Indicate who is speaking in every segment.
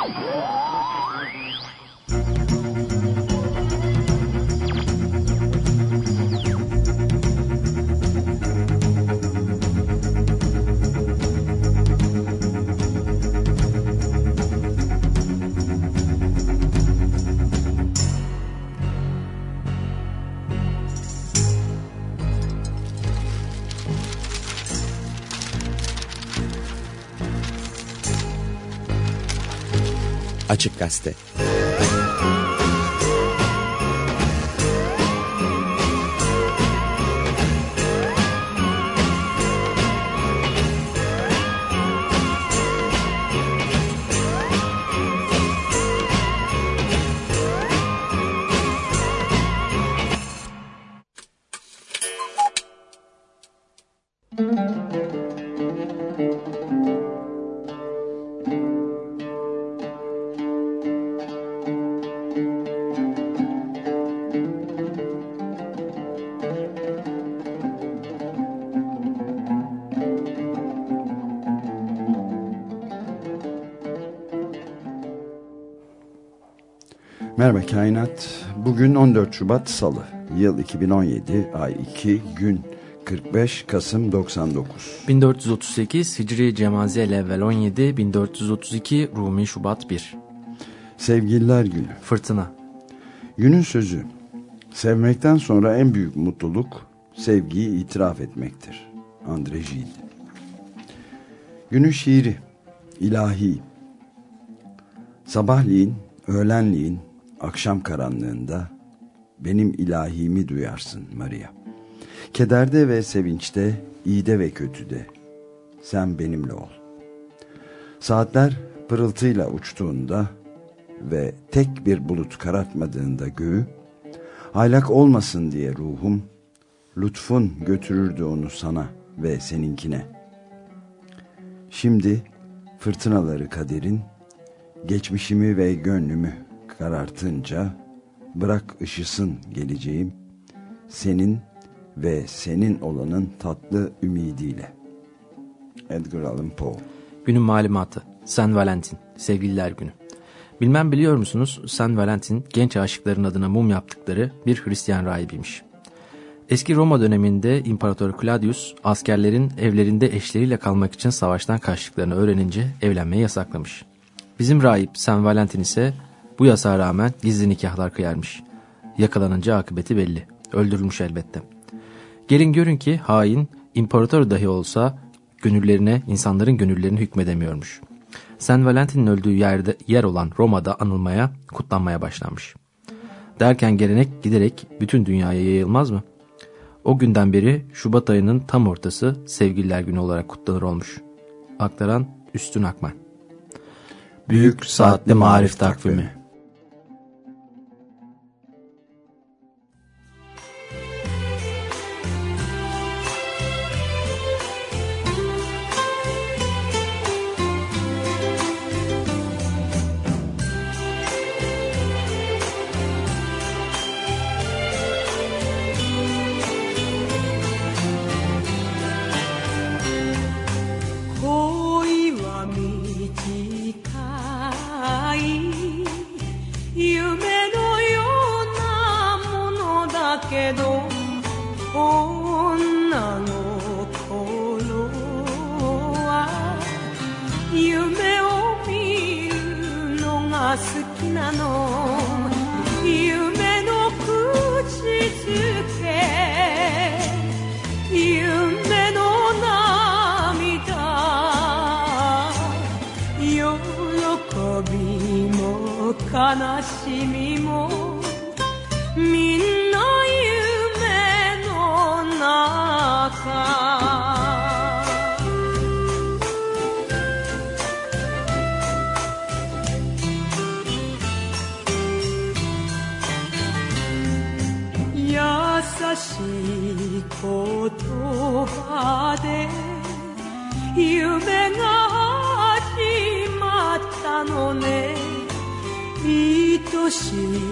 Speaker 1: Whoa! Açık Gazete Merhaba Kainat. Bugün 14 Şubat Salı. Yıl 2017, ay 2, gün 45, Kasım 99.
Speaker 2: 1438 Hicri Cemaziye Evvel 17, 1432 Rumi Şubat 1.
Speaker 1: Sevgililer Günü.
Speaker 2: Fırtına.
Speaker 1: Günün sözü. Sevmekten sonra en büyük mutluluk sevgiyi itiraf etmektir. Andre Gide. Günün şiiri. İlahi. Sabahleyin, öğlenleyin, akşam karanlığında benim ilahimi duyarsın Maria. Kederde ve sevinçte, iyide ve kötüde sen benimle ol. Saatler pırıltıyla uçtuğunda ve tek bir bulut karartmadığında göğü, aylak olmasın diye ruhum, lütfun götürürdü onu sana ve seninkine. Şimdi fırtınaları kaderin, geçmişimi ve gönlümü karartınca bırak ışısın geleceğim senin ve senin olanın tatlı ümidiyle. Edgar Allan Poe
Speaker 2: Günün malumatı San Valentin Sevgililer Günü Bilmem biliyor musunuz San Valentin genç aşıkların adına mum yaptıkları bir Hristiyan rahibiymiş. Eski Roma döneminde İmparator Claudius askerlerin evlerinde eşleriyle kalmak için savaştan kaçtıklarını öğrenince evlenmeyi yasaklamış. Bizim rahip San Valentin ise bu yasağa rağmen gizli nikahlar kıyarmış. Yakalanınca akıbeti belli. Öldürülmüş elbette. Gelin görün ki hain imparator dahi olsa gönüllerine, insanların gönüllerine hükmedemiyormuş. San Valentin'in öldüğü yerde yer olan Roma'da anılmaya, kutlanmaya başlanmış. Derken gelenek giderek bütün dünyaya yayılmaz mı? O günden beri Şubat ayının tam ortası Sevgililer Günü olarak kutlanır olmuş. Aktaran Üstün Akman Büyük Saatli Marif Takvimi
Speaker 1: け
Speaker 3: ど女の頃は夢を見るのが好きなの。you.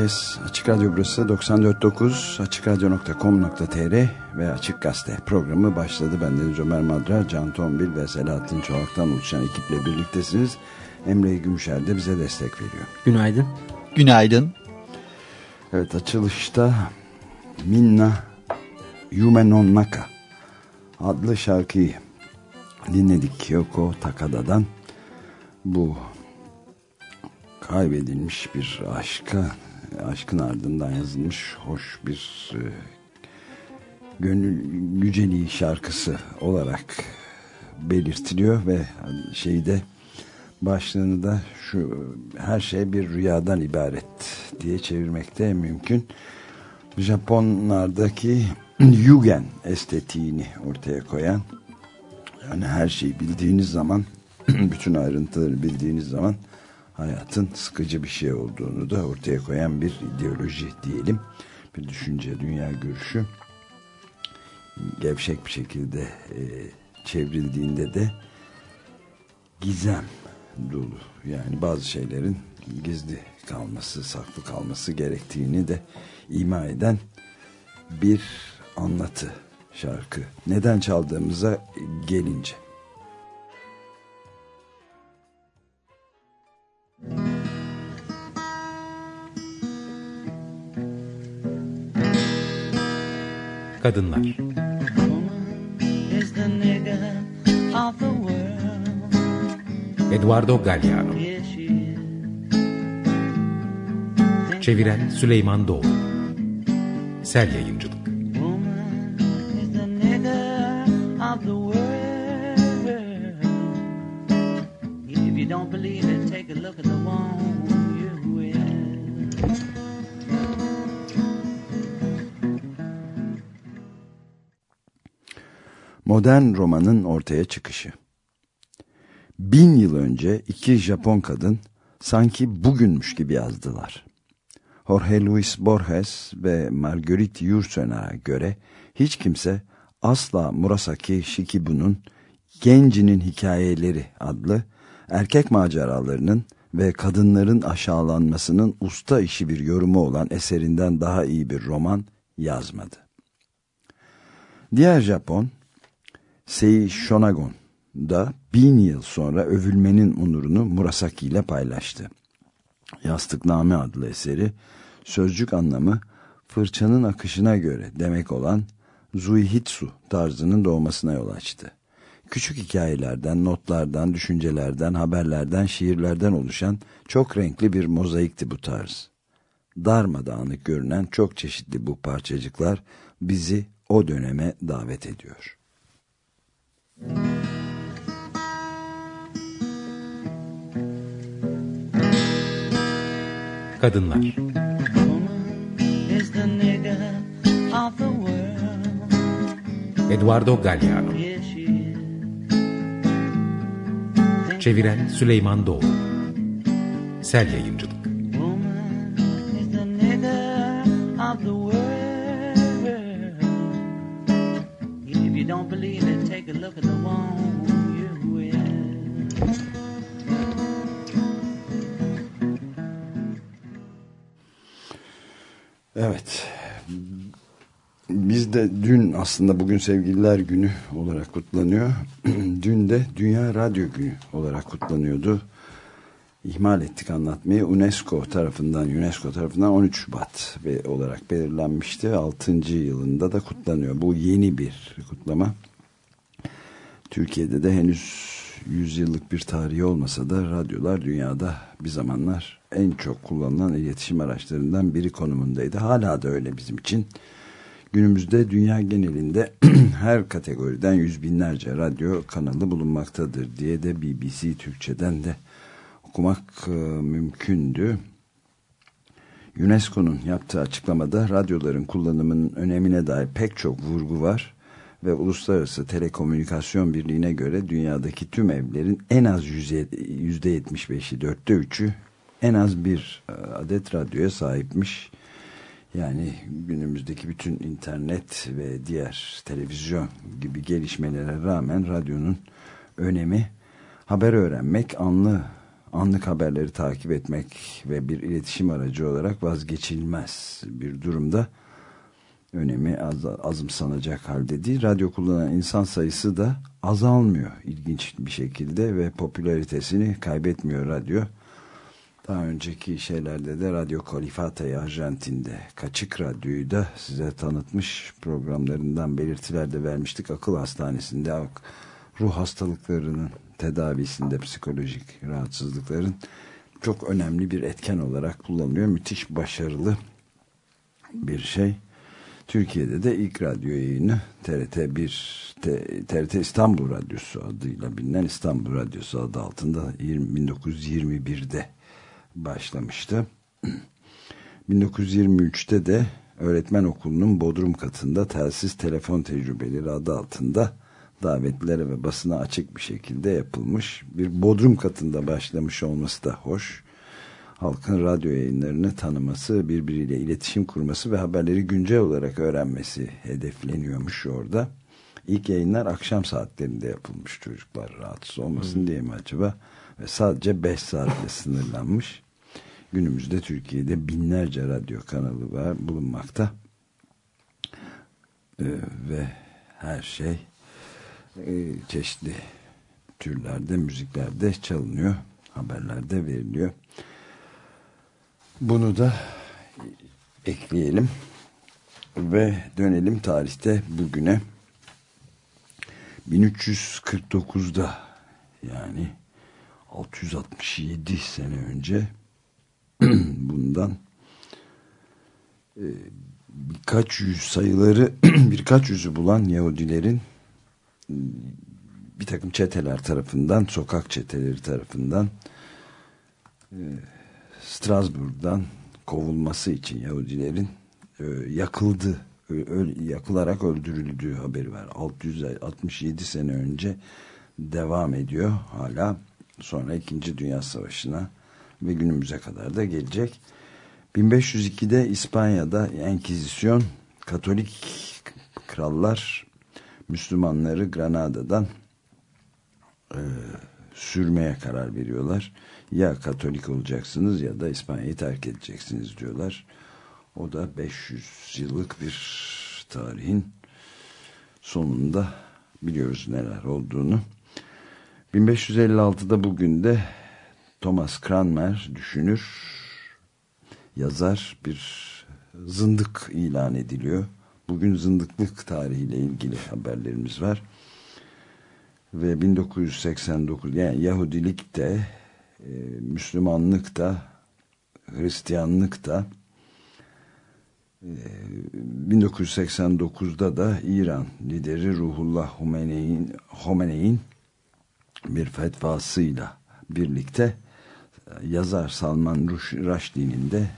Speaker 1: Herkes. Açık Radyo burası 94.9 açıkradyo.com.tr ve Açık Gazete programı başladı. Ben Deniz Ömer Madra, Can Tombil ve Selahattin Çolak'tan oluşan ekiple birliktesiniz. Emre Gümüşer de bize destek veriyor.
Speaker 2: Günaydın.
Speaker 4: Günaydın.
Speaker 1: Evet açılışta Minna Yume Naka adlı şarkıyı dinledik Kyoko Takada'dan. Bu kaybedilmiş bir aşka, aşkın ardından yazılmış hoş bir e, gönül yüceliği şarkısı olarak belirtiliyor ve şeyde başlığını da şu her şey bir rüyadan ibaret diye çevirmekte mümkün. Japonlardaki Yugen estetiğini ortaya koyan yani her şeyi bildiğiniz zaman bütün ayrıntıları bildiğiniz zaman hayatın sıkıcı bir şey olduğunu da ortaya koyan bir ideoloji diyelim. Bir düşünce, dünya görüşü gevşek bir şekilde e, çevrildiğinde de gizem dolu. Yani bazı şeylerin gizli kalması, saklı kalması gerektiğini de ima eden bir anlatı şarkı. Neden çaldığımıza gelince.
Speaker 5: Kadınlar. Eduardo Galliano Çeviren Süleyman Doğru Sel Yayıncılık
Speaker 1: Modern romanın ortaya çıkışı. Bin yıl önce iki Japon kadın sanki bugünmüş gibi yazdılar. Jorge Luis Borges ve Marguerite Yourcen'a göre hiç kimse asla Murasaki Shikibu'nun Gencinin Hikayeleri adlı erkek maceralarının ve kadınların aşağılanmasının usta işi bir yorumu olan eserinden daha iyi bir roman yazmadı. Diğer Japon Sei Shonagon da bin yıl sonra övülmenin onurunu Murasaki ile paylaştı. Yastıkname adlı eseri sözcük anlamı fırçanın akışına göre demek olan Zuihitsu tarzının doğmasına yol açtı. Küçük hikayelerden, notlardan, düşüncelerden, haberlerden, şiirlerden oluşan çok renkli bir mozaikti bu tarz. Darmadağınık görünen çok çeşitli bu parçacıklar bizi o döneme davet ediyor.
Speaker 5: Kadınlar Eduardo Galliano Çeviren Süleyman Doğru Sel Yayıncılık.
Speaker 1: Evet. Biz de dün aslında bugün sevgililer günü olarak kutlanıyor. dün de Dünya Radyo Günü olarak kutlanıyordu. İhmal ettik anlatmayı. UNESCO tarafından UNESCO tarafından 13 Şubat olarak belirlenmişti. 6. yılında da kutlanıyor. Bu yeni bir kutlama. Türkiye'de de henüz 100 yıllık bir tarihi olmasa da radyolar dünyada bir zamanlar en çok kullanılan iletişim araçlarından biri konumundaydı. Hala da öyle bizim için. Günümüzde dünya genelinde her kategoriden yüz binlerce radyo kanalı bulunmaktadır diye de BBC Türkçe'den de okumak e, mümkündü. UNESCO'nun yaptığı açıklamada radyoların kullanımının önemine dair pek çok vurgu var ve Uluslararası Telekomünikasyon Birliği'ne göre dünyadaki tüm evlerin en az yüzde 75'i dörtte üçü en az bir e, adet radyoya sahipmiş. Yani günümüzdeki bütün internet ve diğer televizyon gibi gelişmelere rağmen radyonun önemi haber öğrenmek, anlı anlık haberleri takip etmek ve bir iletişim aracı olarak vazgeçilmez bir durumda önemi az, azımsanacak halde değil. Radyo kullanan insan sayısı da azalmıyor ilginç bir şekilde ve popülaritesini kaybetmiyor radyo. Daha önceki şeylerde de Radyo Califata'yı Arjantin'de Kaçık Radyo'yu da size tanıtmış programlarından belirtiler de vermiştik. Akıl hastanesinde ruh hastalıklarının tedavisinde psikolojik rahatsızlıkların çok önemli bir etken olarak kullanılıyor. Müthiş başarılı bir şey. Türkiye'de de ilk radyo yayını TRT 1 TRT İstanbul Radyosu adıyla bilinen İstanbul Radyosu adı altında 1921'de başlamıştı. 1923'te de öğretmen okulunun Bodrum katında telsiz telefon tecrübeleri adı altında davetlere ve basına açık bir şekilde yapılmış. Bir Bodrum katında başlamış olması da hoş. Halkın radyo yayınlarını tanıması, birbiriyle iletişim kurması ve haberleri güncel olarak öğrenmesi hedefleniyormuş orada. İlk yayınlar akşam saatlerinde yapılmış çocuklar rahatsız olmasın hmm. diye mi acaba? Ve sadece 5 saatle sınırlanmış. Günümüzde Türkiye'de binlerce radyo kanalı var bulunmakta. Ee, ve her şey e, çeşitli türlerde, müziklerde çalınıyor. Haberlerde veriliyor. Bunu da ekleyelim. Ve dönelim tarihte bugüne. 1349'da yani 667 sene önce bundan e, birkaç yüz sayıları birkaç yüzü bulan Yahudilerin bir takım çeteler tarafından sokak çeteleri tarafından e, Strasbourg'dan kovulması için Yahudilerin e, yakıldı yakılarak öldürüldüğü haberi var. 667 sene önce devam ediyor hala. Sonra 2. Dünya Savaşı'na ve günümüze kadar da gelecek. 1502'de İspanya'da Enkizisyon Katolik krallar Müslümanları Granada'dan e, sürmeye karar veriyorlar. Ya Katolik olacaksınız ya da İspanya'yı terk edeceksiniz diyorlar. O da 500 yıllık bir tarihin sonunda biliyoruz neler olduğunu. 1556'da bugün de Thomas Cranmer düşünür, yazar bir zındık ilan ediliyor. Bugün zındıklık tarihiyle ilgili haberlerimiz var. Ve 1989 yani Yahudilik de e, Müslümanlık da Hristiyanlık da 1989'da e, da İran lideri Ruhullah Khomeini bir fetvasıyla birlikte e, yazar Salman Rushdie'nin de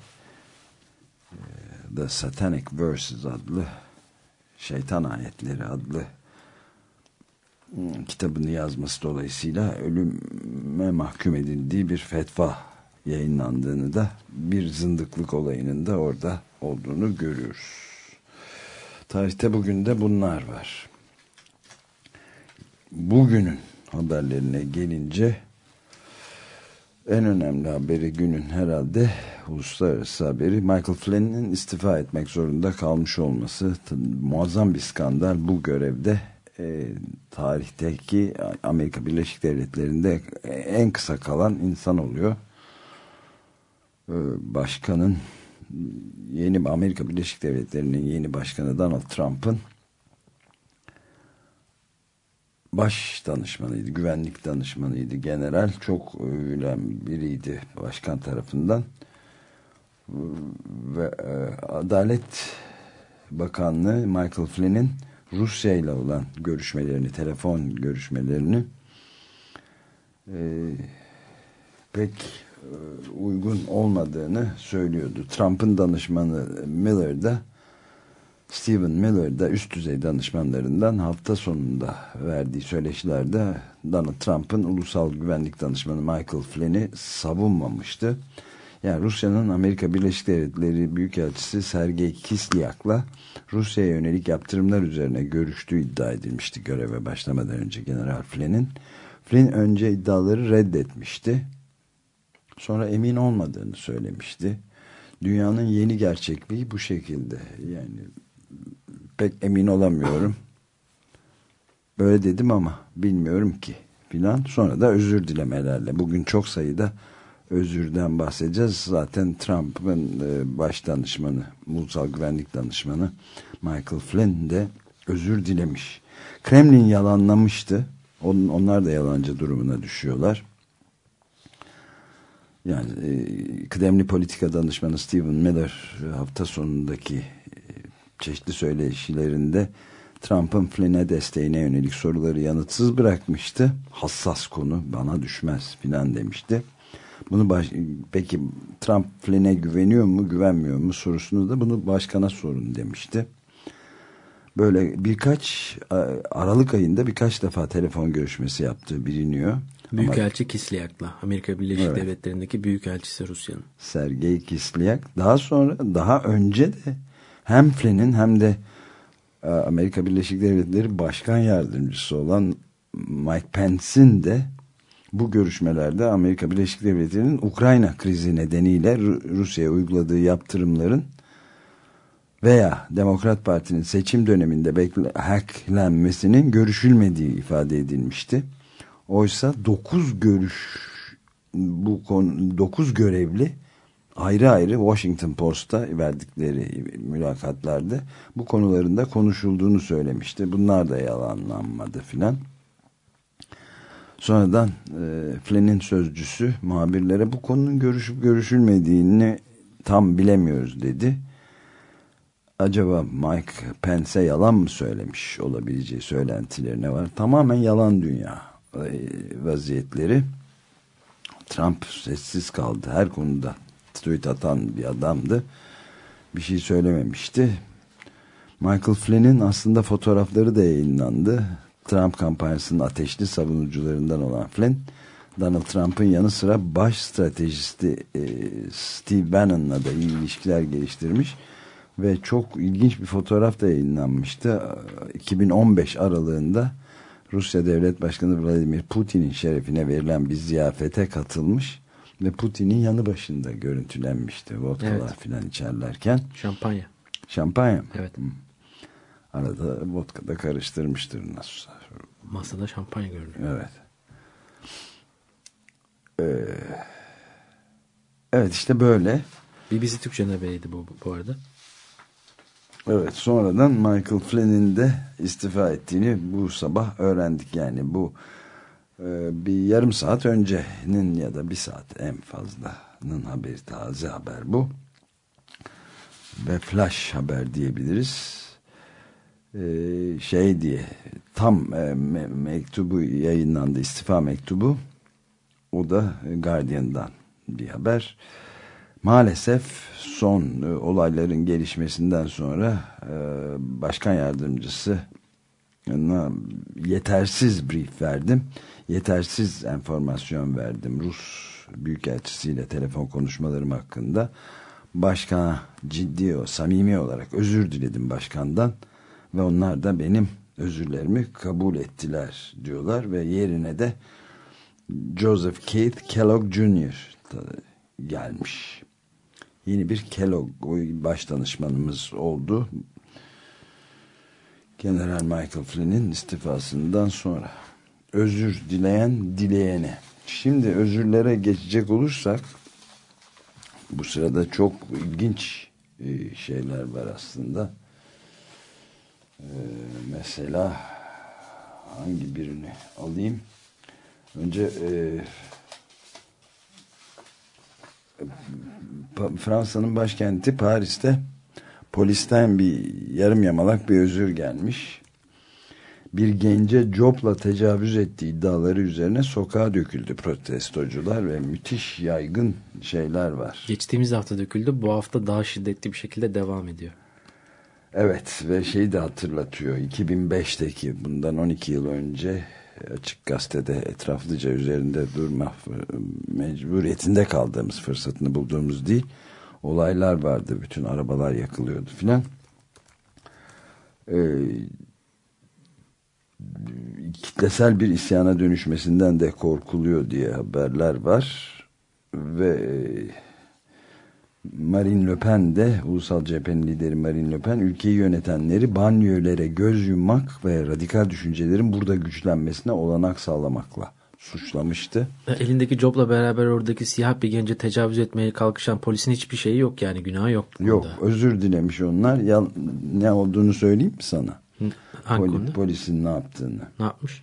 Speaker 1: The Satanic Verses adlı şeytan ayetleri adlı hmm, kitabını yazması dolayısıyla ölüme mahkum edildiği bir fetva yayınlandığını da bir zındıklık olayının da orada olduğunu görüyoruz. Tarihte bugün de bunlar var. Bugünün haberlerine gelince en önemli haberi günün herhalde uluslararası haberi. Michael Flynn'in istifa etmek zorunda kalmış olması. Muazzam bir skandal. Bu görevde e, tarihteki Amerika Birleşik Devletleri'nde en kısa kalan insan oluyor. E, başkanın yeni Amerika Birleşik Devletleri'nin yeni başkanı Donald Trump'ın baş danışmanıydı, güvenlik danışmanıydı general. Çok övülen biriydi başkan tarafından. Ve e, Adalet Bakanlığı Michael Flynn'in Rusya ile olan görüşmelerini, telefon görüşmelerini e, pek e, uygun olmadığını söylüyordu. Trump'ın danışmanı Miller Stephen Miller da üst düzey danışmanlarından hafta sonunda verdiği söyleşilerde Donald Trump'ın ulusal güvenlik danışmanı Michael Flynn'i savunmamıştı. Yani Rusya'nın Amerika Birleşik Devletleri Büyükelçisi Sergey Kislyak'la Rusya'ya yönelik yaptırımlar üzerine görüştüğü iddia edilmişti göreve başlamadan önce General Flynn'in. Flynn önce iddiaları reddetmişti. Sonra emin olmadığını söylemişti. Dünyanın yeni gerçekliği bu şekilde. Yani pek emin olamıyorum. Böyle dedim ama bilmiyorum ki filan. Sonra da özür dilemelerle. Bugün çok sayıda özürden bahsedeceğiz. Zaten Trump'ın e, baş danışmanı, ulusal güvenlik danışmanı Michael Flynn de özür dilemiş. Kremlin yalanlamıştı. onlar da yalancı durumuna düşüyorlar. Yani e, kıdemli politika danışmanı Stephen Miller hafta sonundaki e, çeşitli söyleşilerinde Trump'ın Flynn'e desteğine yönelik soruları yanıtsız bırakmıştı. Hassas konu bana düşmez filan demişti. Bunu baş, peki Trump Flynn'e güveniyor mu güvenmiyor mu sorusunu da bunu başkana sorun demişti. Böyle birkaç Aralık ayında birkaç defa telefon görüşmesi yaptığı biliniyor.
Speaker 2: Büyükelçi Kislyak'la Amerika Birleşik evet. Devletleri'ndeki Büyükelçisi Rusya'nın.
Speaker 1: Sergey Kislyak. Daha sonra daha önce de hem Flynn'in hem de Amerika Birleşik Devletleri Başkan Yardımcısı olan Mike Pence'in de bu görüşmelerde Amerika Birleşik Devletleri'nin Ukrayna krizi nedeniyle Rusya'ya uyguladığı yaptırımların veya Demokrat Parti'nin seçim döneminde hacklenmesinin görüşülmediği ifade edilmişti. Oysa 9 görüş bu konu 9 görevli ayrı ayrı Washington Post'a verdikleri mülakatlarda bu konularında konuşulduğunu söylemişti. Bunlar da yalanlanmadı filan. Sonradan e, Flynn'in sözcüsü muhabirlere bu konunun görüşüp görüşülmediğini tam bilemiyoruz dedi. Acaba Mike Pence yalan mı söylemiş olabileceği söylentilerine var. Tamamen yalan dünya e, vaziyetleri. Trump sessiz kaldı her konuda tweet atan bir adamdı. Bir şey söylememişti. Michael Flynn'in aslında fotoğrafları da yayınlandı. Trump kampanyasının ateşli savunucularından olan Flynn, Donald Trump'ın yanı sıra baş stratejisti e, Steve Bannon'la da iyi ilişkiler geliştirmiş ve çok ilginç bir fotoğraf da yayınlanmıştı. 2015 aralığında Rusya Devlet Başkanı Vladimir Putin'in şerefine verilen bir ziyafete katılmış ve Putin'in yanı başında görüntülenmişti. Vodkalar evet. filan içerlerken.
Speaker 2: Şampanya.
Speaker 1: Şampanya mı?
Speaker 2: Evet.
Speaker 1: Arada vodka da karıştırmıştır nasıl.
Speaker 2: Masada şampanya görünüyor.
Speaker 1: Evet. Ee, evet işte böyle.
Speaker 2: BBC Türkçe'nin haberiydi bu, bu arada.
Speaker 1: Evet sonradan Michael Flynn'in de istifa ettiğini bu sabah öğrendik. Yani bu bir yarım saat öncenin ya da bir saat en fazlanın haberi taze haber bu. Ve flash haber diyebiliriz. Ee, şey diye tam e, me mektubu yayınlandı istifa mektubu o da Guardian'dan bir haber maalesef son e, olayların gelişmesinden sonra e, başkan yardımcısı yetersiz brief verdim. Yetersiz enformasyon verdim. Rus Büyükelçisiyle telefon konuşmalarım hakkında. Başkana ciddi o samimi olarak özür diledim başkandan ve onlar da benim özürlerimi kabul ettiler diyorlar ve yerine de Joseph Keith Kellogg Jr. gelmiş. Yeni bir Kellogg baş danışmanımız oldu. General Michael Flynn'in istifasından sonra özür dileyen dileyene. Şimdi özürlere geçecek olursak bu sırada çok ilginç e, şeyler var aslında. Ee, mesela hangi birini alayım? Önce e, Fransa'nın başkenti Paris'te polisten bir yarım yamalak bir özür gelmiş. Bir gence copla tecavüz ettiği iddiaları üzerine sokağa döküldü protestocular ve müthiş yaygın şeyler var.
Speaker 2: Geçtiğimiz hafta döküldü. Bu hafta daha şiddetli bir şekilde devam ediyor.
Speaker 1: Evet ve şeyi de hatırlatıyor. 2005'teki bundan 12 yıl önce Açık Gazete'de etraflıca üzerinde durma mecburiyetinde kaldığımız fırsatını bulduğumuz değil. Olaylar vardı. Bütün arabalar yakılıyordu filan. Ee, kitlesel bir isyana dönüşmesinden de korkuluyor diye haberler var. Ve e, Marine Le Pen de Ulusal Cephenin lideri Marine Le Pen ülkeyi yönetenleri banyölere göz yummak ve radikal düşüncelerin burada güçlenmesine olanak sağlamakla suçlamıştı.
Speaker 2: E, elindeki copla beraber oradaki siyah bir gence tecavüz etmeye kalkışan polisin hiçbir şeyi yok yani günahı yok.
Speaker 1: Yok özür dilemiş onlar. Ya, ne olduğunu söyleyeyim mi sana?
Speaker 2: Hangi
Speaker 1: Poli,
Speaker 2: konuda?
Speaker 1: Polisin ne yaptığını.
Speaker 2: Ne yapmış?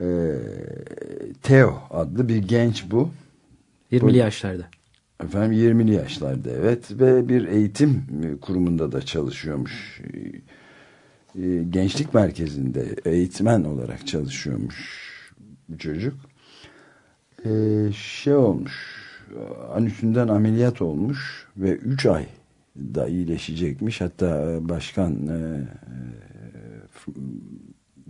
Speaker 1: Ee, Theo adlı bir genç bu.
Speaker 2: 20'li
Speaker 1: Poli-
Speaker 2: yaşlarda.
Speaker 1: Efendim 20'li yaşlarda evet ve bir eğitim kurumunda da çalışıyormuş. Ee, Gençlik merkezinde eğitmen olarak çalışıyormuş bu çocuk. Ee, şey olmuş anüsünden ameliyat olmuş ve 3 ay da iyileşecekmiş. Hatta başkan e, e,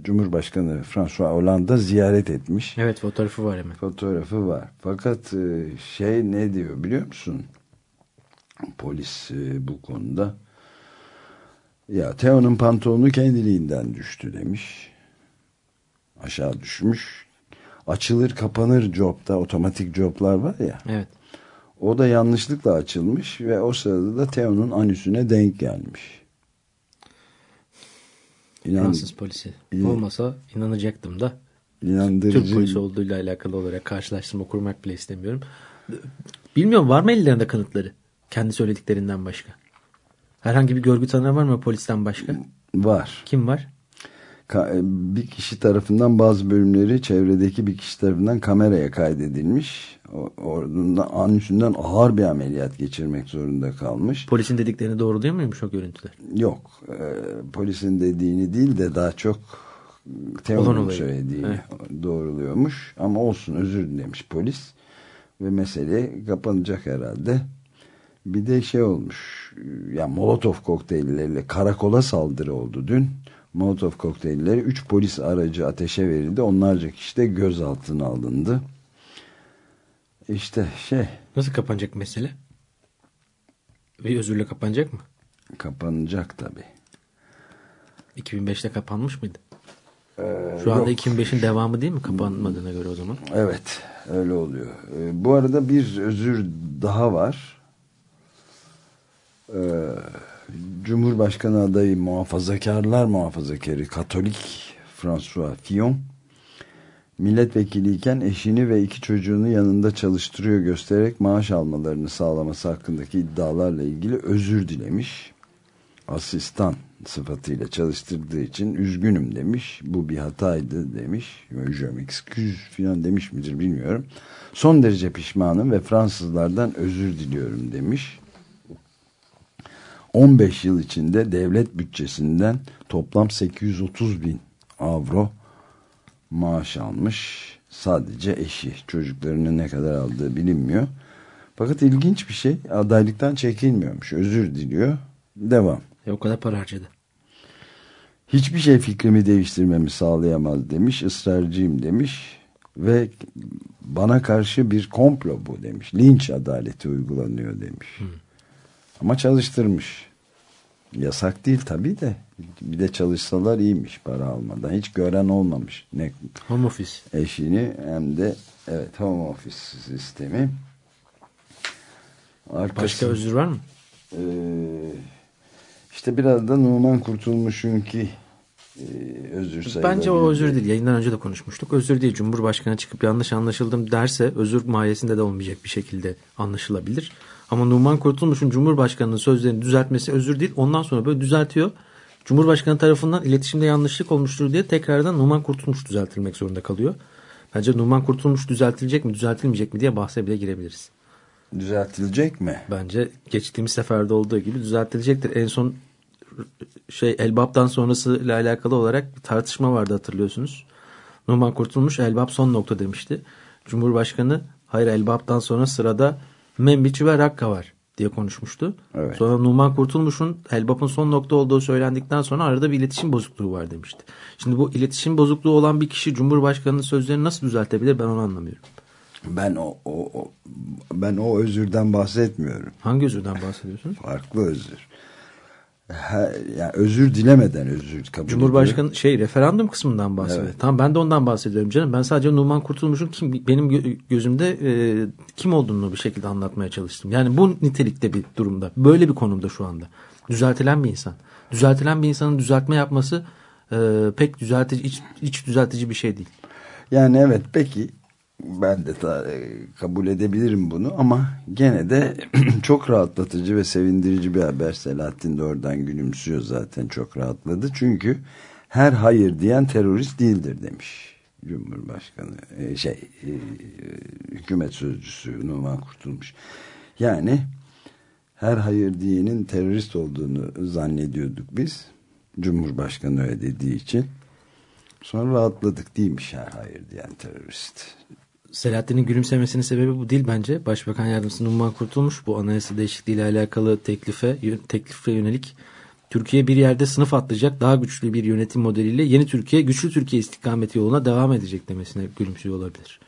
Speaker 1: Cumhurbaşkanı François Hollande ziyaret etmiş.
Speaker 2: Evet fotoğrafı var hemen.
Speaker 1: Fotoğrafı var. Fakat e, şey ne diyor biliyor musun? Polis e, bu konuda. Ya Theo'nun pantolonu kendiliğinden düştü demiş. Aşağı düşmüş. Açılır kapanır copta otomatik coplar var ya.
Speaker 2: Evet.
Speaker 1: O da yanlışlıkla açılmış ve o sırada da Theo'nun anüsüne denk gelmiş. İnan,
Speaker 2: Fransız polisi.
Speaker 1: İyi.
Speaker 2: Olmasa inanacaktım da.
Speaker 1: inandırıcı.
Speaker 2: Türk polisi olduğuyla alakalı olarak karşılaştırma kurmak bile istemiyorum. Bilmiyorum var mı ellerinde kanıtları? Kendi söylediklerinden başka. Herhangi bir görgü tanığı var mı polisten başka?
Speaker 1: Var.
Speaker 2: Kim var?
Speaker 1: E, bir kişi tarafından bazı bölümleri çevredeki bir kişi tarafından kameraya kaydedilmiş. O- Oradan anüsünden ağır bir ameliyat geçirmek zorunda kalmış.
Speaker 2: Polisin dediklerini doğruluyor muymuş o görüntüler?
Speaker 1: Yok. e, polisin dediğini değil de daha çok
Speaker 2: Olan
Speaker 1: Teo'nun söylediğini doğruluyormuş. Ama olsun özür dilemiş polis. Ve mesele kapanacak herhalde. Bir de şey olmuş. Ya Molotov kokteylleriyle karakola saldırı oldu dün. Molotov kokteylleri 3 polis aracı ateşe verildi. Onlarca kişi de gözaltına alındı. İşte şey
Speaker 2: Nasıl kapanacak mesele? Bir özürle kapanacak mı?
Speaker 1: kapanacak tabi.
Speaker 2: 2005'te kapanmış mıydı? Şu anda
Speaker 1: Ee, yok.
Speaker 2: 2005'in devamı değil mi kapanmadığına göre o zaman?
Speaker 1: Evet öyle oluyor. Ee, bu arada bir özür daha var. Ee, Cumhurbaşkanı adayı muhafazakarlar muhafazakarı Katolik François Fillon milletvekiliyken eşini ve iki çocuğunu yanında çalıştırıyor göstererek maaş almalarını sağlaması hakkındaki iddialarla ilgili özür dilemiş. Asistan sıfatıyla çalıştırdığı için üzgünüm demiş. Bu bir hataydı demiş. Je m'excuse falan demiş midir bilmiyorum. Son derece pişmanım ve Fransızlardan özür diliyorum demiş. 15 yıl içinde devlet bütçesinden toplam 830 bin avro maaş almış. Sadece eşi. Çocuklarının ne kadar aldığı bilinmiyor. Fakat ilginç bir şey. Adaylıktan çekilmiyormuş. Özür diliyor. Devam.
Speaker 2: E o kadar para harcadı.
Speaker 1: Hiçbir şey fikrimi değiştirmemi sağlayamaz demiş. ısrarcıyım demiş. Ve bana karşı bir komplo bu demiş. Linç adaleti uygulanıyor demiş. Ama çalıştırmış. Yasak değil tabii de. Bir de çalışsalar iyiymiş para almadan. Hiç gören olmamış. Ne
Speaker 2: Home office.
Speaker 1: eşini hem de evet home office sistemi. Arkası,
Speaker 2: Başka özür var mı?
Speaker 1: Ee, işte biraz da Numan Kurtulmuş'un ki e, özür.
Speaker 2: Bence o özür değil. Yayından önce de konuşmuştuk. Özür değil. Cumhurbaşkanı çıkıp yanlış anlaşıldım derse özür mahiyesinde de olmayacak bir şekilde anlaşılabilir. Ama Numan Kurtulmuş'un Cumhurbaşkanı'nın sözlerini düzeltmesi özür değil. Ondan sonra böyle düzeltiyor. Cumhurbaşkanı tarafından iletişimde yanlışlık olmuştur diye tekrardan Numan Kurtulmuş düzeltilmek zorunda kalıyor. Bence Numan Kurtulmuş düzeltilecek mi düzeltilmeyecek mi diye bahse bile girebiliriz.
Speaker 1: Düzeltilecek mi?
Speaker 2: Bence geçtiğimiz seferde olduğu gibi düzeltilecektir. En son şey Elbap'tan sonrası ile alakalı olarak bir tartışma vardı hatırlıyorsunuz. Numan Kurtulmuş Elbap son nokta demişti. Cumhurbaşkanı hayır Elbap'tan sonra sırada Membiçi ve Rakka var diye konuşmuştu.
Speaker 1: Evet.
Speaker 2: Sonra Numan Kurtulmuş'un Elbap'ın son nokta olduğu söylendikten sonra arada bir iletişim bozukluğu var demişti. Şimdi bu iletişim bozukluğu olan bir kişi Cumhurbaşkanı'nın sözlerini nasıl düzeltebilir ben onu anlamıyorum.
Speaker 1: Ben o, o, o ben o özürden bahsetmiyorum.
Speaker 2: Hangi özürden bahsediyorsunuz?
Speaker 1: Farklı özür. Yani özür dilemeden özür kabul
Speaker 2: Cumhurbaşkanı şey referandum kısmından bahsediyor.
Speaker 1: Evet.
Speaker 2: Tamam ben de ondan bahsediyorum canım. Ben sadece Numan Kurtulmuş'un kim benim gö- gözümde e, kim olduğunu bir şekilde anlatmaya çalıştım. Yani bu nitelikte bir durumda. Böyle bir konumda şu anda. Düzeltilen bir insan. Düzeltilen bir insanın düzeltme yapması e, pek düzeltici iç, iç düzeltici bir şey değil.
Speaker 1: Yani evet peki ben de ta- e, kabul edebilirim bunu ama gene de çok rahatlatıcı ve sevindirici bir haber. Selahattin de oradan gülümsüyor zaten çok rahatladı. Çünkü her hayır diyen terörist değildir demiş Cumhurbaşkanı e, şey e, hükümet sözcüsü Numan Kurtulmuş. Yani her hayır diyenin terörist olduğunu zannediyorduk biz. Cumhurbaşkanı öyle dediği için. Sonra rahatladık değilmiş her hayır diyen terörist.
Speaker 2: Selahattin'in gülümsemesinin sebebi bu değil bence. Başbakan Yardımcısı Numan Kurtulmuş bu anayasa değişikliği ile alakalı teklife, teklife yönelik Türkiye bir yerde sınıf atlayacak daha güçlü bir yönetim modeliyle yeni Türkiye güçlü Türkiye istikameti yoluna devam edecek demesine gülümsüyor olabilir.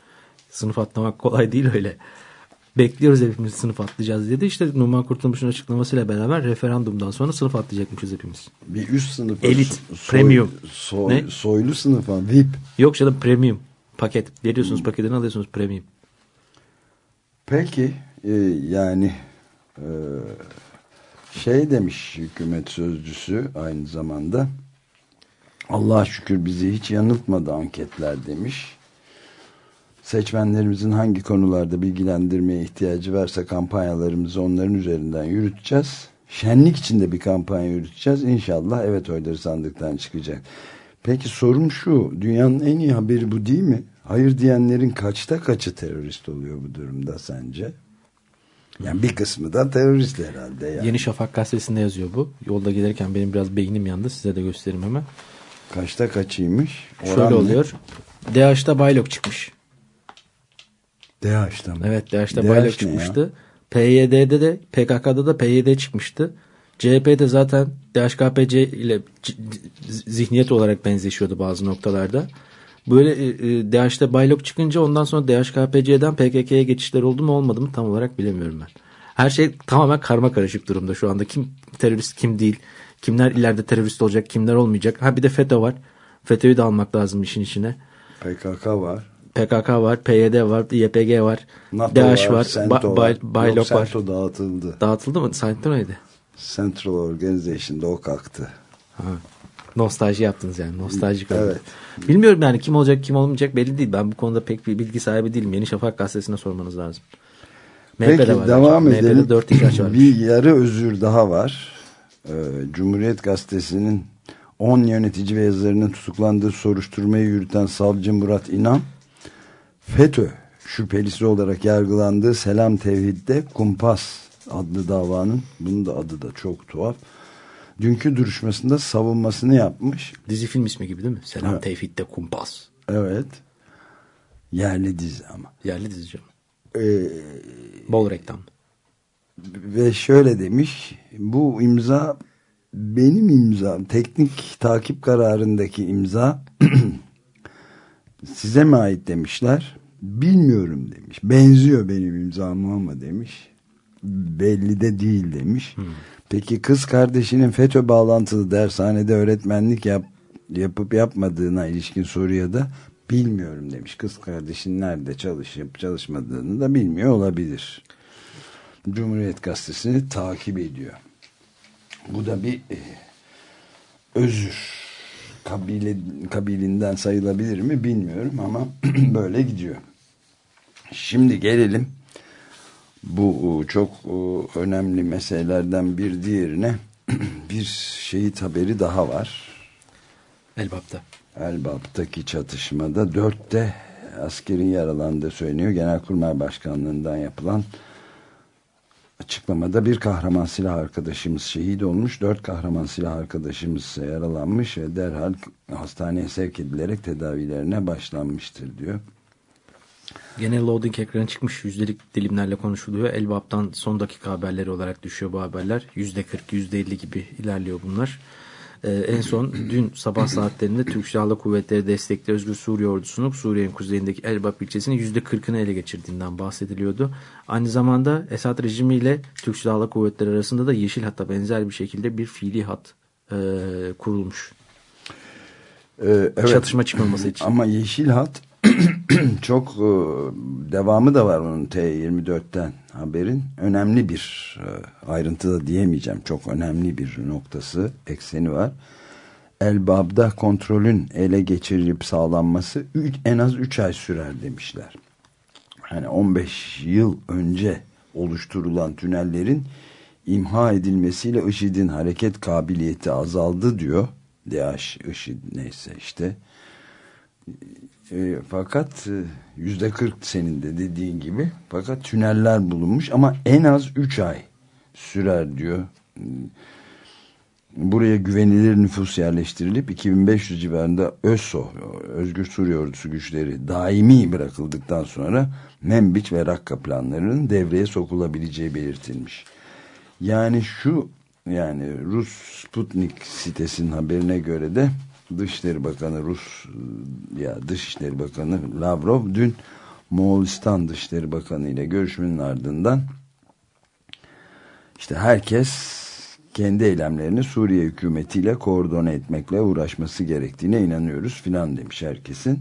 Speaker 2: Sınıf atlamak kolay değil öyle. Bekliyoruz hepimiz sınıf atlayacağız dedi. İşte Numan Kurtulmuş'un açıklamasıyla beraber referandumdan sonra sınıf atlayacakmışız hepimiz.
Speaker 1: Bir üst sınıf.
Speaker 2: Elit, premium.
Speaker 1: soy-
Speaker 2: Ne?
Speaker 1: Soylu sınıfa, VIP.
Speaker 2: Yok canım premium paket. Veriyorsunuz paketini alıyorsunuz premium.
Speaker 1: Peki e, yani e, şey demiş hükümet sözcüsü aynı zamanda Allah'a şükür bizi hiç yanıltmadı anketler demiş. Seçmenlerimizin hangi konularda bilgilendirmeye ihtiyacı varsa kampanyalarımızı onların üzerinden yürüteceğiz. Şenlik içinde bir kampanya yürüteceğiz. İnşallah evet oyları sandıktan çıkacak. Peki sorum şu. Dünyanın en iyi haberi bu değil mi? Hayır diyenlerin kaçta kaçı terörist oluyor bu durumda sence? Yani bir kısmı da terörist herhalde. Yani.
Speaker 2: Yeni Şafak gazetesinde yazıyor bu. Yolda gelirken benim biraz beynim yandı. Size de göstereyim hemen.
Speaker 1: Kaçta kaçıymış? Oran
Speaker 2: Şöyle
Speaker 1: ne?
Speaker 2: oluyor. DH'da Baylok çıkmış.
Speaker 1: DH'da mı?
Speaker 2: Evet DH'da
Speaker 1: DH
Speaker 2: Baylok
Speaker 1: ne
Speaker 2: çıkmıştı. PYD'de de PKK'da da PYD çıkmıştı. CHP'de zaten DHKPC ile zihniyet olarak benzeşiyordu bazı noktalarda. Böyle e, e, DH'da Baylok çıkınca ondan sonra DHKPC'den PKK'ya geçişler oldu mu olmadı mı tam olarak bilemiyorum ben. Her şey tamamen karma karışık durumda şu anda. Kim terörist kim değil. Kimler ileride terörist olacak kimler olmayacak. Ha bir de FETÖ var. FETÖ'yü de almak lazım işin içine.
Speaker 1: PKK var.
Speaker 2: PKK var, PYD var, YPG var,
Speaker 1: NATO
Speaker 2: DAEŞ var,
Speaker 1: Sento
Speaker 2: ba-
Speaker 1: var.
Speaker 2: Bay- Baylok
Speaker 1: Yok,
Speaker 2: var.
Speaker 1: Sento dağıtıldı.
Speaker 2: Dağıtıldı mı? Sento neydi?
Speaker 1: Central Organization'da o kalktı.
Speaker 2: Ha. Nostalji yaptınız yani. Nostaljik oldu.
Speaker 1: Evet.
Speaker 2: Bilmiyorum yani kim olacak kim olmayacak belli değil. Ben bu konuda pek bir bilgi sahibi değilim. Yeni Şafak gazetesine sormanız lazım.
Speaker 1: Peki
Speaker 2: MHP'de var.
Speaker 1: devam
Speaker 2: MHP'de
Speaker 1: edelim.
Speaker 2: 4 ihtiyaç varmış.
Speaker 1: Bir yarı özür daha var. Ee, Cumhuriyet Gazetesi'nin 10 yönetici ve yazarının tutuklandığı soruşturmayı yürüten savcı Murat İnan FETÖ şüphelisi olarak yargılandığı Selam Tevhid'de Kumpas adlı davanın bunun da adı da çok tuhaf. Dünkü duruşmasında savunmasını yapmış.
Speaker 2: Dizi film ismi gibi değil mi? Selam
Speaker 1: Evet.
Speaker 2: Tevhid'de Kumpas.
Speaker 1: Evet. Yerli dizi ama.
Speaker 2: Yerli dizi canım.
Speaker 1: Ee,
Speaker 2: Bol reklam.
Speaker 1: ve şöyle demiş bu imza benim imzam teknik takip kararındaki imza size mi ait demişler. Bilmiyorum demiş. Benziyor benim imzama ama demiş. Belli de değil demiş. Peki kız kardeşinin FETÖ bağlantılı dershanede öğretmenlik yap, yapıp yapmadığına ilişkin soruya da bilmiyorum demiş. Kız kardeşin nerede çalışıp çalışmadığını da bilmiyor olabilir. Cumhuriyet Gazetesi'ni takip ediyor. Bu da bir e, özür kabile, kabilinden sayılabilir mi bilmiyorum ama böyle gidiyor. Şimdi gelelim bu e, çok e, önemli meselelerden bir diğerine bir şehit haberi daha var.
Speaker 2: Elbap'ta.
Speaker 1: Elbap'taki çatışmada dörtte askerin yaralandığı söyleniyor. Genelkurmay Başkanlığı'ndan yapılan açıklamada bir kahraman silah arkadaşımız şehit olmuş. Dört kahraman silah arkadaşımız yaralanmış ve derhal hastaneye sevk edilerek tedavilerine başlanmıştır diyor.
Speaker 2: Genel loading ekranı çıkmış yüzdelik dilimlerle konuşuluyor. Elbap'tan son dakika haberleri olarak düşüyor bu haberler. Yüzde 40, yüzde 50 gibi ilerliyor bunlar. Ee, en son dün sabah saatlerinde Türk Silahlı Kuvvetleri destekli Özgür Suriye ordusunun Suriye'nin kuzeyindeki Elbap ilçesinin yüzde 40'ını ele geçirdiğinden bahsediliyordu. Aynı zamanda Esad rejimiyle Türk Silahlı Kuvvetleri arasında da Yeşil Hat'a benzer bir şekilde bir fiili hat e, kurulmuş.
Speaker 1: Ee, evet.
Speaker 2: Çatışma çıkmaması için.
Speaker 1: Ama Yeşil Hat çok e, devamı da var onun T24'ten haberin. Önemli bir e, ayrıntı da diyemeyeceğim. Çok önemli bir noktası, ekseni var. Elbab'da kontrolün ele geçirilip sağlanması en az 3 ay sürer demişler. Hani 15 yıl önce oluşturulan tünellerin imha edilmesiyle IŞİD'in hareket kabiliyeti azaldı diyor. DAEŞ, IŞİD neyse işte. E, fakat yüzde 40 senin de dediğin gibi fakat tüneller bulunmuş ama en az 3 ay sürer diyor. Buraya güvenilir nüfus yerleştirilip 2500 civarında ÖSO, Özgür Suriye Ordusu güçleri daimi bırakıldıktan sonra Membiç ve Rakka planlarının devreye sokulabileceği belirtilmiş. Yani şu yani Rus Sputnik sitesinin haberine göre de Dışişleri Bakanı Rus ya Dışişleri Bakanı Lavrov dün Moğolistan Dışişleri Bakanı ile görüşmenin ardından işte herkes kendi eylemlerini Suriye hükümetiyle koordine etmekle uğraşması gerektiğine inanıyoruz filan demiş herkesin.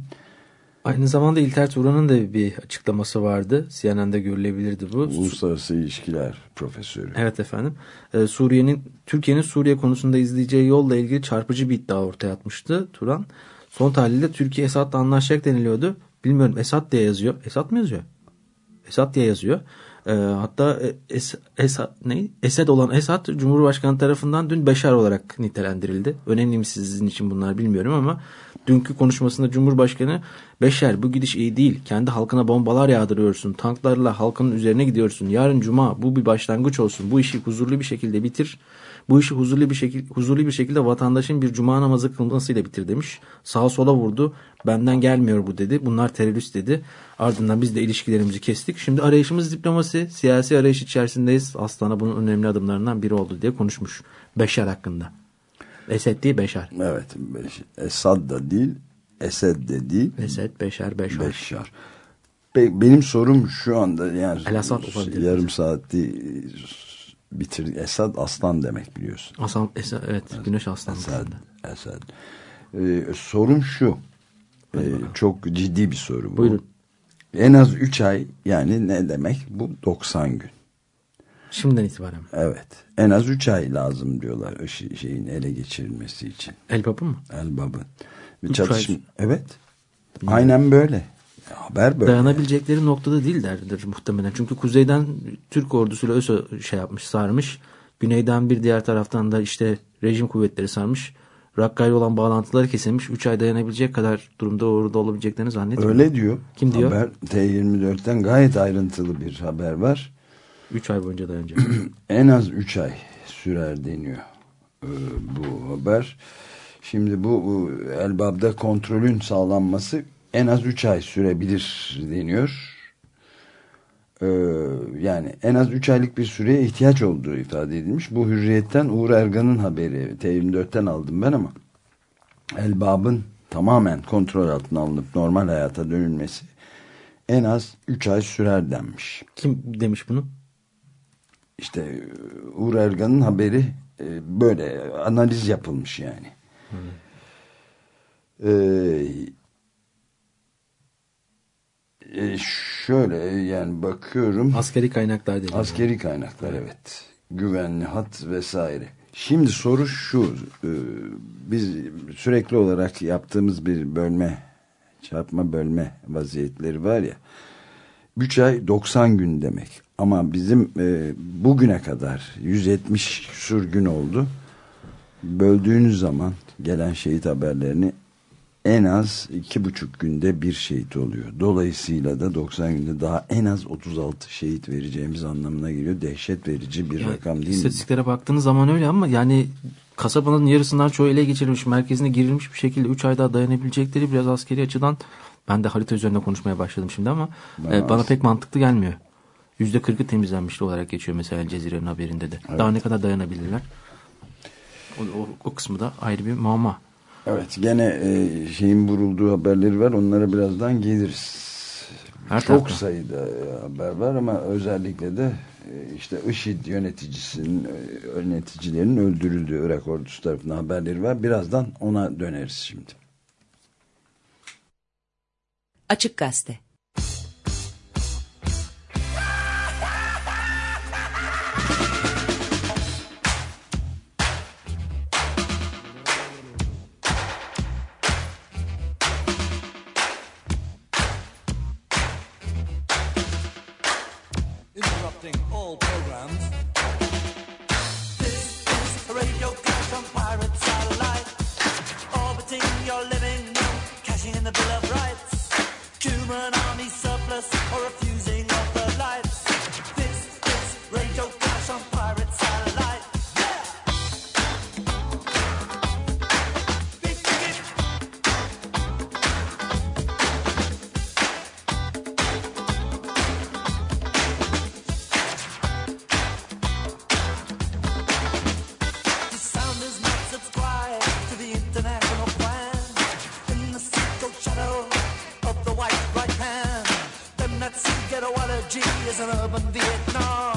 Speaker 2: Aynı zamanda İlter Turan'ın da bir açıklaması vardı. CNN'de görülebilirdi bu.
Speaker 1: Uluslararası ilişkiler profesörü.
Speaker 2: Evet efendim. Ee, Suriye'nin Türkiye'nin Suriye konusunda izleyeceği yolla ilgili çarpıcı bir iddia ortaya atmıştı Turan. Son tahlilde Türkiye Esad'la anlaşacak deniliyordu. Bilmiyorum Esad diye yazıyor. Esad mı yazıyor? Esad diye yazıyor. Ee, hatta es, Esad, ne? Esed olan Esad Cumhurbaşkanı tarafından dün Beşar olarak nitelendirildi. Önemli mi sizin için bunlar bilmiyorum ama dünkü konuşmasında Cumhurbaşkanı Beşer bu gidiş iyi değil. Kendi halkına bombalar yağdırıyorsun. Tanklarla halkının üzerine gidiyorsun. Yarın cuma bu bir başlangıç olsun. Bu işi huzurlu bir şekilde bitir. Bu işi huzurlu bir şekilde huzurlu bir şekilde vatandaşın bir cuma namazı kılmasıyla bitir demiş. Sağa sola vurdu. Benden gelmiyor bu dedi. Bunlar terörist dedi. Ardından biz de ilişkilerimizi kestik. Şimdi arayışımız diplomasi. Siyasi arayış içerisindeyiz. Aslan'a bunun önemli adımlarından biri oldu diye konuşmuş. Beşer hakkında. Esed değil Beşar.
Speaker 1: Evet. Esad da değil. Esed de değil.
Speaker 2: Esed, Beşer, Beşar.
Speaker 1: Beşar. Be benim sorum şu anda yani yarım saati bitir. Esad aslan demek biliyorsun.
Speaker 2: Aslan, Esed, evet, Güneş Aslan.
Speaker 1: Esad. Esad. Ee, sorun şu. Ee, çok ciddi bir soru bu.
Speaker 2: Buyurun.
Speaker 1: En az 3 ay yani ne demek? Bu 90 gün.
Speaker 2: Şimdiden itibaren mi?
Speaker 1: Evet. En az 3 ay lazım diyorlar şey- şeyin ele geçirilmesi için.
Speaker 2: Elbap'ı mı?
Speaker 1: Elbab'ın. Bir
Speaker 2: Üç ay.
Speaker 1: Evet. Aynen böyle. Haber böyle.
Speaker 2: Dayanabilecekleri noktada değillerdir muhtemelen. Çünkü kuzeyden Türk ordusuyla ÖSO şey yapmış, sarmış. Güneyden bir diğer taraftan da işte rejim kuvvetleri sarmış. Rakka ile olan bağlantıları kesilmiş. 3 ay dayanabilecek kadar durumda orada olabileceklerini zannetmiyorum.
Speaker 1: Öyle diyor.
Speaker 2: Kim diyor?
Speaker 1: Haber T24'ten gayet ayrıntılı bir haber var.
Speaker 2: 3 ay boyunca dayanacak.
Speaker 1: En az 3 ay sürer deniyor ee, bu haber. Şimdi bu, bu Elbab'da kontrolün sağlanması en az 3 ay sürebilir deniyor. Ee, yani en az 3 aylık bir süreye ihtiyaç olduğu ifade edilmiş. Bu hürriyetten Uğur Ergan'ın haberi T24'ten aldım ben ama Elbab'ın tamamen kontrol altına alınıp normal hayata dönülmesi en az 3 ay sürer denmiş.
Speaker 2: Kim demiş bunu?
Speaker 1: İşte e, Uğur Ergan'ın haberi e, böyle analiz yapılmış yani. Hmm. Ee, e, şöyle yani bakıyorum.
Speaker 2: Askeri kaynaklar değil.
Speaker 1: Askeri kaynaklar evet. Güvenli hat vesaire. Şimdi soru şu. E, biz sürekli olarak yaptığımız bir bölme çarpma bölme vaziyetleri var ya. 3 ay 90 gün demek. Ama bizim e, bugüne kadar 170 sür gün oldu. Böldüğünüz zaman gelen şehit haberlerini en az iki buçuk günde bir şehit oluyor. Dolayısıyla da 90 günde daha en az 36 şehit vereceğimiz anlamına geliyor. Dehşet verici bir yani, rakam değil
Speaker 2: istatistiklere mi? baktığınız zaman öyle ama yani kasabanın yarısından çoğu ele geçirilmiş, merkezine girilmiş bir şekilde 3 ay daha dayanabilecekleri biraz askeri açıdan ben de harita üzerinde konuşmaya başladım şimdi ama bana, e, bana pek mantıklı gelmiyor. Yüzde kırkı temizlenmişti olarak geçiyor mesela Cezire'nin haberinde de. Evet. Daha ne kadar dayanabilirler? O, o, o kısmı da ayrı bir muamma.
Speaker 1: Evet gene e, şeyin vurulduğu haberleri var onlara birazdan geliriz. Her Çok tarafta. sayıda e, haber var ama özellikle de e, işte IŞİD yöneticisinin e, yöneticilerinin öldürüldüğü Irak ordusu tarafından haberleri var. Birazdan ona döneriz şimdi.
Speaker 6: Açık Gazete
Speaker 7: G is an urban
Speaker 1: Vietnam.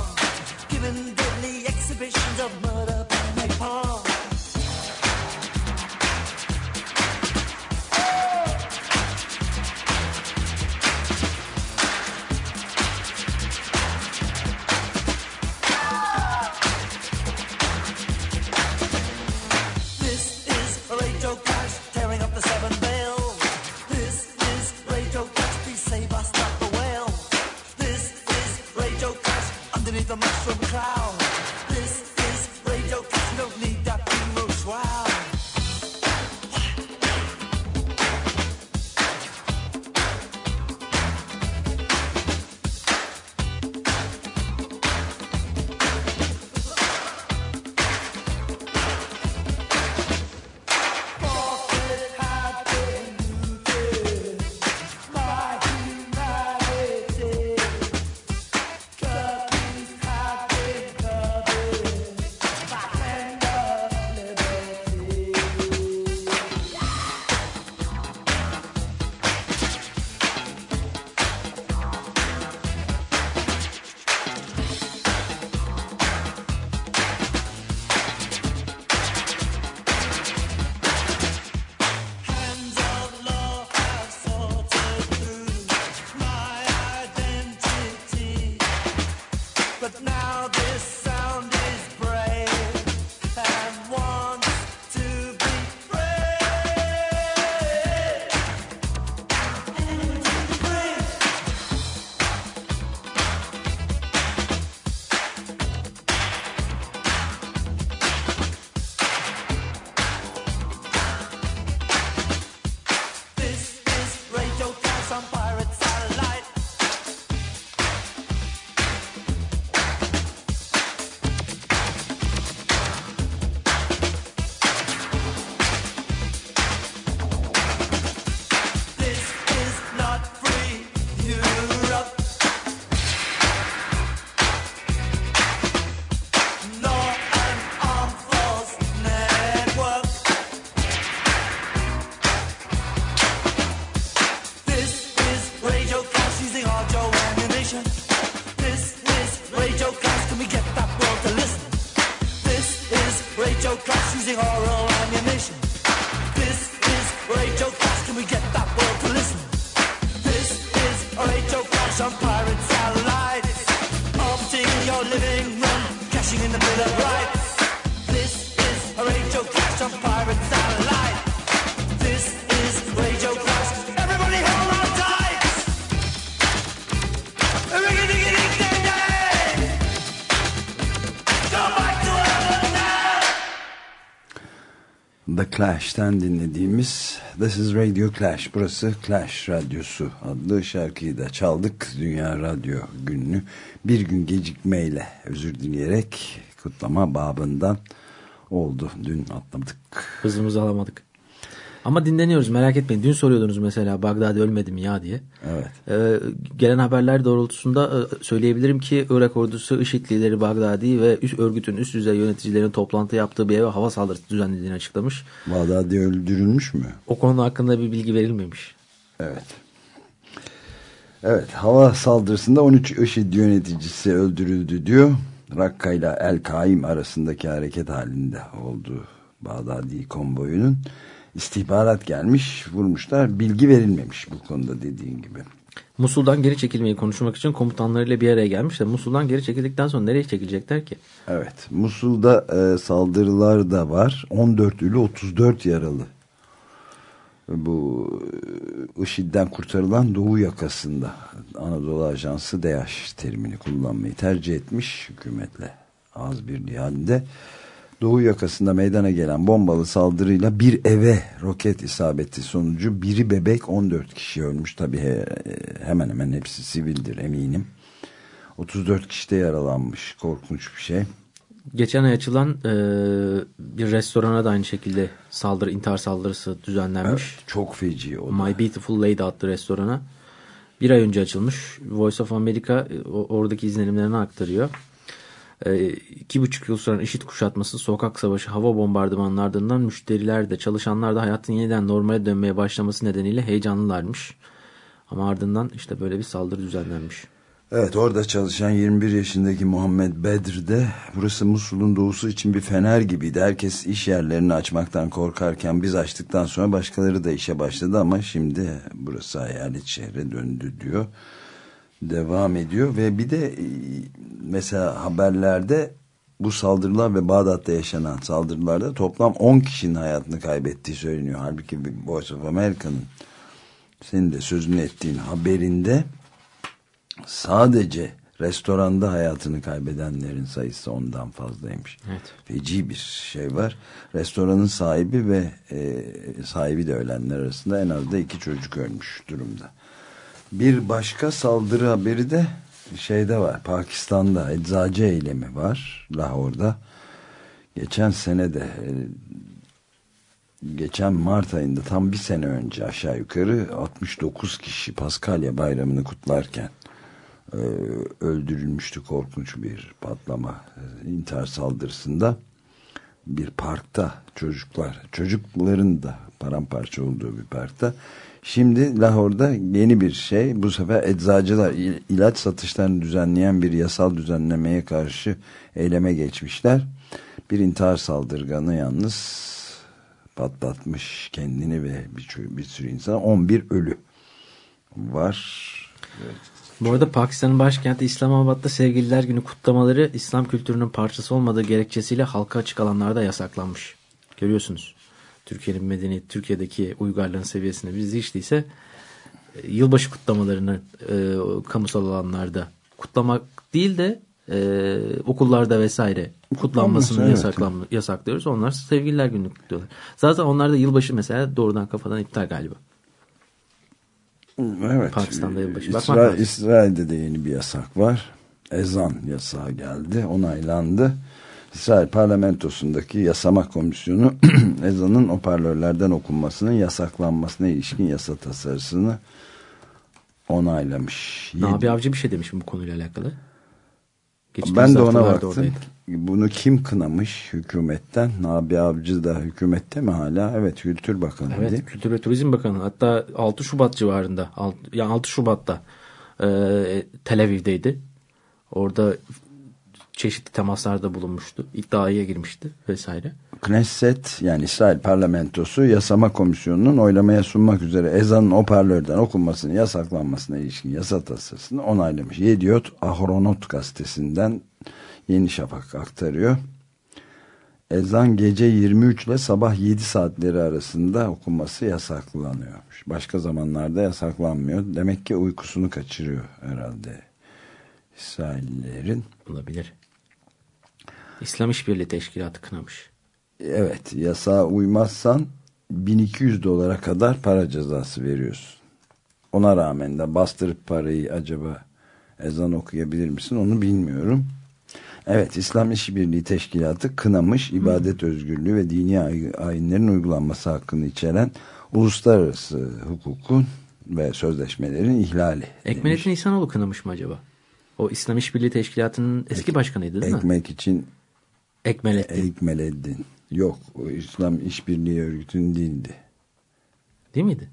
Speaker 1: Clash'ten dinlediğimiz This is Radio Clash. Burası Clash Radyosu adlı şarkıyı da çaldık. Dünya Radyo gününü bir gün gecikmeyle özür dileyerek kutlama babından oldu. Dün atladık.
Speaker 2: Hızımızı alamadık. Ama dinleniyoruz merak etmeyin. Dün soruyordunuz mesela Bagdadi ölmedi mi ya diye.
Speaker 1: Evet.
Speaker 2: Ee, gelen haberler doğrultusunda e, söyleyebilirim ki Irak ordusu IŞİD lideri Bagdadi ve üst örgütün üst düzey yöneticilerin toplantı yaptığı bir eve hava saldırısı düzenlediğini açıklamış.
Speaker 1: Bağdadi öldürülmüş mü?
Speaker 2: O konu hakkında bir bilgi verilmemiş.
Speaker 1: Evet. Evet hava saldırısında 13 IŞİD yöneticisi öldürüldü diyor. Rakka ile El Kaim arasındaki hareket halinde oldu Bağdadi konvoyunun. istihbarat gelmiş vurmuşlar bilgi verilmemiş bu konuda dediğin gibi.
Speaker 2: Musul'dan geri çekilmeyi konuşmak için komutanlarıyla bir araya gelmiş de Musul'dan geri çekildikten sonra nereye çekilecekler ki?
Speaker 1: Evet Musul'da e, saldırılar da var 14 ölü 34 yaralı. Bu e, IŞİD'den kurtarılan Doğu yakasında Anadolu Ajansı DEAŞ terimini kullanmayı tercih etmiş hükümetle az bir halinde. Doğu yakasında meydana gelen bombalı saldırıyla bir eve roket isabeti sonucu biri bebek 14 kişi ölmüş. Tabi he, hemen hemen hepsi sivildir eminim. 34 kişi de yaralanmış. Korkunç bir şey.
Speaker 2: Geçen ay açılan e, bir restorana da aynı şekilde saldırı, intihar saldırısı düzenlenmiş.
Speaker 1: Evet, çok feci o da.
Speaker 2: My Beautiful Lady adlı restorana. Bir ay önce açılmış. Voice of America e, oradaki izlenimlerini aktarıyor. E, iki buçuk yıl süren IŞİD kuşatması, sokak savaşı, hava bombardımanının ardından müşteriler de çalışanlar da hayatın yeniden normale dönmeye başlaması nedeniyle heyecanlılarmış. Ama ardından işte böyle bir saldırı düzenlenmiş.
Speaker 1: Evet orada çalışan 21 yaşındaki Muhammed Bedr de burası Musul'un doğusu için bir fener gibiydi. Herkes iş yerlerini açmaktan korkarken biz açtıktan sonra başkaları da işe başladı ama şimdi burası hayalet şehre döndü diyor. Devam ediyor ve bir de mesela haberlerde bu saldırılar ve Bağdat'ta yaşanan saldırılarda toplam 10 kişinin hayatını kaybettiği söyleniyor. Halbuki Voice of America'nın senin de sözünü ettiğin haberinde sadece restoranda hayatını kaybedenlerin sayısı ondan fazlaymış.
Speaker 2: Evet.
Speaker 1: Feci bir şey var. Restoranın sahibi ve e, sahibi de ölenler arasında en az da iki çocuk ölmüş durumda. Bir başka saldırı haberi de şeyde var. Pakistan'da eczacı eylemi var. Lahor'da. Geçen sene de e, geçen Mart ayında tam bir sene önce aşağı yukarı 69 kişi Paskalya bayramını kutlarken e, öldürülmüştü korkunç bir patlama e, intihar saldırısında bir parkta çocuklar çocukların da paramparça olduğu bir parkta şimdi Lahor'da yeni bir şey bu sefer eczacılar ilaç satışlarını düzenleyen bir yasal düzenlemeye karşı eyleme geçmişler bir intihar saldırganı yalnız patlatmış kendini ve bir, bir sürü insan 11 ölü var evet.
Speaker 2: Bu arada Pakistan'ın başkenti İslamabad'da Sevgililer Günü kutlamaları İslam kültürünün parçası olmadığı gerekçesiyle halka açık alanlarda yasaklanmış. Görüyorsunuz. Türkiye'nin medeniyet, Türkiye'deki uygarlığın seviyesine biz değilse e, yılbaşı kutlamalarını e, kamusal alanlarda kutlamak değil de e, okullarda vesaire kutlanmasını
Speaker 1: evet.
Speaker 2: yasaklan, yasaklıyoruz. Onlar Sevgililer Günü kutluyorlar. Zaten onlar da yılbaşı mesela doğrudan kafadan iptal galiba.
Speaker 1: Evet.
Speaker 2: Pakistan'da yılbaşı.
Speaker 1: İsra İsrail'de de yeni bir yasak var. Ezan yasağı geldi. Onaylandı. İsrail parlamentosundaki yasama komisyonu ezanın hoparlörlerden okunmasının yasaklanmasına ilişkin yasa tasarısını onaylamış.
Speaker 2: Nabi Avcı bir şey demiş bu konuyla alakalı.
Speaker 1: Geçtiğimiz ben de ona baktım. Oradaydı. Bunu kim kınamış hükümetten? Nabi Avcı da hükümette mi hala? Evet Kültür Bakanı
Speaker 2: evet,
Speaker 1: değil
Speaker 2: Kültür ve Turizm Bakanı. Hatta 6 Şubat civarında yani 6 Şubat'ta e, Tel Aviv'deydi. Orada çeşitli temaslarda bulunmuştu. İddiaya girmişti vesaire.
Speaker 1: Knesset yani İsrail parlamentosu yasama komisyonunun oylamaya sunmak üzere ezanın hoparlörden okunmasını yasaklanmasına ilişkin yasa tasarısını onaylamış. Yediot Ahronot gazetesinden Yeni Şafak aktarıyor. Ezan gece 23 ile sabah 7 saatleri arasında okunması yasaklanıyormuş. Başka zamanlarda yasaklanmıyor. Demek ki uykusunu kaçırıyor herhalde İsraillerin.
Speaker 2: Olabilir. İslam İşbirliği Teşkilatı kınamış.
Speaker 1: Evet yasağa uymazsan 1200 dolara kadar para cezası veriyorsun. Ona rağmen de bastırıp parayı acaba ezan okuyabilir misin onu bilmiyorum. Evet İslam İşbirliği Teşkilatı kınamış ibadet özgürlüğü ve dini ay- ayinlerin uygulanması hakkını içeren uluslararası hukukun ve sözleşmelerin ihlali.
Speaker 2: Ekmelettin İhsanoğlu kınamış mı acaba? O İslam İşbirliği Teşkilatı'nın eski başkanıydı değil mi?
Speaker 1: Ekmek için
Speaker 2: Ekmelettin.
Speaker 1: Ekmeleddin. Yok o İslam İşbirliği Örgütü'nün değildi.
Speaker 2: Değil miydi?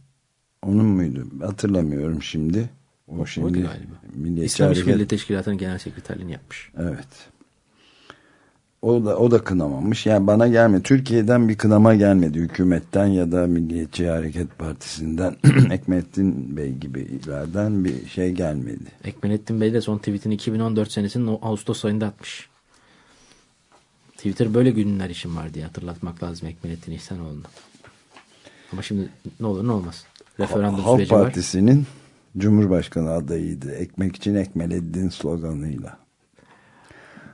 Speaker 1: Onun muydu? Hatırlamıyorum şimdi. O şimdi
Speaker 2: oydu galiba.
Speaker 1: Milliyetçi
Speaker 2: İslam
Speaker 1: Hareket-
Speaker 2: İşbirliği Teşkilatı'nın genel sekreterliğini yapmış.
Speaker 1: Evet. O da o da kınamamış. Yani bana gelmedi. Türkiye'den bir kınama gelmedi. Hükümetten ya da Milliyetçi Hareket Partisi'nden Ekmettin Bey gibilerden bir şey gelmedi.
Speaker 2: Ekmelettin Bey de son tweetini 2014 senesinin o Ağustos ayında atmış. Twitter böyle günler için var diye hatırlatmak lazım Ekmelettin İhsanoğlu'na. Ama şimdi ne olur ne olmaz. Referandum
Speaker 1: Halk
Speaker 2: süreci var.
Speaker 1: Partisi'nin Cumhurbaşkanı adayıydı. Ekmek için Ekmeleddin sloganıyla.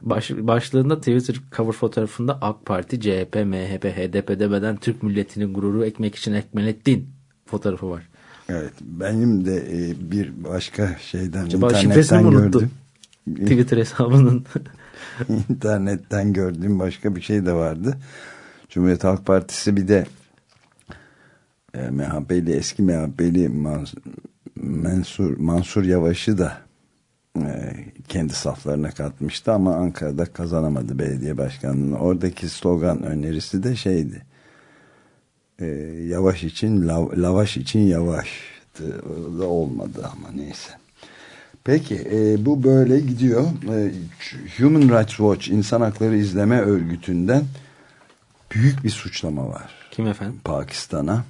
Speaker 2: Baş, başlığında Twitter cover fotoğrafında AK Parti, CHP, MHP, HDP demeden Türk milletinin gururu ekmek için Ekmelettin fotoğrafı var.
Speaker 1: Evet. Benim de e, bir başka şeyden
Speaker 2: Acaba
Speaker 1: internetten gördüm.
Speaker 2: Twitter hesabının
Speaker 1: internetten gördüğüm başka bir şey de vardı. Cumhuriyet Halk Partisi bir de e, MHP'li eski MHP'li Mans- Mansur, Mansur Yavaş'ı da e, kendi saflarına katmıştı ama Ankara'da kazanamadı belediye başkanlığını. Oradaki slogan önerisi de şeydi. E, yavaş için lav- lavaş için yavaştı. Da olmadı ama neyse. Peki e, bu böyle gidiyor. E, Human Rights Watch İnsan Hakları İzleme Örgütü'nden büyük bir suçlama var.
Speaker 2: kim efendim?
Speaker 1: Pakistan'a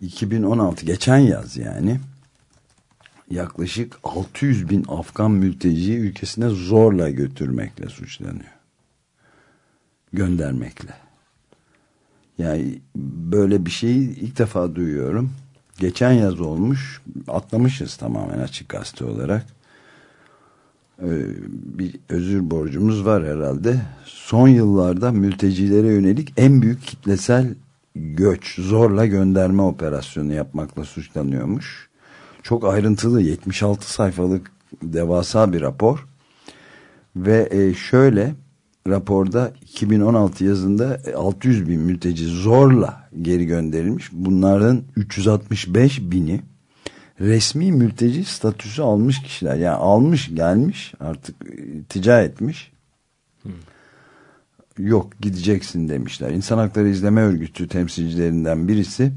Speaker 1: 2016 geçen yaz yani yaklaşık 600 bin Afgan mülteciyi ülkesine zorla götürmekle suçlanıyor. Göndermekle. Yani böyle bir şeyi ilk defa duyuyorum. Geçen yaz olmuş. Atlamışız tamamen açık gazete olarak. Ee, bir özür borcumuz var herhalde. Son yıllarda mültecilere yönelik en büyük kitlesel göç, zorla gönderme operasyonu yapmakla suçlanıyormuş. Çok ayrıntılı 76 sayfalık devasa bir rapor. Ve e, şöyle raporda 2016 yazında 600 bin mülteci zorla geri gönderilmiş. Bunların 365 bini resmi mülteci statüsü almış kişiler. Yani almış gelmiş artık tica etmiş. Yok gideceksin demişler. İnsan Hakları İzleme Örgütü temsilcilerinden birisi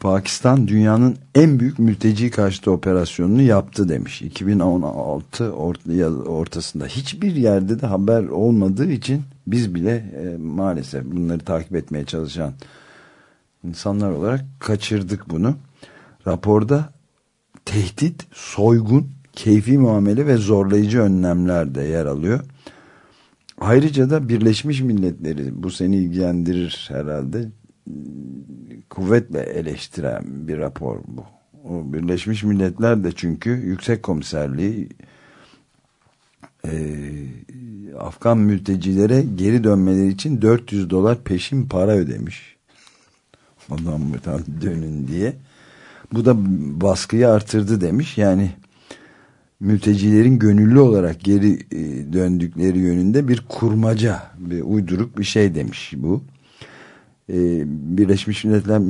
Speaker 1: Pakistan dünyanın en büyük mülteci karşıtı operasyonunu yaptı demiş. 2016 ortasında hiçbir yerde de haber olmadığı için biz bile e, maalesef bunları takip etmeye çalışan insanlar olarak kaçırdık bunu. Raporda tehdit, soygun, keyfi muamele ve zorlayıcı önlemler de yer alıyor. Ayrıca da Birleşmiş Milletleri bu seni ilgilendirir herhalde kuvvetle eleştiren bir rapor bu. Birleşmiş Milletler de çünkü Yüksek Komiserliği e, Afgan mültecilere geri dönmeleri için 400 dolar peşin para ödemiş. Ondan buradan dönün diye. Bu da baskıyı artırdı demiş. Yani mültecilerin gönüllü olarak geri e, döndükleri yönünde bir kurmaca, bir uyduruk bir şey demiş bu. E, Birleşmiş Milletler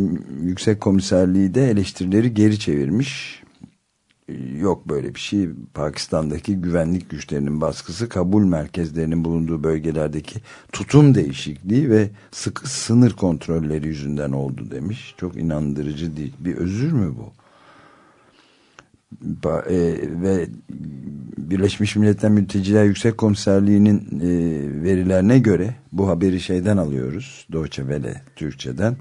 Speaker 1: Yüksek Komiserliği de eleştirileri geri çevirmiş. E, yok böyle bir şey. Pakistan'daki güvenlik güçlerinin baskısı kabul merkezlerinin bulunduğu bölgelerdeki tutum değişikliği ve sıkı sınır kontrolleri yüzünden oldu demiş. Çok inandırıcı değil. Bir özür mü bu? E, ve Birleşmiş Milletler Mülteciler Yüksek Komiserliği'nin e, verilerine göre bu haberi şeyden alıyoruz. Deutsche Welle Türkçe'den.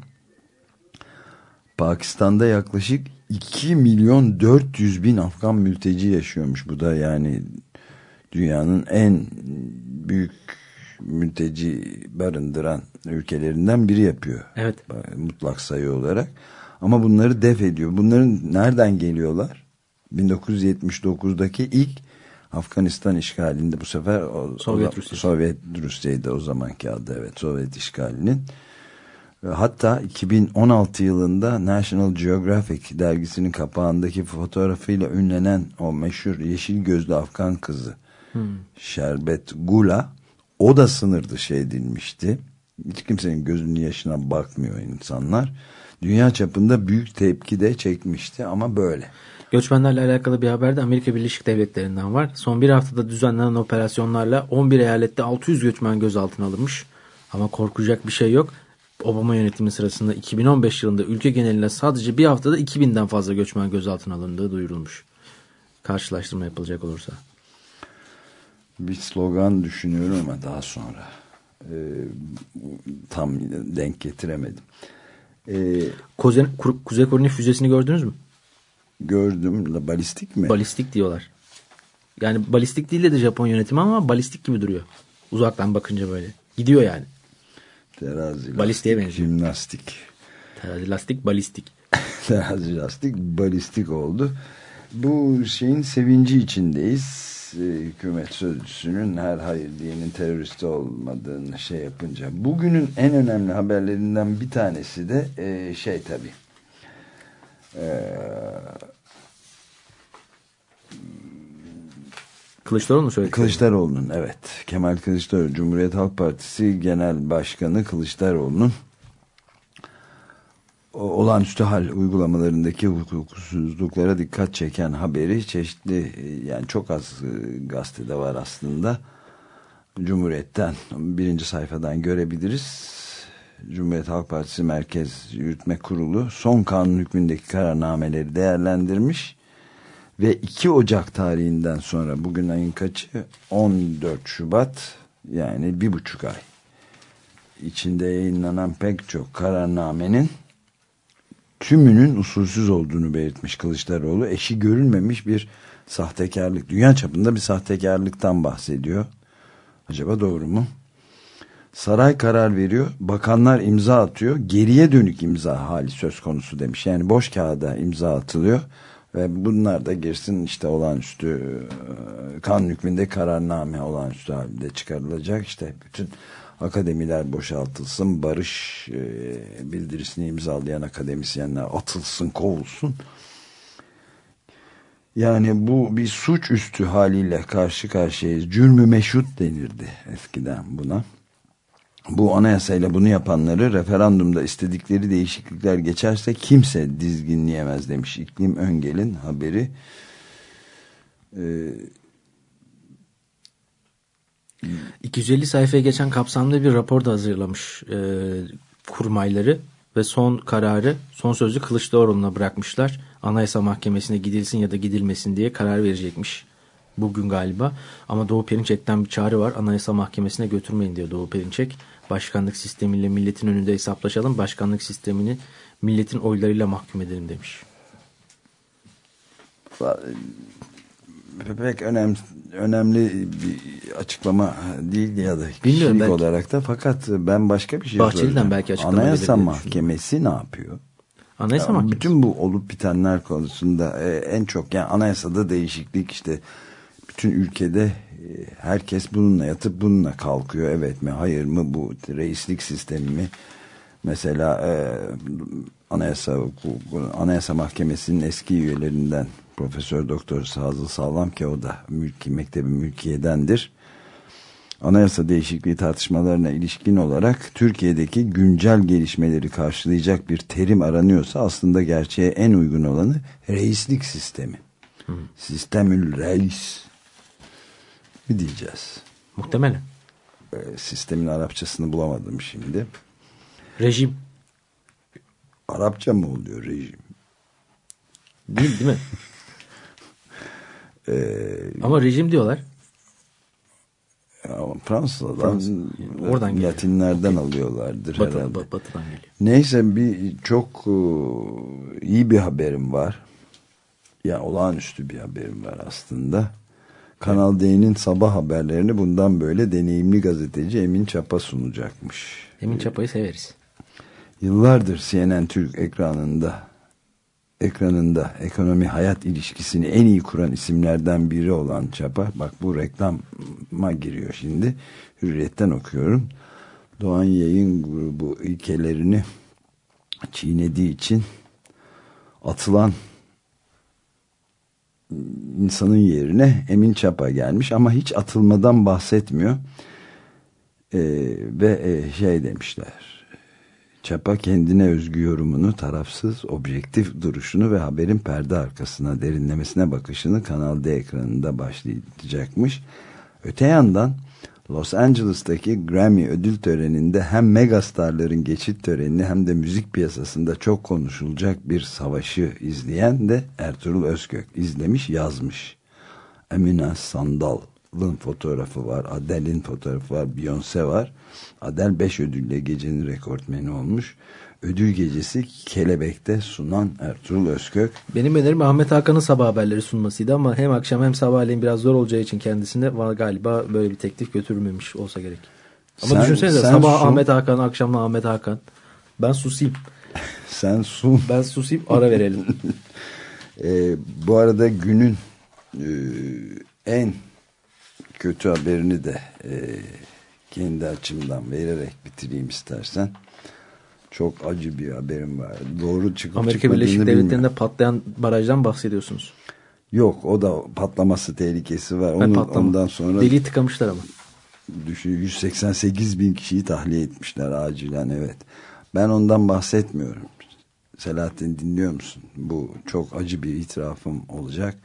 Speaker 1: Pakistan'da yaklaşık 2 milyon 400 bin Afgan mülteci yaşıyormuş. Bu da yani dünyanın en büyük mülteci barındıran ülkelerinden biri yapıyor.
Speaker 2: Evet.
Speaker 1: Mutlak sayı olarak. Ama bunları def ediyor. Bunların nereden geliyorlar? 1979'daki ilk Afganistan işgalinde bu sefer o,
Speaker 2: Sovyet
Speaker 1: o,
Speaker 2: Rusyası.
Speaker 1: Sovyet Rusya'ydı o zamanki adı evet Sovyet işgalinin. Hatta 2016 yılında National Geographic dergisinin kapağındaki fotoğrafıyla ünlenen o meşhur yeşil gözlü Afgan kızı Şerbet Gula o da sınır dışı edilmişti. Hiç kimsenin gözünün yaşına bakmıyor insanlar. Dünya çapında büyük tepki de çekmişti ama böyle.
Speaker 2: Göçmenlerle alakalı bir haber de Amerika Birleşik Devletleri'nden var. Son bir haftada düzenlenen operasyonlarla 11 eyalette 600 göçmen gözaltına alınmış. Ama korkacak bir şey yok. Obama yönetimi sırasında 2015 yılında ülke genelinde sadece bir haftada 2000'den fazla göçmen gözaltına alındığı duyurulmuş. Karşılaştırma yapılacak olursa.
Speaker 1: Bir slogan düşünüyorum ama daha sonra e, tam denk getiremedim. E,
Speaker 2: Kuzey, Kur- Kuzey Kore'nin füzesini gördünüz mü?
Speaker 1: Gördüm balistik mi?
Speaker 2: Balistik diyorlar. Yani balistik değil de Japon yönetimi ama balistik gibi duruyor. Uzaktan bakınca böyle. Gidiyor yani.
Speaker 1: Terazi
Speaker 2: Balistiğe
Speaker 1: lastik,
Speaker 2: benziyor.
Speaker 1: Jimnastik.
Speaker 2: Terazi lastik balistik.
Speaker 1: Terazi lastik balistik oldu. Bu şeyin sevinci içindeyiz. E, hükümet sözcüsünün her hayır diyenin terörist olmadığını şey yapınca. Bugünün en önemli haberlerinden bir tanesi de e, şey tabii.
Speaker 2: Kılıçdaroğlu mu söyledi?
Speaker 1: Kılıçdaroğlu'nun evet. Kemal Kılıçdaroğlu Cumhuriyet Halk Partisi Genel Başkanı Kılıçdaroğlu'nun olağanüstü hal uygulamalarındaki hukuksuzluklara dikkat çeken haberi çeşitli e, yani çok az e, gazetede var aslında. Cumhuriyet'ten birinci sayfadan görebiliriz. Cumhuriyet Halk Partisi Merkez Yürütme Kurulu son kanun hükmündeki kararnameleri değerlendirmiş ve 2 Ocak tarihinden sonra bugün ayın kaçı 14 Şubat yani bir buçuk ay içinde yayınlanan pek çok kararnamenin tümünün usulsüz olduğunu belirtmiş Kılıçdaroğlu. Eşi görülmemiş bir sahtekarlık, dünya çapında bir sahtekarlıktan bahsediyor. Acaba doğru mu? Saray karar veriyor, bakanlar imza atıyor, geriye dönük imza hali söz konusu demiş. Yani boş kağıda imza atılıyor ve bunlar da girsin işte olağanüstü e, kanun hükmünde kararname olağanüstü halde çıkarılacak. İşte bütün akademiler boşaltılsın, barış e, bildirisini imzalayan akademisyenler atılsın, kovulsun. Yani bu bir suçüstü haliyle karşı karşıyayız. Cürmü meşrut denirdi eskiden buna. Bu anayasayla bunu yapanları referandumda istedikleri değişiklikler geçerse kimse dizginleyemez demiş İklim Öngel'in haberi. Ee,
Speaker 2: 250 sayfaya geçen kapsamlı bir rapor da hazırlamış e, kurmayları ve son kararı son sözü Kılıçdaroğlu'na bırakmışlar. Anayasa Mahkemesi'ne gidilsin ya da gidilmesin diye karar verecekmiş bugün galiba. Ama Doğu Perinçek'ten bir çağrı var. Anayasa Mahkemesi'ne götürmeyin diyor Doğu Perinçek. Başkanlık sistemiyle milletin önünde hesaplaşalım. Başkanlık sistemini milletin oylarıyla mahkum edelim demiş.
Speaker 1: pek önem, önemli bir açıklama değil ya da
Speaker 2: Bilmiyorum,
Speaker 1: kişilik
Speaker 2: belki-
Speaker 1: olarak da fakat ben başka bir şey
Speaker 2: Bahçeli'den belki açıklama
Speaker 1: Anayasa Mahkemesi ne yapıyor?
Speaker 2: Anayasa
Speaker 1: Ya
Speaker 2: Mahkemesi.
Speaker 1: Bütün bu olup bitenler konusunda e, en çok yani anayasada değişiklik işte bütün ülkede herkes bununla yatıp bununla kalkıyor. Evet mi hayır mı bu reislik sistemi mi? Mesela e, anayasa anayasa mahkemesinin eski üyelerinden Profesör Doktor Sazıl Sağlam ki o da mülki mektebi mülkiyedendir. Anayasa değişikliği tartışmalarına ilişkin olarak Türkiye'deki güncel gelişmeleri karşılayacak bir terim aranıyorsa aslında gerçeğe en uygun olanı reislik sistemi. Sistemül reis mi diyeceğiz?
Speaker 2: Muhtemelen.
Speaker 1: Ee, sistemin Arapçasını bulamadım şimdi.
Speaker 2: Rejim.
Speaker 1: Arapça mı oluyor rejim?
Speaker 2: Değil değil mi?
Speaker 1: Ee,
Speaker 2: Ama rejim diyorlar.
Speaker 1: Fransa'dan,
Speaker 2: Fransa, oradan geliyor.
Speaker 1: Latinlerden alıyorlardır
Speaker 2: Batı,
Speaker 1: herhalde.
Speaker 2: ba- batıdan geliyor.
Speaker 1: Neyse bir çok e, iyi bir haberim var. Ya olağanüstü bir haberim var aslında. Kanal D'nin sabah haberlerini bundan böyle deneyimli gazeteci Emin Çapa sunacakmış.
Speaker 2: Emin Çapa'yı severiz.
Speaker 1: Yıllardır CNN Türk ekranında ekranında ekonomi hayat ilişkisini en iyi kuran isimlerden biri olan Çapa bak bu reklama giriyor şimdi hürriyetten okuyorum Doğan Yayın Grubu ilkelerini çiğnediği için atılan insanın yerine Emin Çapa gelmiş ama hiç atılmadan bahsetmiyor Ee, ve e, şey demişler Çapa kendine özgü yorumunu, tarafsız, objektif duruşunu ve haberin perde arkasına derinlemesine bakışını Kanal D ekranında başlayacakmış. Öte yandan Los Angeles'taki Grammy ödül töreninde hem megastarların geçit törenini hem de müzik piyasasında çok konuşulacak bir savaşı izleyen de Ertuğrul Özkök izlemiş yazmış. Emine Sandal'ın fotoğrafı var, Adele'in fotoğrafı var, Beyoncé var. Adele 5 ödülle gecenin rekortmeni olmuş. Ödül gecesi Kelebek'te sunan Ertuğrul Özkök.
Speaker 2: Benim önerim Ahmet Hakan'ın sabah haberleri sunmasıydı ama hem akşam hem sabahleyin biraz zor olacağı için kendisine var galiba böyle bir teklif götürmemiş olsa gerek. Ama
Speaker 1: Sen-
Speaker 2: düşünsenize
Speaker 1: sen
Speaker 2: sabah
Speaker 1: sun-
Speaker 2: Ahmet Hakan, akşam Ahmet Hakan. Ben susayım.
Speaker 1: Sen sun.
Speaker 2: Ben susayım ara verelim.
Speaker 1: Ee, bu arada günün e, en kötü haberini de e, kendi açımdan vererek bitireyim istersen. Çok acı bir haberim var. Doğru çıkıp
Speaker 2: Amerika Birleşik. Devletleri'nde patlayan barajdan bahsediyorsunuz.
Speaker 1: Yok o da patlaması tehlikesi var. Onu, ondan sonra
Speaker 2: Deliği tıkamışlar ama.
Speaker 1: düşün 188 bin kişiyi tahliye etmişler acilen evet. Ben ondan bahsetmiyorum. Selahattin dinliyor musun? Bu çok acı bir itirafım olacak.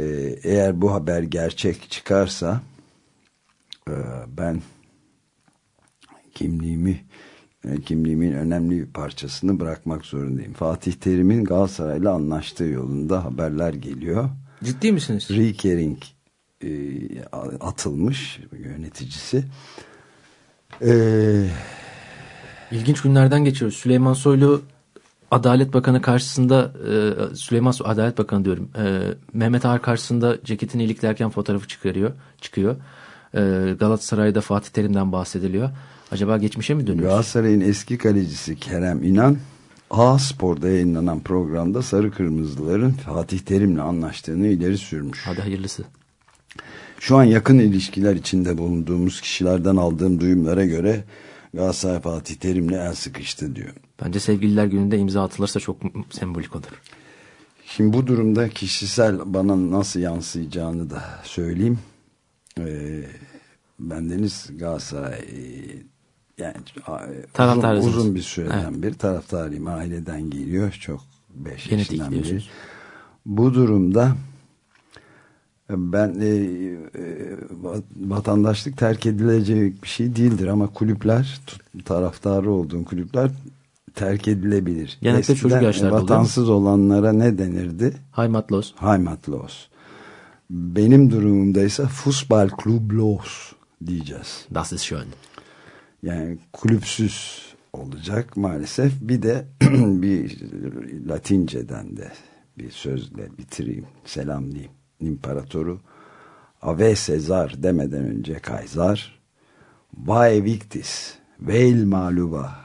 Speaker 1: Ee, eğer bu haber gerçek çıkarsa e, ben kimliğimi e, kimliğimin önemli bir parçasını bırakmak zorundayım. Fatih Terim'in Galatasaray'la anlaştığı yolunda haberler geliyor.
Speaker 2: Ciddi misiniz?
Speaker 1: Riekering e, atılmış yöneticisi. E,
Speaker 2: İlginç günlerden geçiyoruz. Süleyman Soylu Adalet Bakanı karşısında e, Süleyman Adalet Bakanı diyorum. E, Mehmet Ağar karşısında ceketini iliklerken fotoğrafı çıkarıyor, çıkıyor. E, Galatasaray'da Fatih Terim'den bahsediliyor. Acaba geçmişe mi dönüyoruz?
Speaker 1: Galatasaray'ın eski kalecisi Kerem İnan A Spor'da yayınlanan programda Sarı Kırmızıların Fatih Terim'le anlaştığını ileri sürmüş.
Speaker 2: Hadi hayırlısı.
Speaker 1: Şu an yakın ilişkiler içinde bulunduğumuz kişilerden aldığım duyumlara göre Galatasaray Fatih Terim'le el sıkıştı diyor.
Speaker 2: Bence sevgililer gününde imza atılırsa çok sembolik olur.
Speaker 1: Şimdi bu durumda kişisel bana nasıl yansıyacağını da söyleyeyim. Ee, bendeniz Galatasaray yani uzun, uzun bir süreden bir taraftarıyım. Aileden geliyor. Çok 5
Speaker 2: Genetik
Speaker 1: yaşından beri. Bu durumda ben e, e, vatandaşlık terk edilecek bir şey değildir ama kulüpler taraftarı olduğun kulüpler terk edilebilir.
Speaker 2: Genellikle çocuk
Speaker 1: Eskiden,
Speaker 2: yaşlarda oluyor mu?
Speaker 1: Vatansız olanlara ne denirdi?
Speaker 2: Heimatlos.
Speaker 1: Heimatlos. Benim durumumda ise Fußballklublos diyeceğiz.
Speaker 2: Das ist schön.
Speaker 1: Yani kulüpsüz olacak maalesef. Bir de bir Latinceden de bir sözle bitireyim. Selam diyeyim. İmparatoru Ave Sezar demeden önce Kaysar Vae Victis Veil Maluba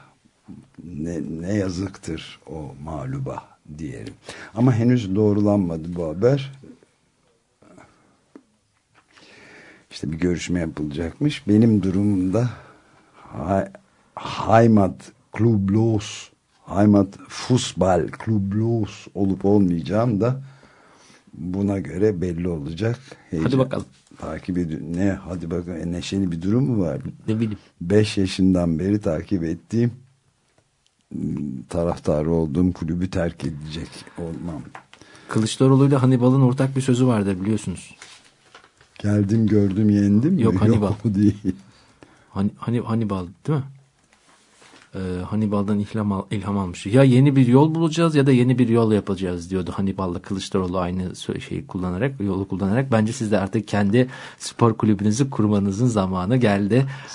Speaker 1: ne, ne yazıktır o maluba diyelim. Ama henüz doğrulanmadı bu haber. İşte bir görüşme yapılacakmış. Benim durumumda Hay- Heimat Klublos Heimat Fußball Klublos olup olmayacağım da buna göre belli olacak.
Speaker 2: Hadi bakalım.
Speaker 1: Takip ediyor. Ne? Hadi bakalım. E, neşeli bir durum mu var?
Speaker 2: Ne bileyim.
Speaker 1: 5 yaşından beri takip ettiğim m, taraftarı olduğum kulübü terk edecek olmam.
Speaker 2: Kılıçdaroğlu ile Hannibal'ın ortak bir sözü vardır biliyorsunuz.
Speaker 1: Geldim gördüm yendim mi?
Speaker 2: Yok, Hannibal.
Speaker 1: değil.
Speaker 2: Hani Hannibal değil mi? E, Hannibal'dan ilham, al- ilham almış. Ya yeni bir yol bulacağız ya da yeni bir yol yapacağız diyordu Hannibal'la Kılıçdaroğlu aynı şeyi kullanarak, yolu kullanarak. Bence siz de artık kendi spor kulübünüzü kurmanızın zamanı geldi. Açık,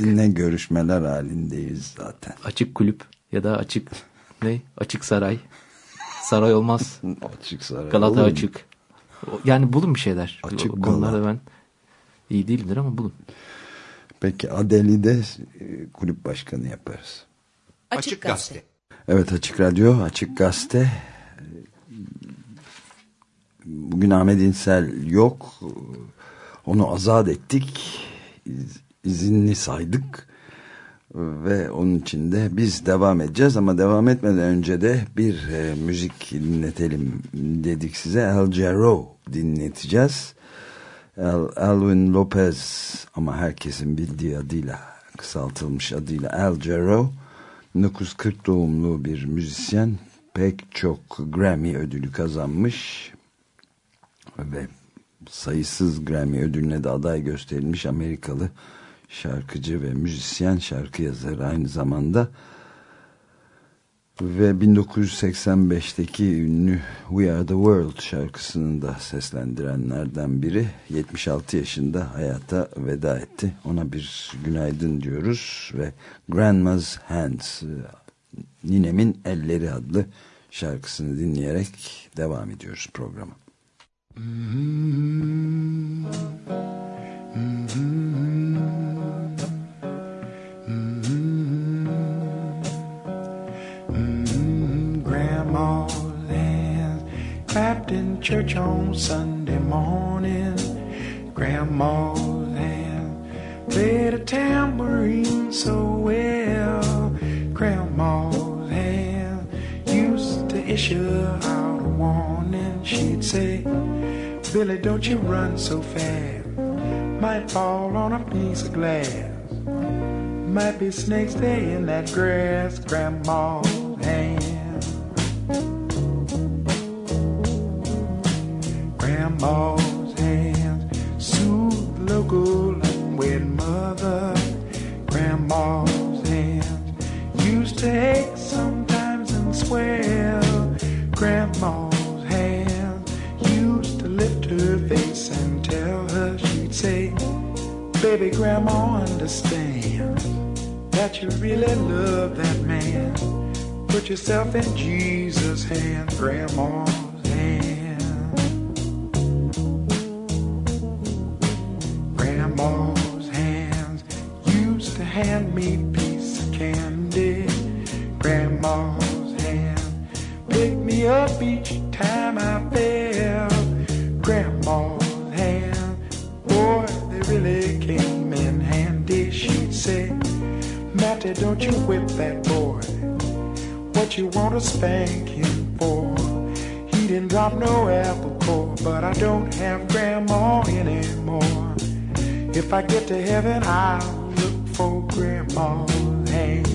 Speaker 1: Selahattin'le görüşmeler halindeyiz zaten.
Speaker 2: açık kulüp ya da açık ne? Açık saray. Saray olmaz.
Speaker 1: Açık saray.
Speaker 2: Galata açık. Yani bulun bir şeyler.
Speaker 1: Açık
Speaker 2: O konularda ben iyi değilimdir ama bulun.
Speaker 1: Peki Adeli de e, kulüp başkanı yaparız.
Speaker 6: Açık Gazete.
Speaker 1: Evet Açık Radyo, Açık Gazete. Bugün Ahmet İnsel yok. Onu azat ettik. İz- izinli saydık. Ve onun için de biz devam edeceğiz ama devam etmeden önce de bir e, müzik dinletelim dedik size. El Jarreau dinleteceğiz. El, Elvin Lopez ama herkesin bildiği adıyla kısaltılmış adıyla El Jarreau 1940 doğumlu bir müzisyen pek çok Grammy ödülü kazanmış ve sayısız Grammy ödülüne de aday gösterilmiş Amerikalı şarkıcı ve müzisyen şarkı yazarı aynı zamanda ve 1985'teki ünlü We Are The World şarkısını da seslendirenlerden biri 76 yaşında hayata veda etti. Ona bir günaydın diyoruz ve Grandma's Hands Ninemin Elleri adlı şarkısını dinleyerek devam ediyoruz programa.
Speaker 8: Grandma's hands clapped in church on Sunday morning. Grandma's hands played a tambourine so well. Grandma's hands used to issue out a warning. She'd say, Billy, don't you run so fast. Might fall on a piece of glass. Might be snakes there in that grass, Grandma's hand. Grandma's hands soothe the local unwed mother. Grandma's hands used to ache sometimes and swell. Grandma's hands used to lift her face and tell her she'd say, Baby, Grandma understands that you really love that man. Put yourself in Jesus' hands, Grandma's spank him for? He didn't drop no apple core, but I don't have grandma anymore. If I get to heaven, I'll look for grandma's hand.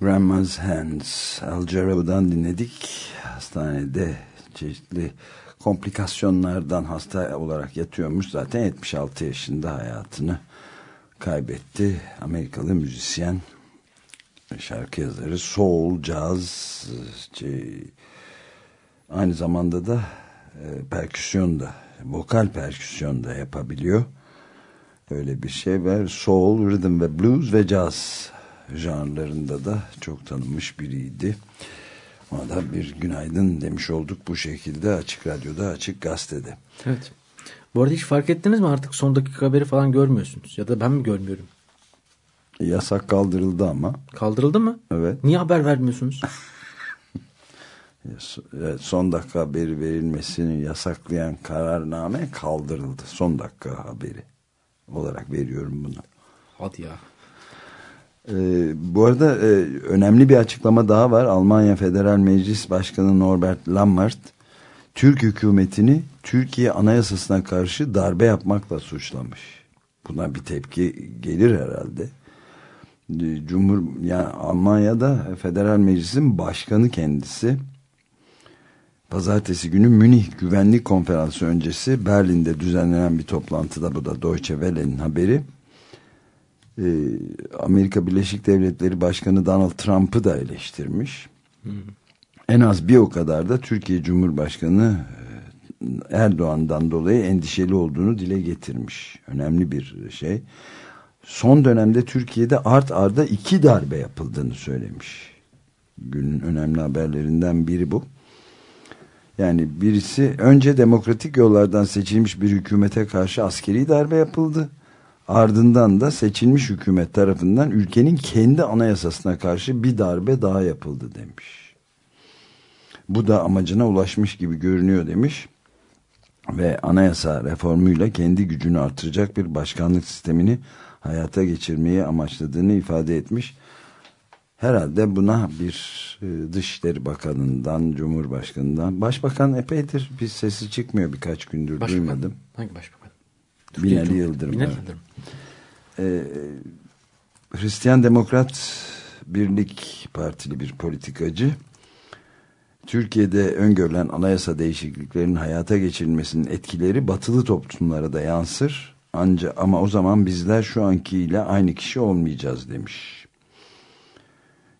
Speaker 1: Grandma's Hands Al dinledik. Hastanede çeşitli komplikasyonlardan hasta olarak yatıyormuş. Zaten 76 yaşında hayatını kaybetti. Amerikalı müzisyen, şarkı yazarı, soul, jazz, şey, aynı zamanda da e, perküsyon da, vokal perküsyon da yapabiliyor. Öyle bir şey var. Soul, rhythm ve blues ve jazz janrlarında da çok tanınmış biriydi. Ona da bir günaydın demiş olduk bu şekilde Açık Radyo'da, Açık Gazete'de.
Speaker 2: Evet. Bu arada hiç fark ettiniz mi artık son dakika haberi falan görmüyorsunuz? Ya da ben mi görmüyorum?
Speaker 1: Yasak kaldırıldı ama.
Speaker 2: Kaldırıldı mı?
Speaker 1: Evet.
Speaker 2: Niye haber vermiyorsunuz?
Speaker 1: Son dakika haberi verilmesini yasaklayan kararname kaldırıldı. Son dakika haberi olarak veriyorum bunu.
Speaker 2: Hadi ya.
Speaker 1: Ee, bu arada e, önemli bir açıklama daha var. Almanya Federal Meclis Başkanı Norbert Lammert Türk hükümetini Türkiye Anayasasına karşı darbe yapmakla suçlamış. Buna bir tepki gelir herhalde. Ee, Cumhur yani Almanya'da Federal Meclis'in başkanı kendisi Pazartesi günü Münih Güvenlik Konferansı öncesi Berlin'de düzenlenen bir toplantıda bu da Deutsche Welle'nin haberi. Ee, Amerika Birleşik Devletleri Başkanı Donald Trump'ı da eleştirmiş. En az bir o kadar da Türkiye Cumhurbaşkanı e, Erdoğan'dan dolayı endişeli olduğunu dile getirmiş. Önemli bir şey. Son dönemde Türkiye'de art arda iki darbe yapıldığını söylemiş. Günün önemli haberlerinden biri bu. Yani birisi önce demokratik yollardan seçilmiş bir hükümete karşı askeri darbe yapıldı. Ardından da seçilmiş hükümet tarafından ülkenin kendi anayasasına karşı bir darbe daha yapıldı demiş. Bu da amacına ulaşmış gibi görünüyor demiş. Ve anayasa reformuyla kendi gücünü artıracak bir başkanlık sistemini hayata geçirmeyi amaçladığını ifade etmiş. Herhalde buna bir e, Dışişleri Bakanı'ndan, Cumhurbaşkanı'ndan, Başbakan epeydir bir sesi çıkmıyor birkaç gündür
Speaker 2: Başbakan.
Speaker 1: duymadım.
Speaker 2: Hangi başbakan?
Speaker 1: Binali
Speaker 2: Türkiye
Speaker 1: Yıldırım.
Speaker 2: Binali
Speaker 1: evet.
Speaker 2: Yıldırım.
Speaker 1: Ee, Hristiyan Demokrat Birlik Partili bir politikacı Türkiye'de öngörülen anayasa değişikliklerinin hayata geçirilmesinin etkileri batılı toplumlara da yansır. Ancak ama o zaman bizler şu ankiyle aynı kişi olmayacağız demiş.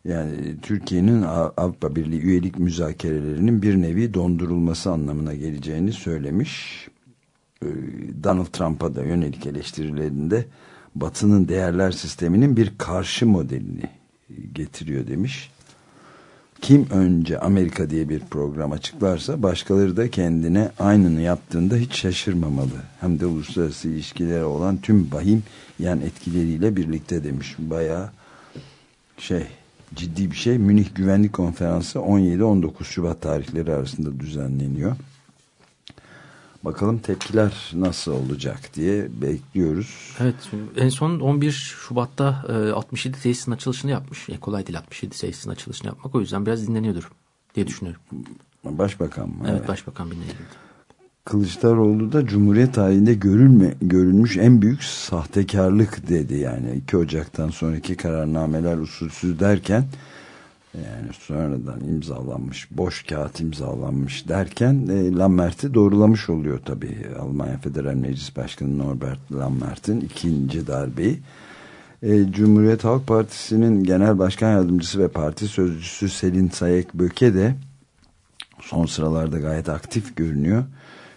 Speaker 1: Yani Türkiye'nin Av- Avrupa Birliği üyelik müzakerelerinin bir nevi dondurulması anlamına geleceğini söylemiş. Ee, Donald Trump'a da yönelik eleştirilerinde Batı'nın değerler sisteminin bir karşı modelini getiriyor demiş. Kim önce Amerika diye bir program açıklarsa başkaları da kendine aynını yaptığında hiç şaşırmamalı. Hem de uluslararası ilişkilere olan tüm bahim yan etkileriyle birlikte demiş. Bayağı şey ciddi bir şey. Münih Güvenlik Konferansı 17-19 Şubat tarihleri arasında düzenleniyor. Bakalım tepkiler nasıl olacak diye bekliyoruz.
Speaker 2: Evet en son 11 Şubat'ta e, 67 tesisin açılışını yapmış. E, kolay değil 67 tesisin açılışını yapmak o yüzden biraz dinleniyordur diye düşünüyorum.
Speaker 1: Başbakan mı?
Speaker 2: Evet, Başbakan Binali Yıldırım.
Speaker 1: Kılıçdaroğlu da Cumhuriyet tarihinde görülme, görülmüş en büyük sahtekarlık dedi. Yani 2 Ocak'tan sonraki kararnameler usulsüz derken yani sonradan imzalanmış, boş kağıt imzalanmış derken e, Lammert'i doğrulamış oluyor tabii. Almanya Federal Meclis Başkanı Norbert Lammert'in ikinci darbeyi. E, Cumhuriyet Halk Partisi'nin Genel Başkan Yardımcısı ve Parti Sözcüsü Selin Sayek Böke de son sıralarda gayet aktif görünüyor.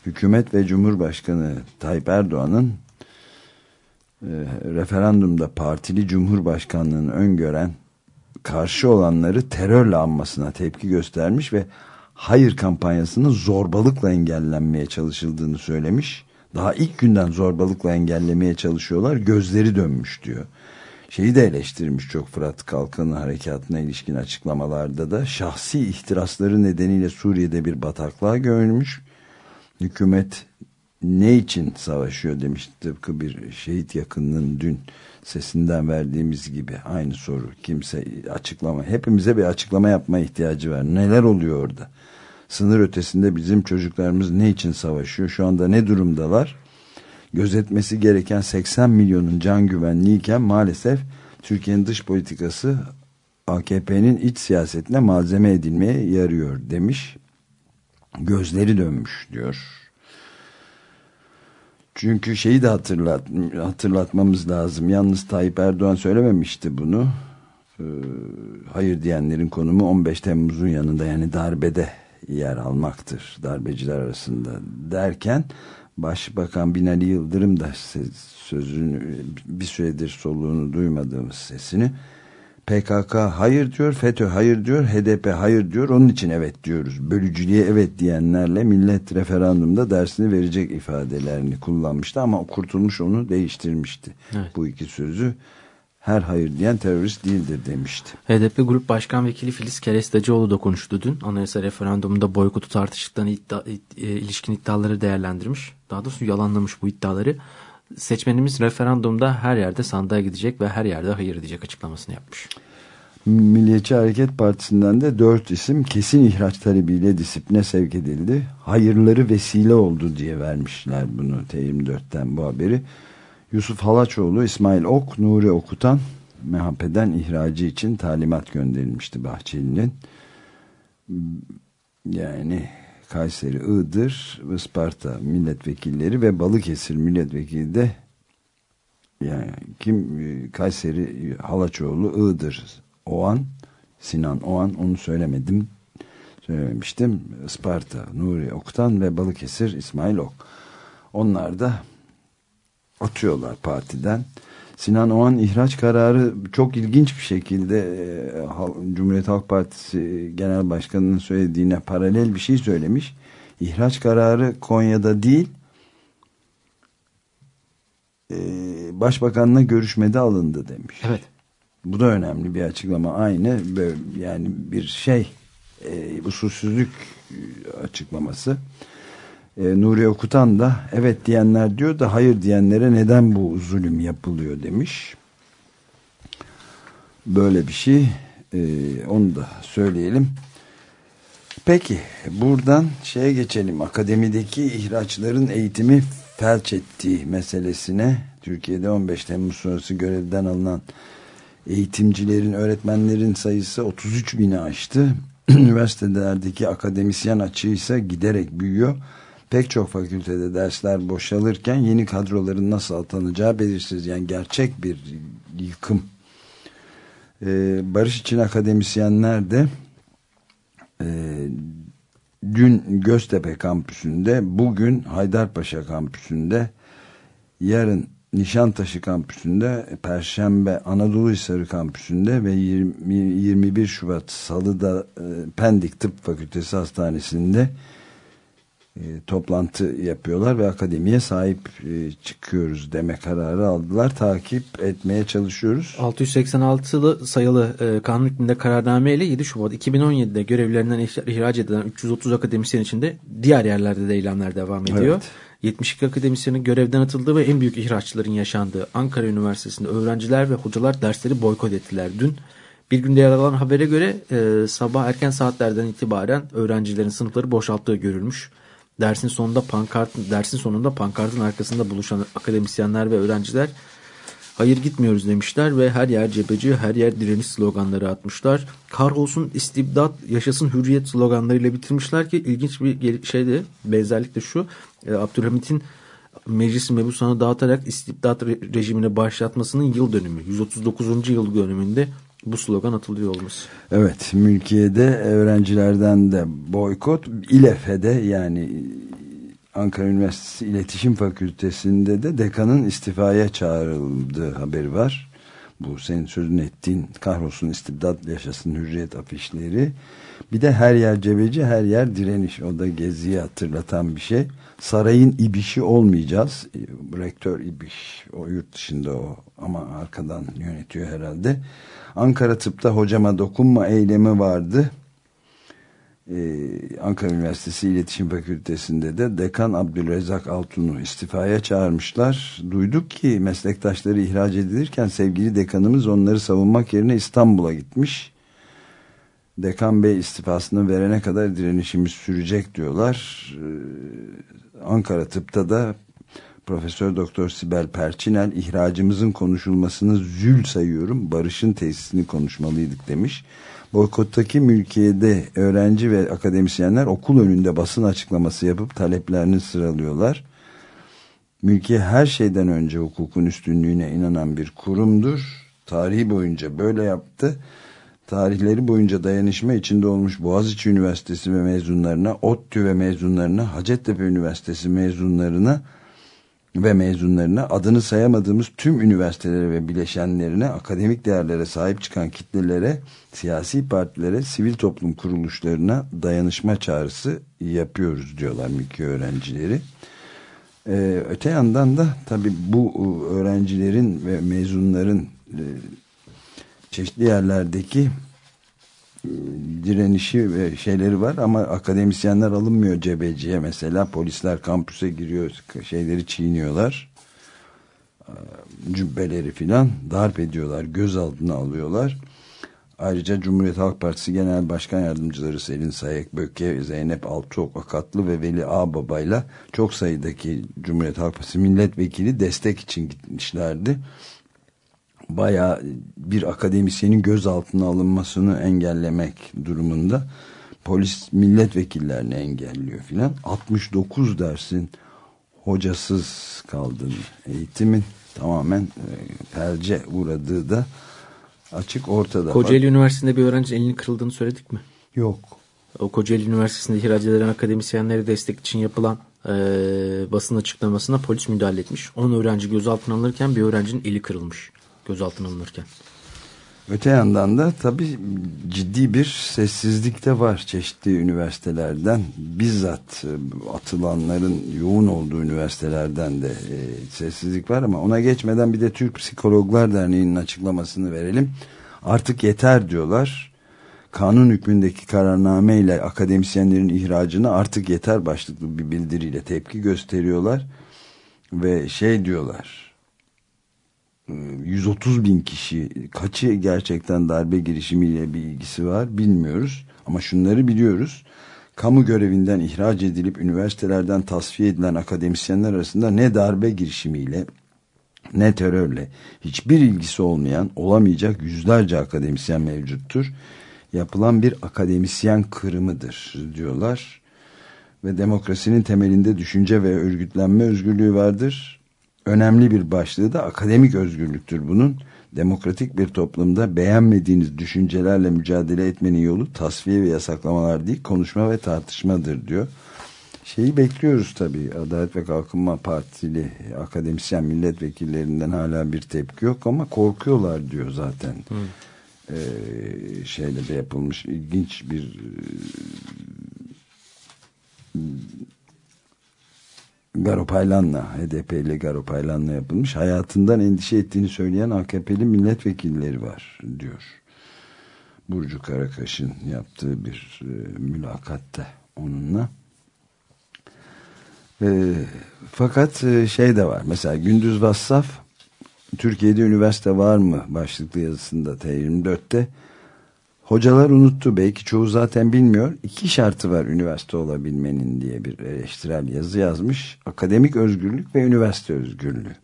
Speaker 1: Hükümet ve Cumhurbaşkanı Tayyip Erdoğan'ın e, referandumda partili Cumhurbaşkanlığını öngören karşı olanları terörle anmasına tepki göstermiş ve hayır kampanyasının zorbalıkla engellenmeye çalışıldığını söylemiş. Daha ilk günden zorbalıkla engellemeye çalışıyorlar. Gözleri dönmüş diyor. Şeyi de eleştirmiş çok Fırat Kalkanı harekatına ilişkin açıklamalarda da şahsi ihtirasları nedeniyle Suriye'de bir bataklığa gömülmüş. Hükümet ne için savaşıyor demiş tıpkı bir şehit yakınının dün sesinden verdiğimiz gibi aynı soru kimse açıklama hepimize bir açıklama yapma ihtiyacı var. Neler oluyor orada? Sınır ötesinde bizim çocuklarımız ne için savaşıyor? Şu anda ne durumdalar? Gözetmesi gereken 80 milyonun can güvenliğiyken maalesef Türkiye'nin dış politikası AKP'nin iç siyasetine malzeme edilmeye yarıyor demiş. Gözleri dönmüş diyor çünkü şeyi de hatırlat, hatırlatmamız lazım. Yalnız Tayyip Erdoğan söylememişti bunu. Ee, hayır diyenlerin konumu 15 Temmuz'un yanında yani darbede yer almaktır. Darbeciler arasında derken Başbakan Binali Yıldırım da sözünü bir süredir soluğunu duymadığımız sesini PKK hayır diyor, FETÖ hayır diyor, HDP hayır diyor. Onun için evet diyoruz. Bölücülüğe evet diyenlerle millet referandumda dersini verecek ifadelerini kullanmıştı ama Kurtulmuş onu değiştirmişti.
Speaker 2: Evet.
Speaker 1: Bu iki sözü her hayır diyen terörist değildir demişti.
Speaker 2: HDP Grup Başkan Vekili Filiz Kerestacıoğlu da konuştu dün. Anayasa referandumunda boykotu tartıştıktan iddia, id- e, ilişkin iddiaları değerlendirmiş. Daha doğrusu yalanlamış bu iddiaları. Seçmenimiz referandumda her yerde sandığa gidecek ve her yerde hayır diyecek açıklamasını yapmış.
Speaker 1: Milliyetçi Hareket Partisi'nden de dört isim kesin ihraç talebiyle disipline sevk edildi. Hayırları vesile oldu diye vermişler bunu T24'ten bu haberi. Yusuf Halaçoğlu, İsmail Ok, Nuri Okutan MHP'den ihracı için talimat gönderilmişti Bahçeli'nin. Yani Kayseri, Iğdır, Isparta milletvekilleri ve Balıkesir milletvekili de yani kim e, Kayseri Halaçoğlu, Iğdır, Oğan, Sinan Oğan onu söylemedim. Söylememiştim. Isparta, Nuri Oktan ve Balıkesir İsmail Ok. Onlar da atıyorlar partiden. Sinan Oğan ihraç kararı çok ilginç bir şekilde e, Cumhuriyet Halk Partisi Genel Başkanı'nın söylediğine paralel bir şey söylemiş. İhraç kararı Konya'da değil e, Başbakanla görüşmede alındı demiş.
Speaker 2: Evet.
Speaker 1: Bu da önemli bir açıklama. Aynı böyle yani bir şey e, usulsüzlük açıklaması. E, Nuri Okutan da evet diyenler diyor da hayır diyenlere neden bu zulüm yapılıyor demiş. Böyle bir şey e, onu da söyleyelim. Peki buradan şeye geçelim. Akademideki ihraçların eğitimi felç ettiği meselesine Türkiye'de 15 Temmuz sonrası görevden alınan eğitimcilerin, öğretmenlerin sayısı 33 bini aştı. Üniversitelerdeki akademisyen açığı ise giderek büyüyor. Pek çok fakültede dersler boşalırken yeni kadroların nasıl atanacağı belirsiz. Yani gerçek bir yıkım. Ee, Barış için akademisyenler de e, dün Göztepe kampüsünde, bugün Haydarpaşa kampüsünde, yarın Nişantaşı kampüsünde, Perşembe Anadolu Hisarı kampüsünde ve 20, 21 Şubat Salı'da e, Pendik Tıp Fakültesi Hastanesi'nde e, toplantı yapıyorlar ve akademiye sahip e, çıkıyoruz deme kararı aldılar. Takip etmeye çalışıyoruz.
Speaker 2: 686'lı sayılı e, kanun hükmünde kararname ile 7 Şubat 2017'de görevlerinden ihr- ihraç edilen 330 akademisyen içinde diğer yerlerde de eylemler devam ediyor.
Speaker 1: Evet.
Speaker 2: 72 akademisyenin görevden atıldığı ve en büyük ihraçların yaşandığı Ankara Üniversitesi'nde öğrenciler ve hocalar dersleri boykot ettiler dün. Bir günde yer alan habere göre e, sabah erken saatlerden itibaren öğrencilerin sınıfları boşalttığı görülmüş. Dersin sonunda pankart dersin sonunda pankartın arkasında buluşan akademisyenler ve öğrenciler hayır gitmiyoruz demişler ve her yer cebeci, her yer direniş sloganları atmışlar. Kahrolsun istibdat, yaşasın hürriyet sloganlarıyla bitirmişler ki ilginç bir şey de benzerlik de şu. e, Abdülhamit'in meclisi mebusanı dağıtarak istibdat re- rejimine başlatmasının yıl dönümü. 139. yıl dönümünde bu slogan atılıyor olması.
Speaker 1: Evet, mülkiyede öğrencilerden de boykot, İLEF'de yani Ankara Üniversitesi İletişim Fakültesi'nde de dekanın istifaya çağrıldığı haberi var. Bu senin sözünü ettiğin kahrolsun istibdat yaşasın hürriyet afişleri. Bir de her yer cebeci her yer direniş. O da geziyi hatırlatan bir şey. Sarayın ibişi olmayacağız. Rektör ibiş. O yurt dışında o ama arkadan yönetiyor herhalde. Ankara Tıp'ta hocama dokunma eylemi vardı. Ee, Ankara Üniversitesi İletişim Fakültesi'nde de Dekan Abdülrezzak Altun'u istifaya çağırmışlar. Duyduk ki meslektaşları ihraç edilirken sevgili dekanımız onları savunmak yerine İstanbul'a gitmiş. Dekan Bey istifasını verene kadar direnişimiz sürecek diyorlar. Ee, Ankara Tıp'ta da Profesör Doktor Sibel Perçinel ihracımızın konuşulmasını zül sayıyorum. Barış'ın tesisini konuşmalıydık demiş. Boykottaki mülkiyede öğrenci ve akademisyenler okul önünde basın açıklaması yapıp taleplerini sıralıyorlar. Mülkiye her şeyden önce hukukun üstünlüğüne inanan bir kurumdur. Tarihi boyunca böyle yaptı. Tarihleri boyunca dayanışma içinde olmuş Boğaziçi Üniversitesi ve mezunlarına, ODTÜ ve mezunlarına, Hacettepe Üniversitesi mezunlarına ve mezunlarına adını sayamadığımız tüm üniversitelere ve bileşenlerine akademik değerlere sahip çıkan kitlelere, siyasi partilere, sivil toplum kuruluşlarına dayanışma çağrısı yapıyoruz diyorlar mülki öğrencileri. Ee, öte yandan da tabi bu e, öğrencilerin ve mezunların e, çeşitli yerlerdeki direnişi ve şeyleri var ama akademisyenler alınmıyor cebeciye mesela. Polisler kampüse giriyor şeyleri çiğniyorlar. Ee, cübbeleri filan darp ediyorlar gözaltına alıyorlar. Ayrıca Cumhuriyet Halk Partisi Genel Başkan Yardımcıları Selin Sayek Böke, Zeynep Altıok Akatlı ve Veli Ağbaba'yla çok sayıdaki Cumhuriyet Halk Partisi milletvekili destek için gitmişlerdi baya bir akademisyenin gözaltına alınmasını engellemek durumunda. polis milletvekillerini engelliyor filan. 69 dersin hocasız kaldığını, eğitimin tamamen e, felce uğradığı da açık ortada.
Speaker 2: Kocaeli Üniversitesi'nde bir öğrenci elinin kırıldığını söyledik mi?
Speaker 1: Yok.
Speaker 2: O Kocaeli Üniversitesi'nde ihraç edilen akademisyenlere destek için yapılan e, basın açıklamasına polis müdahale etmiş. 10 öğrenci gözaltına alınırken bir öğrencinin eli kırılmış gözaltına alınırken.
Speaker 1: Öte yandan da tabii ciddi bir sessizlik de var çeşitli üniversitelerden. Bizzat e, atılanların yoğun olduğu üniversitelerden de e, sessizlik var ama ona geçmeden bir de Türk Psikologlar Derneği'nin açıklamasını verelim. Artık yeter diyorlar. Kanun hükmündeki kararname ile akademisyenlerin ihracına artık yeter başlıklı bir bildiriyle tepki gösteriyorlar. Ve şey diyorlar 130 bin kişi kaçı gerçekten darbe girişimiyle bir ilgisi var bilmiyoruz. Ama şunları biliyoruz. Kamu görevinden ihraç edilip üniversitelerden tasfiye edilen akademisyenler arasında ne darbe girişimiyle ne terörle hiçbir ilgisi olmayan olamayacak yüzlerce akademisyen mevcuttur. Yapılan bir akademisyen kırımıdır diyorlar. Ve demokrasinin temelinde düşünce ve örgütlenme özgürlüğü vardır önemli bir başlığı da akademik özgürlüktür bunun. Demokratik bir toplumda beğenmediğiniz düşüncelerle mücadele etmenin yolu tasfiye ve yasaklamalar değil konuşma ve tartışmadır diyor. Şeyi bekliyoruz tabii Adalet ve Kalkınma Partili akademisyen milletvekillerinden hala bir tepki yok ama korkuyorlar diyor zaten. Hmm. Ee, şeyle de yapılmış ilginç bir Garopaylan'la HDP ile Garopaylan'la yapılmış hayatından endişe ettiğini söyleyen AKP'li milletvekilleri var diyor. Burcu Karakaş'ın yaptığı bir e, mülakatte onunla. E, fakat e, şey de var mesela Gündüz Vassaf Türkiye'de üniversite var mı başlıklı yazısında T24'te Hocalar unuttu belki çoğu zaten bilmiyor. İki şartı var üniversite olabilmenin diye bir eleştirel yazı yazmış. Akademik özgürlük ve üniversite özgürlüğü.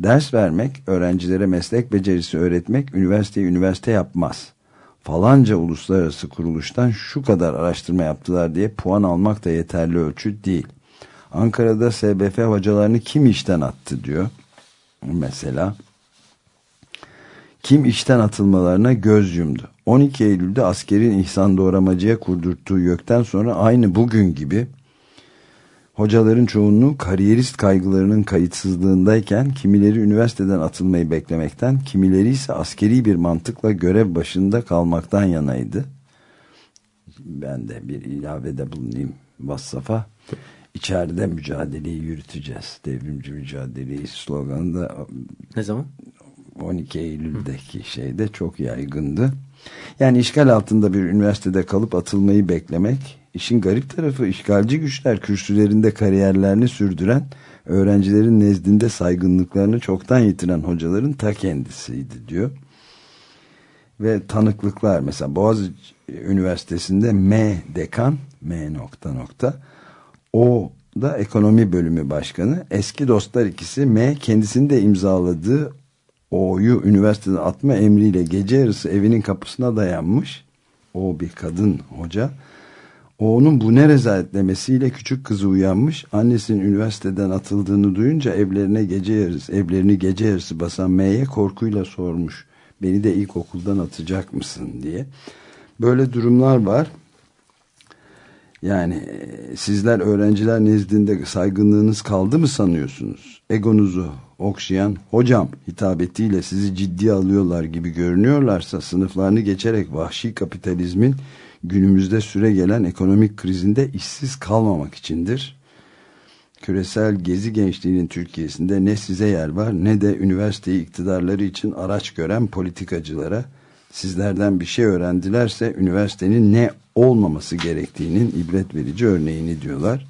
Speaker 1: Ders vermek, öğrencilere meslek becerisi öğretmek üniversiteyi üniversite yapmaz. Falanca uluslararası kuruluştan şu kadar araştırma yaptılar diye puan almak da yeterli ölçü değil. Ankara'da SBF hocalarını kim işten attı diyor. Mesela kim işten atılmalarına göz yumdu. 12 Eylül'de askerin İhsan Doğramacı'ya kurdurttuğu YÖK'ten sonra aynı bugün gibi hocaların çoğunluğu kariyerist kaygılarının kayıtsızlığındayken kimileri üniversiteden atılmayı beklemekten kimileri ise askeri bir mantıkla görev başında kalmaktan yanaydı. Ben de bir ilavede bulunayım Vassaf'a. İçeride mücadeleyi yürüteceğiz. Devrimci mücadeleyi sloganı da
Speaker 2: ne zaman?
Speaker 1: 12 Eylül'deki şeyde çok yaygındı. Yani işgal altında bir üniversitede kalıp atılmayı beklemek, işin garip tarafı işgalci güçler kürsülerinde kariyerlerini sürdüren, öğrencilerin nezdinde saygınlıklarını çoktan yitiren hocaların ta kendisiydi diyor. Ve tanıklıklar mesela Boğaziçi Üniversitesi'nde M dekan, M nokta nokta, o da ekonomi bölümü başkanı. Eski dostlar ikisi M kendisini de imzaladığı O'yu üniversiteden atma emriyle gece yarısı evinin kapısına dayanmış. O bir kadın hoca. O'nun bu ne rezalet demesiyle küçük kızı uyanmış. Annesinin üniversiteden atıldığını duyunca evlerine gece yarısı, evlerini gece yarısı basan M'ye korkuyla sormuş. Beni de ilkokuldan atacak mısın diye. Böyle durumlar var. Yani e, sizler öğrenciler nezdinde saygınlığınız kaldı mı sanıyorsunuz? Egonuzu okşayan hocam hitabetiyle sizi ciddiye alıyorlar gibi görünüyorlarsa sınıflarını geçerek vahşi kapitalizmin günümüzde süre gelen ekonomik krizinde işsiz kalmamak içindir. Küresel gezi gençliğinin Türkiye'sinde ne size yer var ne de üniversiteyi iktidarları için araç gören politikacılara sizlerden bir şey öğrendilerse üniversitenin ne olmaması gerektiğinin ibret verici örneğini diyorlar.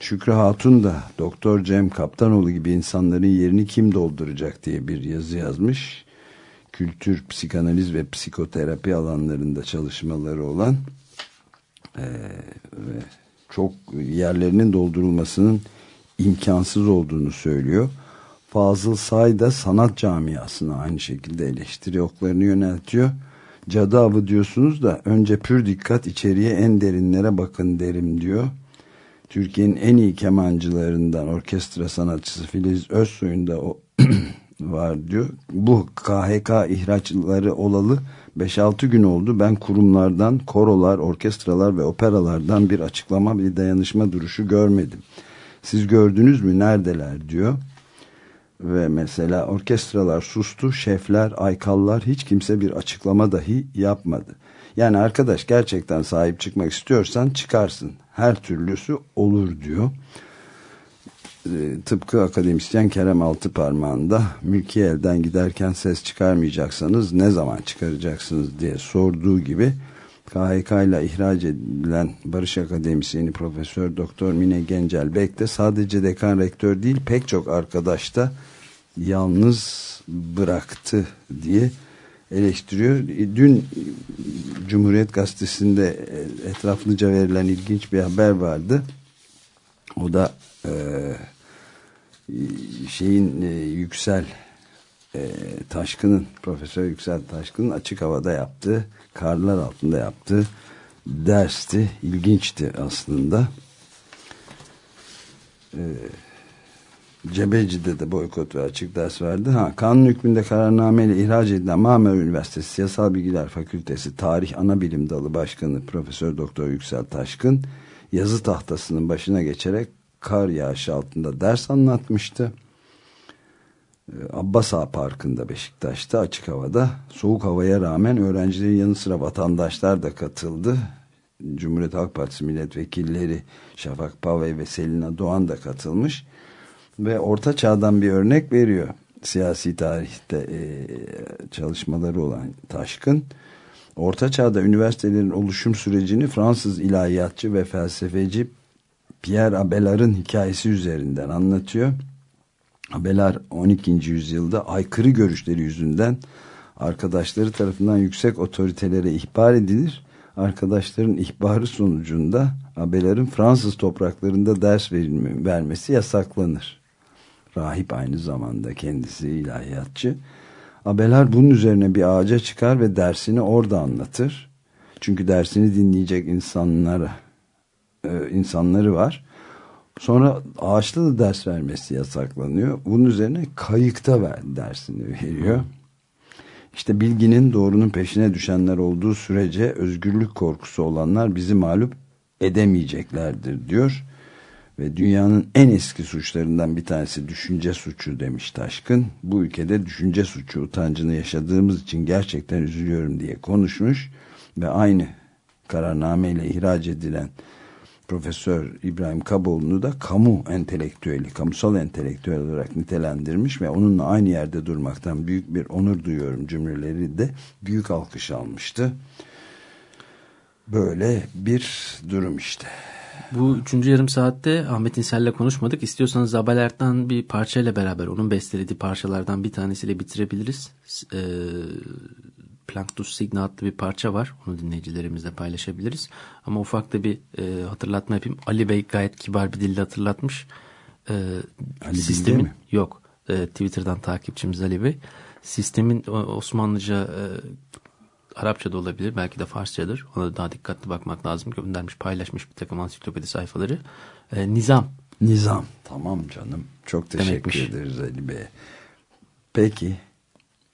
Speaker 1: Şükrü Hatun da Doktor Cem Kaptanoğlu gibi insanların yerini kim dolduracak diye bir yazı yazmış. Kültür, psikanaliz ve psikoterapi alanlarında çalışmaları olan e, ve çok yerlerinin doldurulmasının imkansız olduğunu söylüyor. Fazıl Say da sanat camiasına aynı şekilde eleştiri oklarını yöneltiyor. Cadı avı diyorsunuz da önce pür dikkat içeriye en derinlere bakın derim diyor. Türkiye'nin en iyi kemancılarından orkestra sanatçısı Filiz Özsoy'un da o var diyor. Bu KHK ihraçları olalı 5-6 gün oldu. Ben kurumlardan, korolar, orkestralar ve operalardan bir açıklama, bir dayanışma duruşu görmedim. Siz gördünüz mü? Neredeler diyor. Ve mesela orkestralar sustu, şefler, aykallar hiç kimse bir açıklama dahi yapmadı. Yani arkadaş gerçekten sahip çıkmak istiyorsan çıkarsın. Her türlüsü olur diyor. E, tıpkı akademisyen Kerem Altıparmağı'nda mülki elden giderken ses çıkarmayacaksanız ne zaman çıkaracaksınız diye sorduğu gibi KHK ile ihraç edilen Barış Akademisyeni Profesör Doktor Mine Gencel Bek de sadece dekan rektör değil pek çok arkadaş da yalnız bıraktı diye eleştiriyor. Dün Cumhuriyet Gazetesi'nde etraflıca verilen ilginç bir haber vardı. O da e, şeyin e, Yüksel e, Taşkın'ın Profesör Yüksel Taşkın'ın açık havada yaptığı karlar altında yaptığı dersti. İlginçti aslında. E, Cebeci'de de boykot ve açık ders verdi. Ha, kanun hükmünde kararnameyle ihraç edilen Marmara Üniversitesi Siyasal Bilgiler Fakültesi Tarih Anabilim Dalı Başkanı Profesör Doktor Yüksel Taşkın yazı tahtasının başına geçerek kar yağışı altında ders anlatmıştı. Abbas Ağa Parkı'nda Beşiktaş'ta açık havada soğuk havaya rağmen öğrencilerin yanı sıra vatandaşlar da katıldı. Cumhuriyet Halk Partisi milletvekilleri Şafak Pavey ve Selina Doğan da katılmış ve orta çağdan bir örnek veriyor. Siyasi tarihte e, çalışmaları olan Taşkın. Orta çağda üniversitelerin oluşum sürecini Fransız ilahiyatçı ve felsefeci Pierre Abelard'ın hikayesi üzerinden anlatıyor. Abelard 12. yüzyılda aykırı görüşleri yüzünden arkadaşları tarafından yüksek otoritelere ihbar edilir. Arkadaşların ihbarı sonucunda Abelard'ın Fransız topraklarında ders verilme, vermesi yasaklanır. Rahip aynı zamanda kendisi ilahiyatçı. Abelard bunun üzerine bir ağaca çıkar ve dersini orada anlatır. Çünkü dersini dinleyecek insanlara e, insanları var. Sonra ağaçta da ders vermesi yasaklanıyor. Bunun üzerine kayıkta ver, dersini veriyor. İşte bilginin doğrunun peşine düşenler olduğu sürece özgürlük korkusu olanlar bizi mağlup edemeyeceklerdir diyor. Ve dünyanın en eski suçlarından bir tanesi düşünce suçu demiş Taşkın. Bu ülkede düşünce suçu utancını yaşadığımız için gerçekten üzülüyorum diye konuşmuş. Ve aynı kararnameyle ihraç edilen Profesör İbrahim Kaboğlu'nu da kamu entelektüeli, kamusal entelektüel olarak nitelendirmiş ve onunla aynı yerde durmaktan büyük bir onur duyuyorum cümleleri de büyük alkış almıştı. Böyle bir durum işte.
Speaker 2: Bu üçüncü yarım saatte Ahmet İnsel'le konuşmadık. İstiyorsanız Zabalert'ten bir parçayla beraber onun bestelediği parçalardan bir tanesiyle bitirebiliriz. Ee, Planctus Signa adlı bir parça var. Onu dinleyicilerimizle paylaşabiliriz. Ama ufak da bir e, hatırlatma yapayım. Ali Bey gayet kibar bir dille hatırlatmış. E,
Speaker 1: Ali
Speaker 2: sistemin
Speaker 1: mi?
Speaker 2: yok. E, Twitter'dan takipçimiz Ali Bey. Sistemin Osmanlıca e, Arapça da olabilir. Belki de Farsçadır. Ona da daha dikkatli bakmak lazım. Göndermiş, paylaşmış bir takım ansiklopedi sayfaları. E, nizam.
Speaker 1: Nizam. Tamam canım. Çok teşekkür
Speaker 2: Demekmiş.
Speaker 1: ederiz Ali Bey. Peki.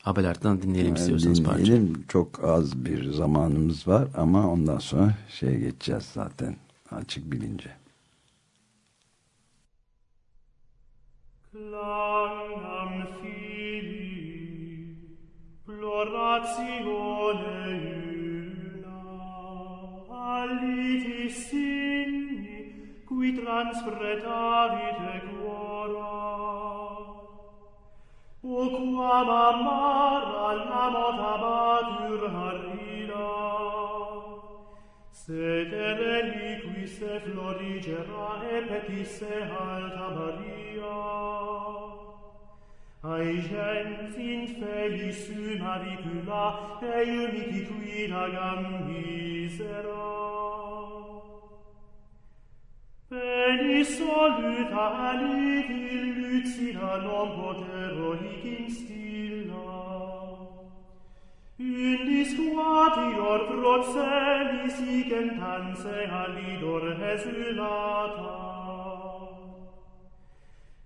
Speaker 2: Haberlerden dinleyelim
Speaker 1: Yani
Speaker 2: istiyorsanız parça.
Speaker 1: dinleyelim. Çok az bir zamanımız var ama ondan sonra şeye geçeceğiz zaten açık bilince.
Speaker 9: Lanam fili, ploratione una aliti sinni qui transpretavit equora o quam amara namo tabatur harina Sed liquis e florigera e petisse alta Maria. Ai gens in felis suma vicula, eum ici qui agam misera. Veni soluta alit illucina non potero hic instilla. Undis quatior procelis hic entanse alidor resulata.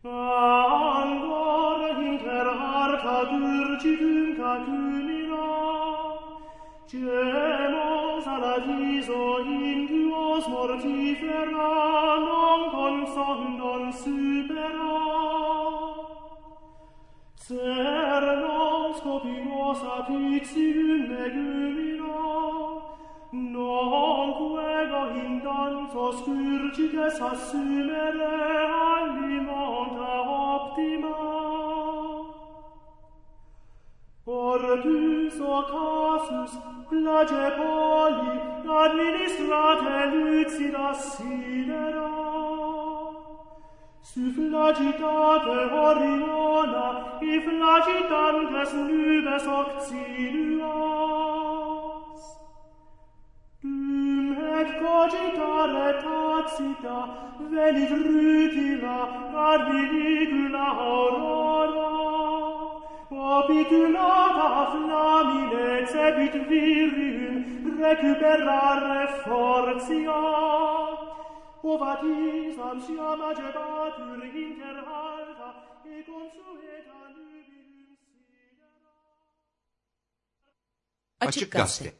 Speaker 9: Allora inter arca durcidum cacumina, Gemos alla viso in duos mortifera, Non consondon supera. Ser copinos apicium legumina, non quego in danzo scurgites assumere alimenta optima Ortus ocasus plage poli administrate lucida sidera Su flagitate oriona, i flagitantes nubes occidua. Et cogitare tacita, venit rutila, ad vinicula aurora. Capitulata flamine cepit virium recuperare fortia. Ovatis ansia magebatur inter alta e consueta nubilum sidera.
Speaker 5: Açık Gazete.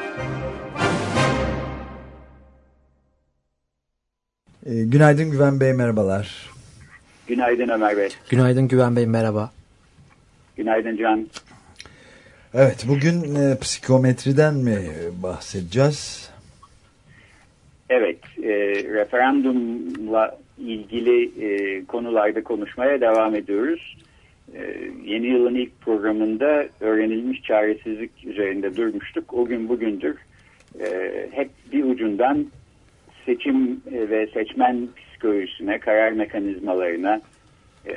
Speaker 1: Günaydın Güven Bey merhabalar.
Speaker 10: Günaydın Ömer Bey.
Speaker 2: Günaydın Güven Bey merhaba.
Speaker 10: Günaydın Can.
Speaker 1: Evet bugün e, psikometriden mi bahsedeceğiz?
Speaker 10: Evet, e, referandumla ilgili e, konularda konuşmaya devam ediyoruz. E, yeni yılın ilk programında öğrenilmiş çaresizlik üzerinde durmuştuk. O gün bugündür e, hep bir ucundan seçim e, ve seçmen psikolojisine, karar mekanizmalarına, e,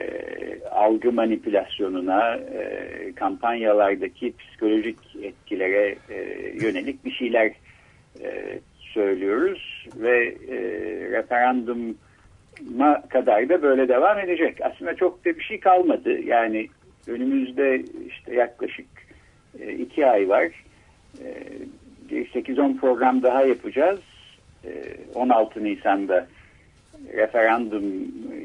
Speaker 10: algı manipülasyonuna, e, kampanyalardaki psikolojik etkilere e, yönelik bir şeyler e, söylüyoruz ve e, referanduma kadar da böyle devam edecek. Aslında çok da bir şey kalmadı. Yani önümüzde işte yaklaşık e, iki ay var. E, bir 8-10 program daha yapacağız. E, 16 Nisan'da referandum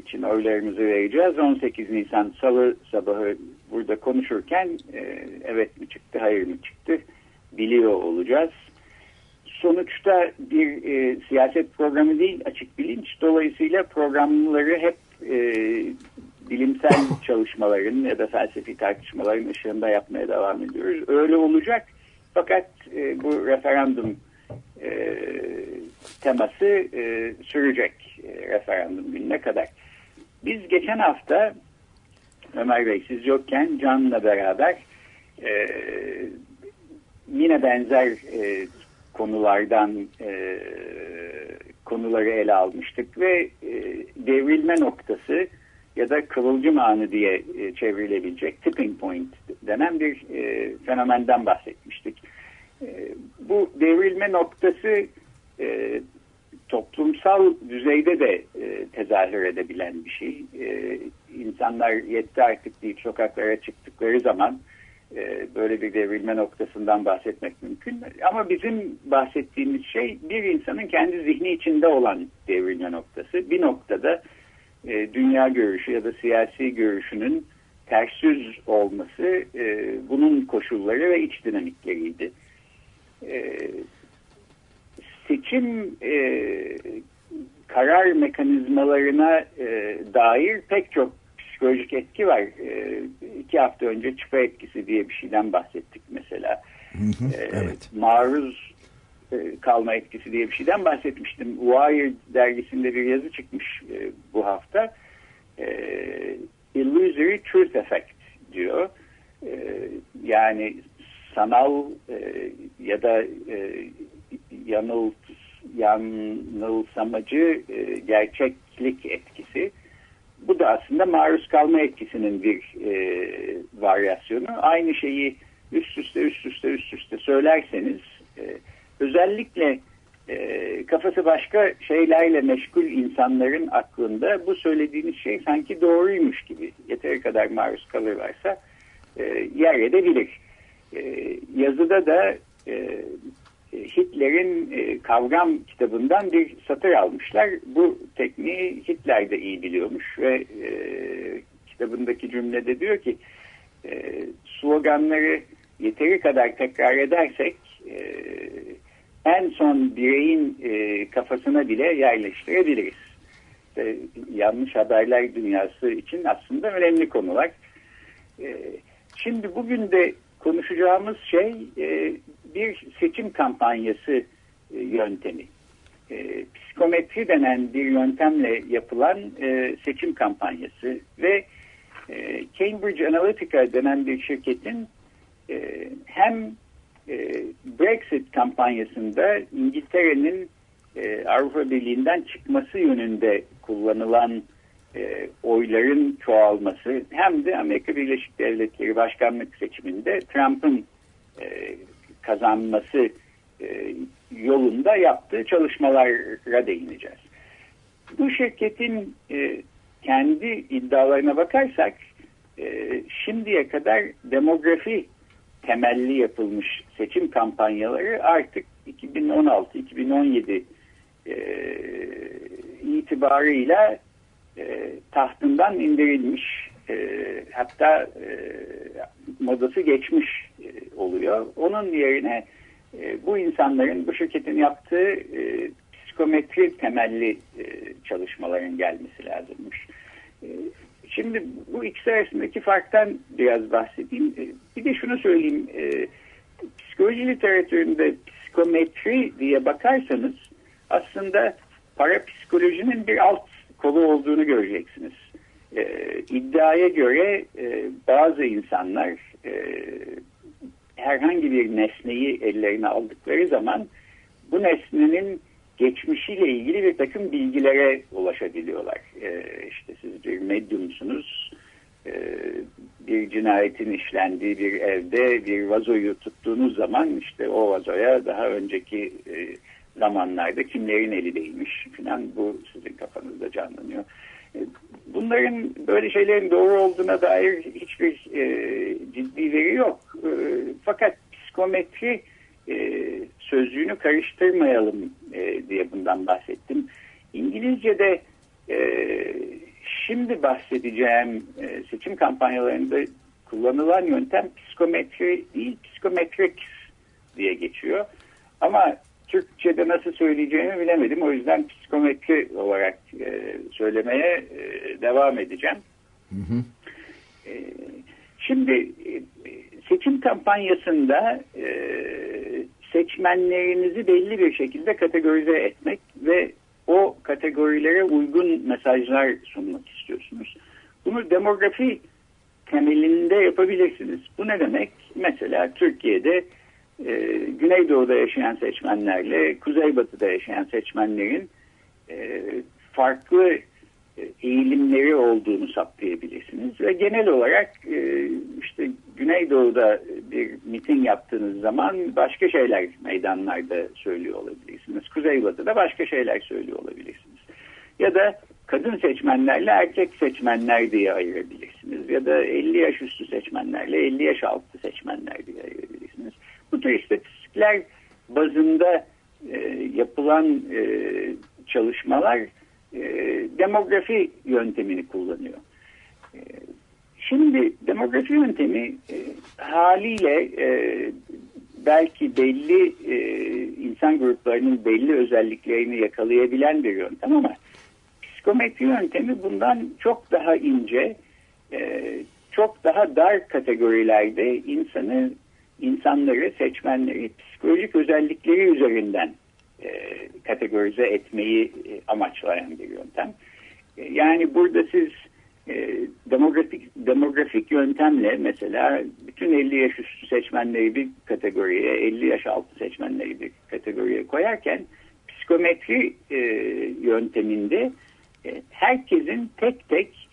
Speaker 10: için oylarımızı vereceğiz. 18 Nisan Salı sabahı burada konuşurken e, evet mi çıktı, hayır mı çıktı biliyor olacağız. Sonuçta bir e, siyaset programı değil, açık bilinç. Dolayısıyla programları hep e, bilimsel çalışmaların ya da felsefi tartışmaların ışığında yapmaya devam ediyoruz. Öyle olacak. Fakat e, bu referandum e, teması e, sürecek e, referandum gününe kadar. Biz geçen hafta Ömer Bey siz yokken Can'la beraber e, yine benzer e, konulardan e, konuları ele almıştık ve e, devrilme noktası ya da kıvılcım anı diye e, çevrilebilecek tipping point denen bir e, fenomenden bahsetmiştik. E, bu devrilme noktası e, toplumsal düzeyde de e, tezahür edebilen bir şey. E, insanlar yetti artık deyip sokaklara çıktıkları zaman e, böyle bir devrilme noktasından bahsetmek mümkün. Ama bizim bahsettiğimiz şey bir insanın kendi zihni içinde olan devrilme noktası. Bir noktada e, dünya görüşü ya da siyasi görüşünün ters olması e, bunun koşulları ve iç dinamikleriydi. E, seçim e, karar mekanizmalarına e, dair pek çok psikolojik etki var. E, iki hafta önce çıpa etkisi diye bir şeyden bahsettik mesela.
Speaker 1: Hı hı,
Speaker 10: E,
Speaker 1: evet.
Speaker 10: Maruz e, kalma etkisi diye bir şeyden bahsetmiştim. Wire dergisinde bir yazı çıkmış e, bu hafta. E, Illusory Truth Effect diyor. E, yani sanal e, ya da e, yanıl yanılsamacı e, gerçeklik etkisi. Bu da aslında maruz kalma etkisinin bir e, varyasyonu. Aynı şeyi üst üste üst üste üst üste söylerseniz e, özellikle e, kafası başka şeylerle meşgul insanların aklında bu söylediğiniz şey sanki doğruymuş gibi yeteri kadar maruz kalırlarsa e, yer edebilir. E, yazıda da e, Hitler'in e, kavram kitabından bir satır almışlar. Bu tekniği Hitler de iyi biliyormuş ve e, kitabındaki cümlede diyor ki e, sloganları yeteri kadar tekrar edersek e, en son bireyin e, kafasına bile yerleştirebiliriz. İşte, yanlış haberler dünyası için aslında önemli konular. E, şimdi bugün de konuşacağımız şey e, bir seçim kampanyası e, yöntemi. E, psikometri denen bir yöntemle yapılan e, seçim kampanyası ve e, Cambridge Analytica denen bir şirketin e, hem e, Brexit kampanyasında İngiltere'nin e, Avrupa Birliği'nden çıkması yönünde kullanılan e, oyların çoğalması hem de Amerika Birleşik Devletleri başkanlık seçiminde Trump'ın e, kazanması e, yolunda yaptığı çalışmalara değineceğiz. Bu şirketin e, kendi iddialarına bakarsak e, şimdiye kadar demografi temelli yapılmış seçim kampanyaları artık 2016-2017 e, itibarıyla e, tahtından indirilmiş e, hatta e, modası geçmiş e, oluyor. Onun yerine e, bu insanların bu şirketin yaptığı e, psikometri temelli e, çalışmaların gelmesi lazımmış. E, şimdi bu ikisi arasındaki farktan biraz bahsedeyim. E, bir de şunu söyleyeyim. E, psikoloji literatüründe psikometri diye bakarsanız aslında parapsikolojinin bir alt kolu olduğunu göreceksiniz. E, iddiaya göre e, bazı insanlar e, herhangi bir nesneyi ellerine aldıkları zaman bu nesnenin geçmişiyle ilgili bir takım bilgilere ulaşabiliyorlar. E, işte siz bir medyumsunuz, e, bir cinayetin işlendiği bir evde bir vazoyu tuttuğunuz zaman işte o vazoya daha önceki e, zamanlarda kimlerin eli değmiş falan bu sizin kafanızda canlanıyor. E, bunların böyle şeylerin doğru olduğuna dair hiçbir e, ciddi veri yok. E, fakat psikometri e, sözcüğünü karıştırmayalım e, diye bundan bahsettim. İngilizce'de e, şimdi bahsedeceğim e, seçim kampanyalarında kullanılan yöntem psikometri değil psikometrics diye geçiyor. Ama Türkçe'de nasıl söyleyeceğimi bilemedim. O yüzden psikometri olarak e, söylemeye e, devam edeceğim. Hı hı. E, şimdi e, seçim kampanyasında e, seçmenlerinizi belli bir şekilde kategorize etmek ve o kategorilere uygun mesajlar sunmak istiyorsunuz. Bunu demografi temelinde yapabilirsiniz. Bu ne demek? Mesela Türkiye'de e, Güneydoğu'da yaşayan seçmenlerle Kuzeybatı'da yaşayan seçmenlerin e, farklı e, eğilimleri olduğunu saptayabilirsiniz ve genel olarak e, işte Güneydoğu'da bir miting yaptığınız zaman başka şeyler meydanlarda söylüyor olabilirsiniz. Kuzeybatı'da başka şeyler söylüyor olabilirsiniz. Ya da kadın seçmenlerle erkek seçmenler diye ayırabilirsiniz. Ya da 50 yaş üstü seçmenlerle 50 yaş altı seçmenler diye. Bu istatistikler bazında e, yapılan e, çalışmalar e, demografi yöntemini kullanıyor. E, şimdi demografi yöntemi e, haliyle e, belki belli e, insan gruplarının belli özelliklerini yakalayabilen bir yöntem ama psikometri yöntemi bundan çok daha ince, e, çok daha dar kategorilerde insanı insanları, seçmenleri psikolojik özellikleri üzerinden e, kategorize etmeyi e, amaçlayan bir yöntem. E, yani burada siz e, demografik demografik yöntemle mesela bütün 50 yaş üstü seçmenleri bir kategoriye, 50 yaş altı seçmenleri bir kategoriye koyarken psikometri e, yönteminde e, herkesin tek tek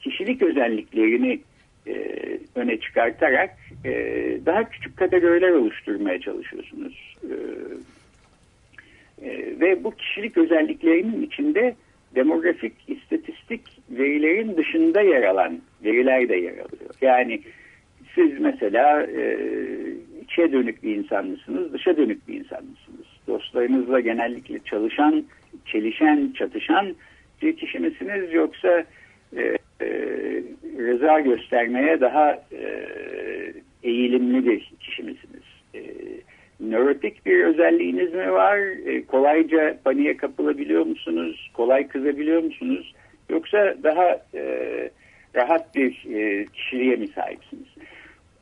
Speaker 10: kişilik özelliklerini e, öne çıkartarak e, daha küçük kategoriler oluşturmaya çalışıyorsunuz. E, e, ve bu kişilik özelliklerinin içinde demografik istatistik verilerin dışında yer alan veriler de yer alıyor. Yani siz mesela e, içe dönük bir insan mısınız, dışa dönük bir insan mısınız? Dostlarınızla genellikle çalışan, çelişen, çatışan bir kişi misiniz yoksa e, e, rıza göstermeye daha e, eğilimli bir kişi misiniz? E, nörotik bir özelliğiniz mi var? E, kolayca paniğe kapılabiliyor musunuz? Kolay kızabiliyor musunuz? Yoksa daha e, rahat bir e, kişiliğe mi sahipsiniz?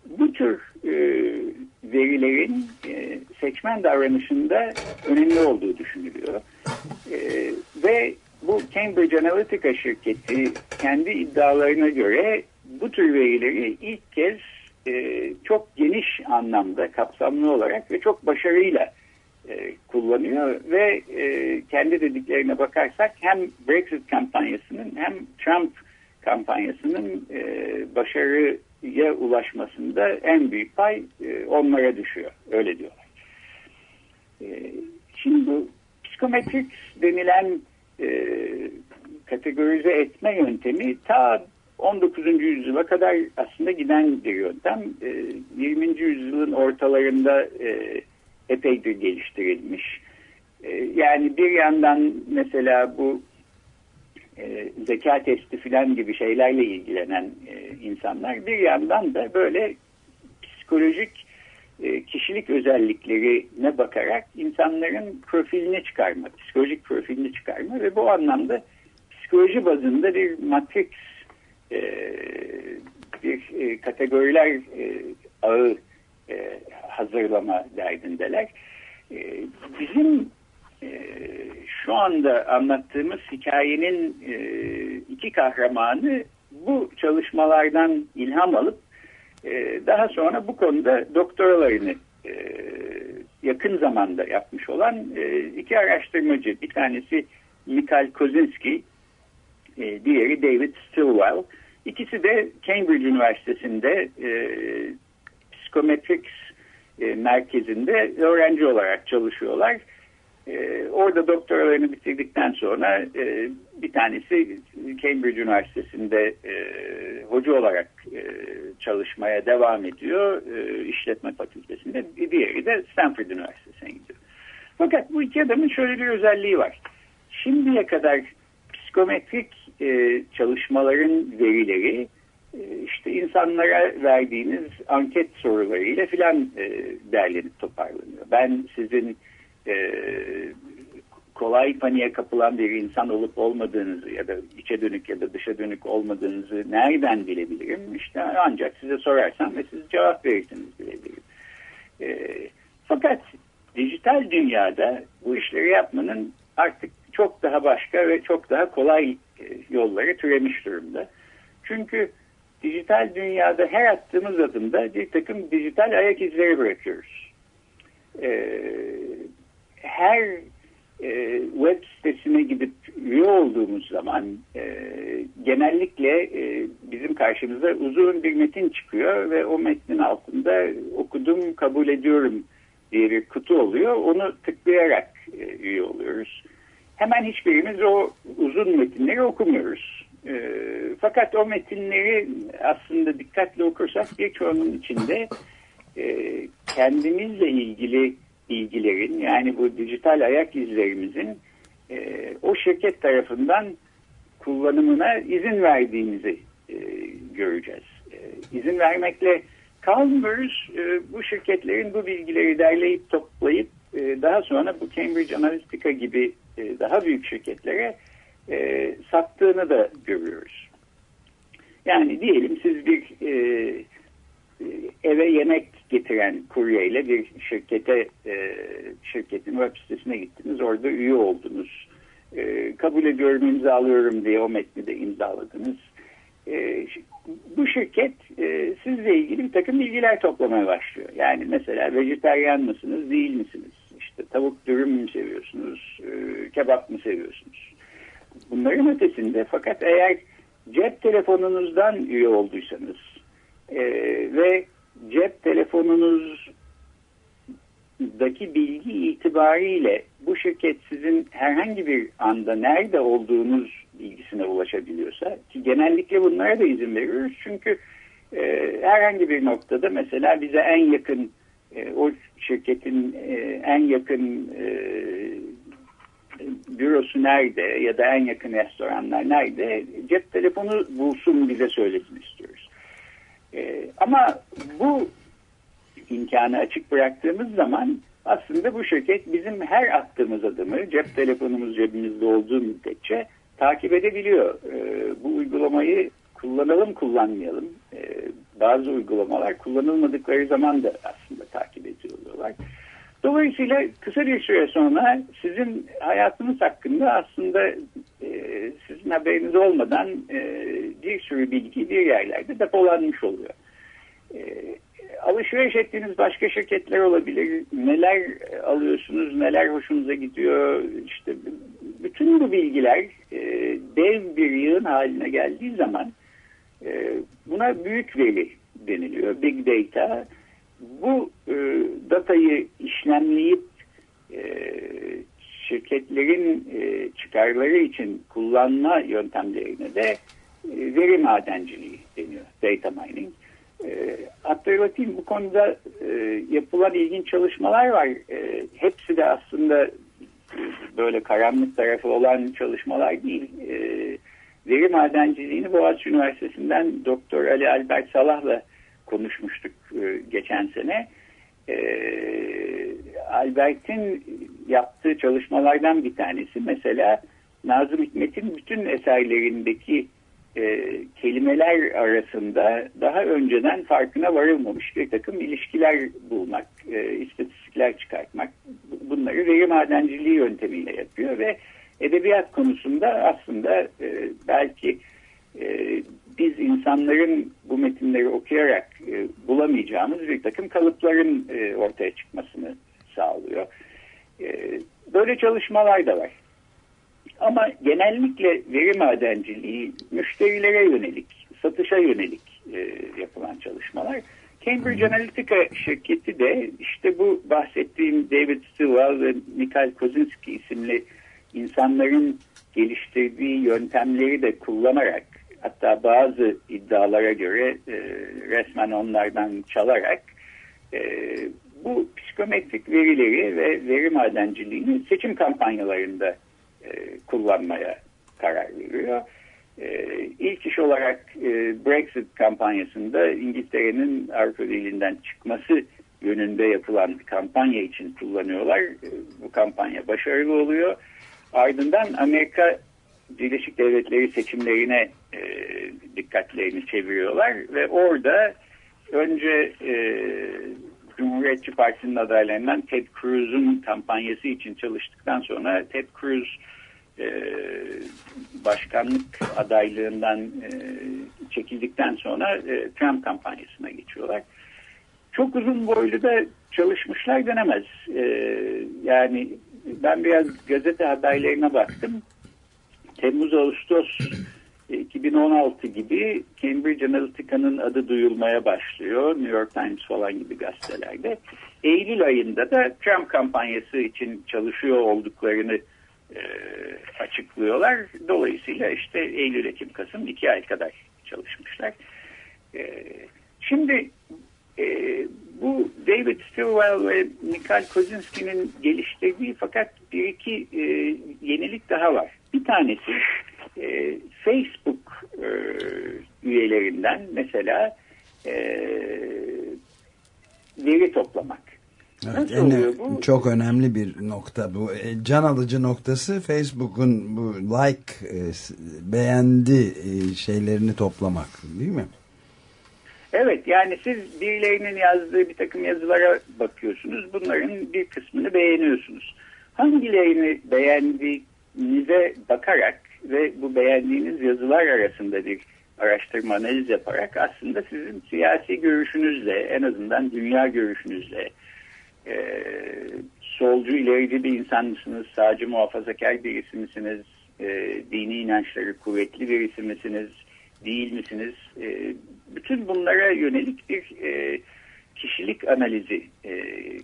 Speaker 10: Bu tür e, verilerin e, seçmen davranışında önemli olduğu düşünülüyor. E, ve bu Cambridge Analytica şirketi kendi iddialarına göre bu tür verileri ilk kez e, çok geniş anlamda kapsamlı olarak ve çok başarıyla e, kullanıyor ve e, kendi dediklerine bakarsak hem Brexit kampanyasının hem Trump kampanyasının e, başarıya ulaşmasında en büyük pay e, onlara düşüyor. Öyle diyorlar. E, şimdi bu psikometrik denilen e, kategorize etme yöntemi ta 19. yüzyıla kadar aslında giden bir yöntem. E, 20. yüzyılın ortalarında e, epeydir geliştirilmiş. E, yani bir yandan mesela bu e, zeka testi filan gibi şeylerle ilgilenen e, insanlar bir yandan da böyle psikolojik kişilik özelliklerine bakarak insanların profilini çıkarma, psikolojik profilini çıkarma ve bu anlamda psikoloji bazında bir matrix e, bir e, kategoriler e, ağı e, hazırlama derdindeler. E, bizim e, şu anda anlattığımız hikayenin e, iki kahramanı bu çalışmalardan ilham alıp e, daha sonra bu konuda doktoralarını e, yakın zamanda yapmış olan e, iki araştırmacı. Bir tanesi Mikhail Kozinski, e, diğeri David Stilwell. İkisi de Cambridge Üniversitesi'nde e, psikometriks e, merkezinde öğrenci olarak çalışıyorlar. Orada doktoralarını bitirdikten sonra bir tanesi Cambridge Üniversitesi'nde hoca olarak çalışmaya devam ediyor e, işletme fakültesinde. Diğeri de Stanford Üniversitesi'ne gidiyor. Fakat bu iki adamın şöyle bir özelliği var. Şimdiye kadar psikometrik e, çalışmaların verileri e, işte insanlara verdiğiniz anket sorularıyla filan e, derlenip toparlanıyor. Ben sizin e, kolay paniğe kapılan bir insan olup olmadığınızı ya da içe dönük ya da dışa dönük olmadığınızı nereden bilebilirim? İşte ancak size sorarsam ve siz cevap verirsiniz bilebilirim. E, fakat dijital dünyada bu işleri yapmanın artık çok daha başka ve çok daha kolay e, yolları türemiş durumda. Çünkü dijital dünyada her attığımız adımda bir takım dijital ayak izleri bırakıyoruz. Ee, her e, web sitesine gidip üye olduğumuz zaman e, genellikle e, bizim karşımıza uzun bir metin çıkıyor ve o metnin altında okudum kabul ediyorum diye bir kutu oluyor. Onu tıklayarak e, üye oluyoruz. Hemen hiçbirimiz o uzun metinleri okumuyoruz. E, fakat o metinleri aslında dikkatli okursak birçoğunun içinde e, kendimizle ilgili bilgilerin yani bu dijital ayak izlerimizin e, o şirket tarafından kullanımına izin verdiğimizi e, göreceğiz. E, izin vermekle kalmıyoruz. E, bu şirketlerin bu bilgileri derleyip toplayıp e, daha sonra bu Cambridge Analytica gibi e, daha büyük şirketlere e, sattığını da görüyoruz. Yani diyelim siz bir e, eve yemek getiren kuryeyle bir şirkete e, şirketin web sitesine gittiniz. Orada üye oldunuz. E, kabul ediyorum imzalıyorum diye o metni de imzaladınız. E, bu şirket e, sizle ilgili bir takım bilgiler toplamaya başlıyor. Yani mesela vejeteryan mısınız değil misiniz? İşte tavuk dürüm mü seviyorsunuz? E, kebap mı seviyorsunuz? Bunların ötesinde fakat eğer cep telefonunuzdan üye olduysanız e, ve cep telefonunuzdaki bilgi itibariyle bu şirket sizin herhangi bir anda nerede olduğunuz bilgisine ulaşabiliyorsa ki genellikle bunlara da izin veriyoruz çünkü e, herhangi bir noktada mesela bize en yakın e, o şirketin e, en yakın e, bürosu nerede ya da en yakın restoranlar nerede cep telefonu bulsun bize söylesin istiyoruz. E, ama bu imkanı açık bıraktığımız zaman aslında bu şirket bizim her attığımız adımı cep telefonumuz cebimizde olduğu müddetçe takip edebiliyor. E, bu uygulamayı kullanalım kullanmayalım. E, bazı uygulamalar kullanılmadıkları zaman da aslında takip ediyorlar. Dolayısıyla kısa bir süre sonra sizin hayatınız hakkında aslında e, sizin haberiniz olmadan e, bir sürü bilgi bir yerlerde depolanmış oluyor. E, alışveriş ettiğiniz başka şirketler olabilir. Neler alıyorsunuz, neler hoşunuza gidiyor. İşte bütün bu bilgiler e, dev bir yığın haline geldiği zaman buna büyük veri deniliyor. Big data. Bu e, datayı işlemleyip e, şirketlerin e, çıkarları için kullanma yöntemlerine de e, veri madenciliği deniyor. Data mining. E, hatırlatayım bu konuda e, yapılan ilginç çalışmalar var. E, hepsi de aslında böyle karanlık tarafı olan çalışmalar değil. E, veri madenciliğini Boğaziçi Üniversitesi'nden Doktor Ali Albert Salah'la konuşmuştuk e, geçen sene. E, Albert'in yaptığı çalışmalardan bir tanesi mesela Nazım Hikmet'in bütün eserlerindeki e, kelimeler arasında daha önceden farkına varılmamış bir takım ilişkiler bulmak, istatistikler çıkartmak. Bunları veri madenciliği yöntemiyle yapıyor ve edebiyat konusunda aslında belki biz insanların bu metinleri okuyarak e, bulamayacağımız bir takım kalıpların e, ortaya çıkmasını sağlıyor. E, böyle çalışmalar da var. Ama genellikle veri madenciliği müşterilere yönelik, satışa yönelik e, yapılan çalışmalar. Cambridge Analytica şirketi de işte bu bahsettiğim David Stilwell ve Mikhail Kozinski isimli insanların geliştirdiği yöntemleri de kullanarak hatta bazı iddialara göre e, resmen onlardan çalarak e, bu psikometrik verileri ve veri madenciliğini seçim kampanyalarında e, kullanmaya karar veriyor. E, ilk iş olarak e, Brexit kampanyasında İngiltere'nin Avrupa Birliği'nden çıkması yönünde yapılan bir kampanya için kullanıyorlar. E, bu kampanya başarılı oluyor. Ardından Amerika Birleşik Devletleri seçimlerine e, dikkatlerini çeviriyorlar ve orada önce e, Cumhuriyetçi Parti'nin adaylarından Ted Cruz'un kampanyası için çalıştıktan sonra Ted Cruz e, başkanlık adaylığından e, çekildikten sonra e, Trump kampanyasına geçiyorlar. Çok uzun boylu da çalışmışlar denemez. E, yani ben biraz gazete haberlerine baktım. Temmuz-Ağustos 2016 gibi Cambridge Analytica'nın adı duyulmaya başlıyor. New York Times falan gibi gazetelerde. Eylül ayında da Trump kampanyası için çalışıyor olduklarını e, açıklıyorlar. Dolayısıyla işte Eylül, Ekim, Kasım iki ay kadar çalışmışlar. E, şimdi e, bu David Stilwell ve Mikhail Kozinski'nin geliştirdiği fakat bir iki e, yenilik daha var. Bir tanesi e, Facebook e, üyelerinden mesela e, veri toplamak.
Speaker 1: Evet, en-
Speaker 10: bu?
Speaker 1: Çok önemli bir nokta bu. E, Can alıcı noktası Facebook'un bu like e, beğendi e, şeylerini toplamak değil mi?
Speaker 10: Evet yani siz birilerinin yazdığı bir takım yazılara bakıyorsunuz. Bunların bir kısmını beğeniyorsunuz. Hangilerini beğendiğinize bakarak ve bu beğendiğiniz yazılar arasında bir araştırma analiz yaparak aslında sizin siyasi görüşünüzle en azından dünya görüşünüzle e, solcu ilerici bir insan mısınız, sağcı muhafazakar birisi misiniz, e, dini inançları kuvvetli birisi misiniz, değil misiniz? E, bütün bunlara yönelik bir e, kişilik analizi, e,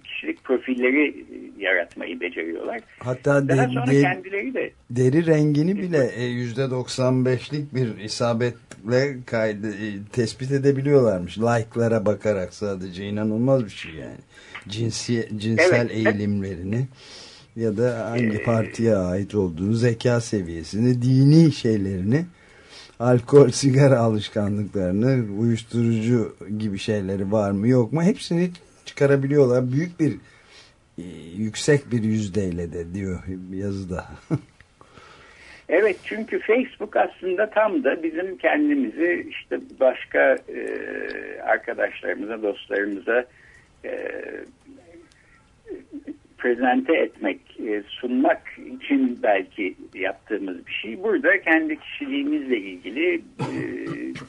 Speaker 10: kişilik profilleri yaratmayı beceriyorlar.
Speaker 1: Hatta
Speaker 10: Daha
Speaker 1: de-
Speaker 10: sonra
Speaker 1: de-
Speaker 10: kendileri de
Speaker 1: deri rengini bile e, yüzde 95'lik bir isabetle kaydı, e, tespit edebiliyorlarmış. Like'lara bakarak sadece inanılmaz bir şey yani. Cinsi, cinsel
Speaker 10: Evet.
Speaker 1: eğilimlerini ya da hangi partiye ait olduğunu, zeka seviyesini, dini şeylerini, alkol, sigara alışkanlıklarını, uyuşturucu gibi şeyleri var mı yok mu hepsini çıkarabiliyorlar. Büyük bir e, yüksek bir yüzdeyle de diyor yazıda.
Speaker 10: Evet çünkü Facebook aslında tam da bizim kendimizi işte başka e, arkadaşlarımıza, dostlarımıza e, prezente etmek, e, sunmak için belki yaptığımız bir şey. Burada kendi kişiliğimizle ilgili e,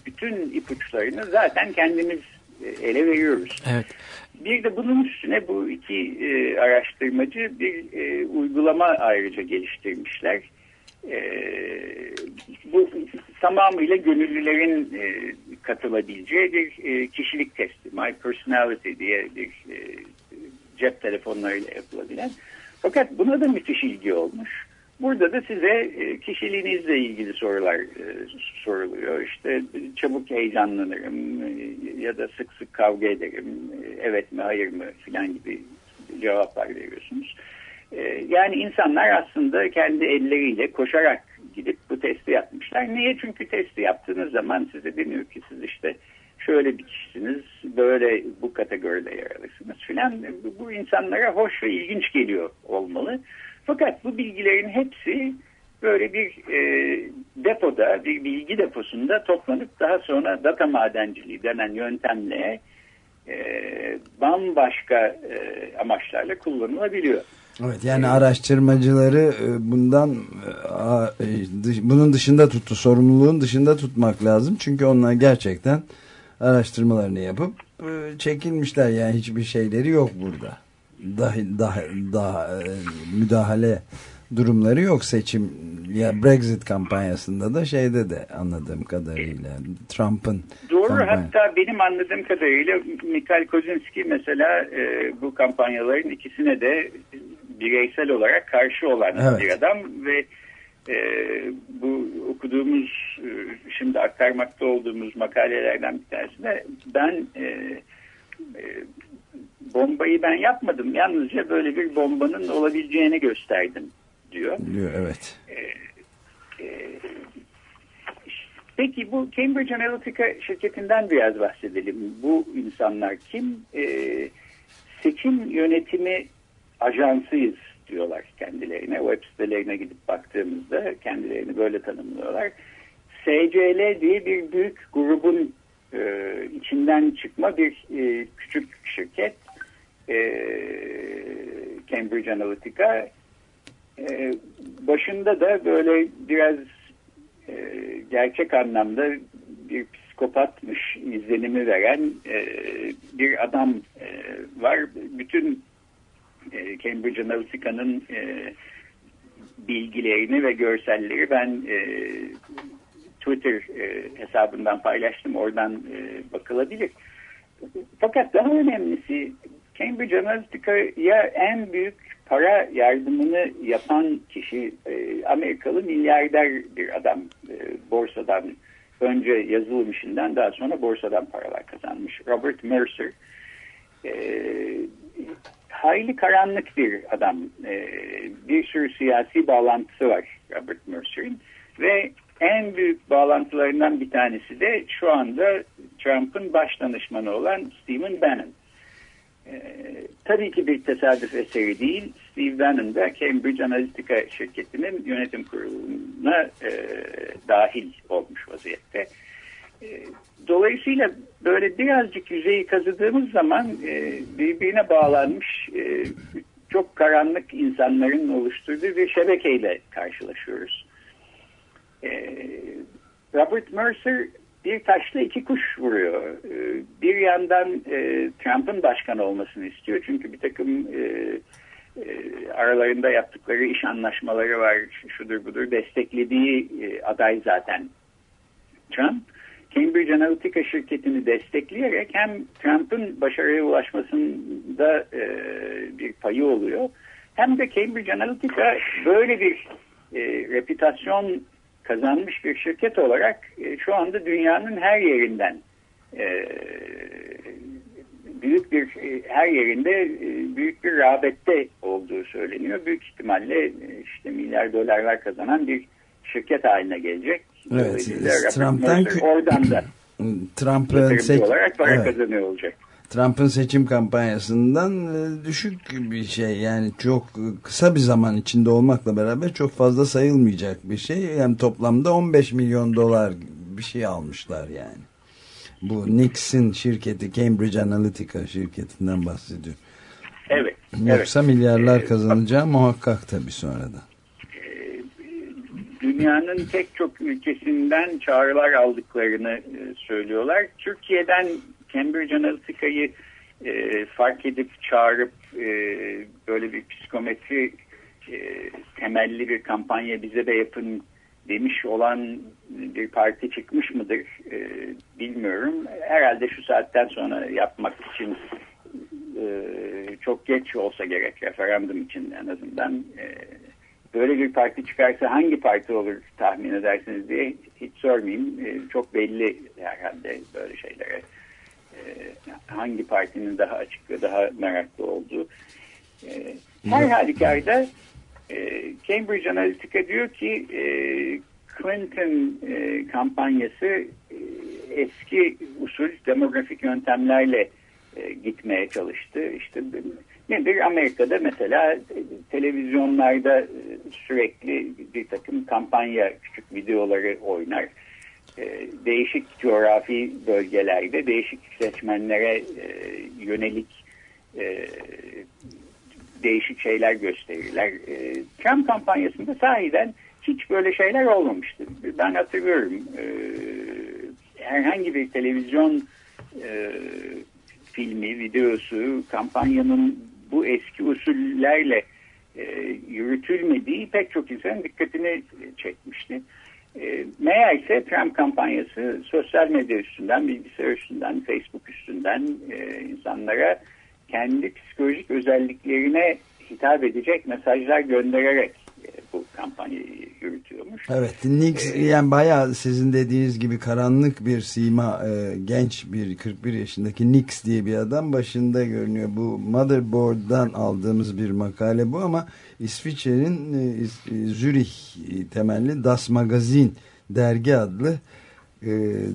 Speaker 10: bütün ipuçlarını zaten kendimiz e, ele veriyoruz.
Speaker 2: Evet.
Speaker 10: Bir de bunun üstüne bu iki e, araştırmacı bir e, uygulama ayrıca geliştirmişler. E, bu tamamıyla gönüllülerin e, katılabileceği bir e, kişilik testi. My Personality diye bir e, cep telefonlarıyla yapılabilen. Fakat buna da müthiş ilgi olmuş. Burada da size e, kişiliğinizle ilgili sorular e, soruluyor. İşte çabuk heyecanlanırım e, ya da sık sık kavga ederim. Evet mi hayır mı filan gibi cevaplar veriyorsunuz. Yani insanlar aslında kendi elleriyle koşarak gidip bu testi yapmışlar. Niye? Çünkü testi yaptığınız zaman size deniyor ki siz işte şöyle bir kişisiniz, böyle bu kategoride yer alırsınız filan. Bu- Bu insanlara hoş ve ilginç geliyor olmalı. Fakat bu bilgilerin hepsi böyle bir e, depoda, bir bilgi deposunda toplanıp daha sonra data madenciliği denen yöntemle e, bambaşka e, amaçlarla kullanılabiliyor.
Speaker 1: Evet yani araştırmacıları e, bundan e, e, bunun dışında tuttu sorumluluğun dışında tutmak lazım çünkü onlar gerçekten araştırmalarını yapıp e, çekilmişler yani hiçbir şeyleri yok burada daha daha daha e, müdahale durumları yok seçim ya Brexit kampanyasında da şeyde de anladığım kadarıyla Trump'ın
Speaker 10: Doğru
Speaker 1: kampanya-
Speaker 10: hatta benim anladığım kadarıyla Mikhail Kozinski mesela e, bu kampanyaların ikisine de bireysel olarak karşı olan
Speaker 1: Evet.
Speaker 10: bir adam ve e, bu okuduğumuz e, şimdi aktarmakta olduğumuz makalelerden bir tanesinde ben e, e, bombayı ben yapmadım yalnızca böyle bir bombanın olabileceğini gösterdim diyor.
Speaker 1: diyor evet
Speaker 10: Peki bu Cambridge Analytica şirketinden biraz bahsedelim. Bu insanlar kim? Ee, seçim yönetimi ajansıyız diyorlar kendilerine. Web sitelerine gidip baktığımızda kendilerini böyle tanımlıyorlar. SCL diye bir büyük grubun e, içinden çıkma bir e, küçük şirket. E, Cambridge Analytica. E, başında da böyle biraz e, gerçek anlamda bir psikopatmış izlenimi veren e, bir adam e, var. Bütün e, Cambridge Analytica'nın e, bilgilerini ve görselleri ben e, Twitter e, hesabından paylaştım. Oradan e, bakılabilir. Fakat daha önemlisi Cambridge Analytica'ya en büyük para yardımını yapan kişi e, Amerikalı milyarder bir adam. E, borsadan önce yazılım işinden daha sonra borsadan paralar kazanmış. Robert Mercer. E, hayli karanlık bir adam. E, bir sürü siyasi bağlantısı var Robert Mercer'in ve en büyük bağlantılarından bir tanesi de şu anda Trump'ın baş danışmanı olan Stephen Bannon. Ee, tabii ki bir tesadüf eseri değil. Steve Bannon da Cambridge Analytica şirketinin yönetim kuruluna e, dahil olmuş vaziyette. E, dolayısıyla böyle birazcık yüzeyi kazıdığımız zaman e, birbirine bağlanmış e, çok karanlık insanların oluşturduğu bir şebekeyle karşılaşıyoruz. E, Robert Mercer bir taşla iki kuş vuruyor. E, bir yandan e, Trump'ın başkan olmasını istiyor. Çünkü bir takım e, e, aralarında yaptıkları iş anlaşmaları var. Şudur budur desteklediği e, aday zaten Trump. Cambridge Analytica şirketini destekleyerek hem Trump'ın başarıya ulaşmasında e, bir payı oluyor. Hem de Cambridge Analytica böyle bir e, reputasyon kazanmış bir şirket olarak e, şu anda dünyanın her yerinden e, büyük bir e, her yerinde e, büyük bir rağbette olduğu söyleniyor. Büyük ihtimalle e, işte milyar dolarlar kazanan bir şirket haline gelecek.
Speaker 1: Evet, Trump'tan
Speaker 10: oradan da
Speaker 1: Trump'ın seç-
Speaker 10: olarak para
Speaker 1: evet.
Speaker 10: kazanıyor olacak.
Speaker 1: Trump'ın seçim kampanyasından e, düşük bir şey yani çok e, kısa bir zaman içinde olmakla beraber çok fazla sayılmayacak bir şey. Yani toplamda 15 milyon dolar bir şey almışlar yani. Bu Nixon şirketi Cambridge Analytica şirketinden bahsediyor.
Speaker 10: Evet.
Speaker 1: Yoksa
Speaker 10: evet.
Speaker 1: milyarlar
Speaker 10: Ee,
Speaker 1: kazanacağı muhakkak tabii sonradan.
Speaker 10: Dünyanın pek çok ülkesinden çağrılar aldıklarını e, söylüyorlar. Türkiye'den Cambridge Analytica'yı e, fark edip çağırıp e, böyle bir psikometri e, temelli bir kampanya bize de yapın demiş olan bir parti çıkmış mıdır e, bilmiyorum. Herhalde şu saatten sonra yapmak için e, çok geç olsa gerek referandum için en azından e, böyle bir parti çıkarsa hangi parti olur tahmin edersiniz diye hiç sormayayım. E, çok belli herhalde böyle şeylere. E, hangi partinin daha açık ve daha meraklı olduğu. E, her halükarda e, Cambridge Analytica diyor ki e, Clinton e, kampanyası e, eski usul demografik yöntemlerle e, gitmeye çalıştı. İşte nedir Amerika'da mesela e, televizyonlarda e, sürekli bir takım kampanya küçük videoları oynar. E, değişik coğrafi bölgelerde değişik seçmenlere yönelik değişik şeyler gösterirler. Trump kampanyasında sahiden hiç böyle şeyler olmamıştı. Ben hatırlıyorum herhangi bir televizyon filmi, videosu, kampanyanın bu eski usullerle e, yürütülmediği pek çok insanın dikkatini çekmişti. E, meğerse Trump kampanyası sosyal medya üstünden, bilgisayar üstünden, Facebook üstünden e, insanlara kendi psikolojik özelliklerine hitap edecek mesajlar göndererek bu kampanyayı yürütüyormuş.
Speaker 1: Evet, Nix yani bayağı sizin dediğiniz gibi karanlık bir sima, e, genç bir 41 yaşındaki Nix diye bir adam başında görünüyor. Bu Motherboard'dan aldığımız bir makale bu ama İsviçre'nin e, e, Zürih temelli Das Magazin dergi adlı e,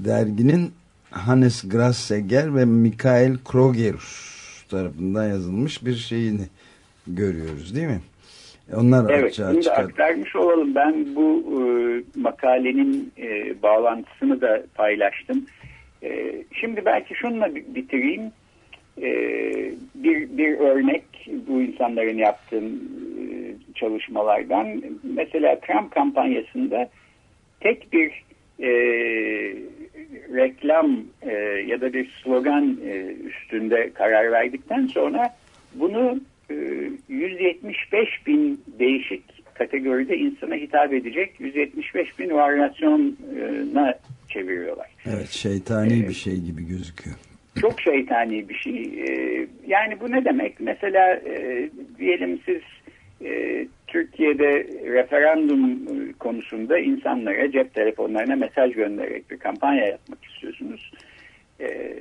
Speaker 1: derginin Hannes Grasseger ve Michael Krogerus tarafından yazılmış bir şeyini görüyoruz değil mi? Onlar
Speaker 10: Evet,
Speaker 1: açığa çıkart-
Speaker 10: aktarmış olalım. Ben bu e, makalenin e, bağlantısını da paylaştım. E, şimdi belki şununla bi- bitireyim. E, bir, bir örnek bu insanların yaptığı e, çalışmalardan. Mesela Trump kampanyasında tek bir e, reklam e, ya da bir slogan e, üstünde karar verdikten sonra bunu 175 bin değişik kategoride insana hitap edecek 175 bin varyasyona çeviriyorlar.
Speaker 1: Evet şeytani bir şey gibi gözüküyor.
Speaker 10: Çok şeytani bir şey. Ee, yani bu ne demek? Mesela e, diyelim siz e, Türkiye'de referandum konusunda insanlara cep telefonlarına mesaj göndererek bir kampanya yapmak istiyorsunuz. Ee,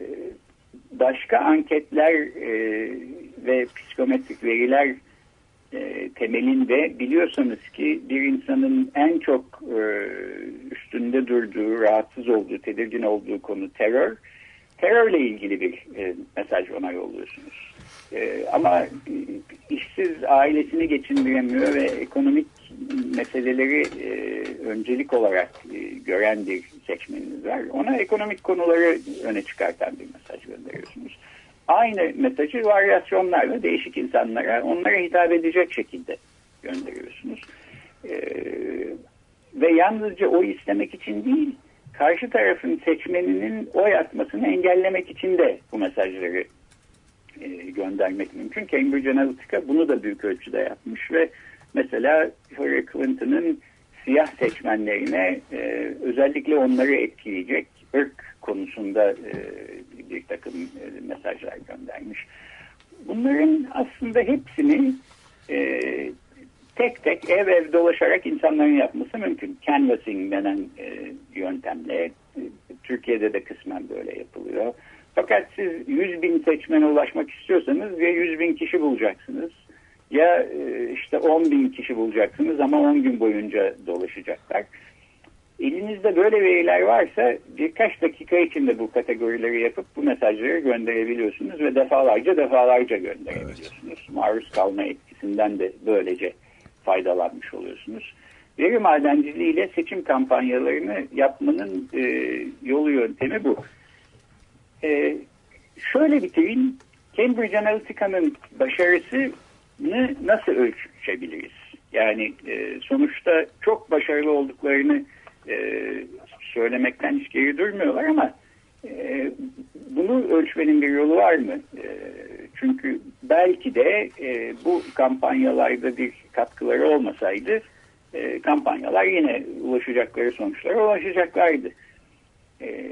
Speaker 10: başka anketler e, ve psikometrik veriler e, temelinde biliyorsanız ki bir insanın en çok e, üstünde durduğu, rahatsız olduğu, tedirgin olduğu konu terör. Terörle ilgili bir e, mesaj ona yolluyorsunuz. E, ama işsiz ailesini geçindiremiyor ve ekonomik meseleleri e, öncelik olarak e, gören bir seçmeniniz var. Ona ekonomik konuları öne çıkartan bir mesaj gönderiyorsunuz. Aynı mesajı varyasyonlarla değişik insanlara onlara hitap edecek şekilde gönderiyorsunuz. E, ve yalnızca o istemek için değil, karşı tarafın seçmeninin oy atmasını engellemek için de bu mesajları e, göndermek mümkün. Cambridge Analytica bunu da büyük ölçüde yapmış ve mesela Hillary Clinton'ın siyah seçmenlerine e, özellikle onları etkileyecek ırk konusunda e, bir takım e, mesajlar göndermiş. Bunların aslında hepsini e, tek tek ev ev dolaşarak insanların yapması mümkün. Canvassing denen e, yöntemle e, Türkiye'de de kısmen böyle yapılıyor. Fakat siz 100 bin seçmene ulaşmak istiyorsanız ya 100 bin kişi bulacaksınız ya e, işte 10 bin kişi bulacaksınız ama 10 gün boyunca dolaşacaklar. Elinizde böyle veriler varsa birkaç dakika içinde bu kategorileri yapıp bu mesajları gönderebiliyorsunuz ve defalarca defalarca gönderebiliyorsunuz. Evet. Maruz kalma etkisinden de böylece faydalanmış oluyorsunuz. Veri madenciliği ile seçim kampanyalarını yapmanın e, yolu yöntemi bu. E, şöyle bitireyim. Cambridge Analytica'nın başarısını nasıl ölçebiliriz? Yani e, sonuçta çok başarılı olduklarını e, söylemekten hiç geri durmuyorlar ama e, bunu ölçmenin bir yolu var mı? E, çünkü belki de e, bu kampanyalarda bir katkıları olmasaydı e, kampanyalar yine ulaşacakları sonuçlara ulaşacaklardı. E,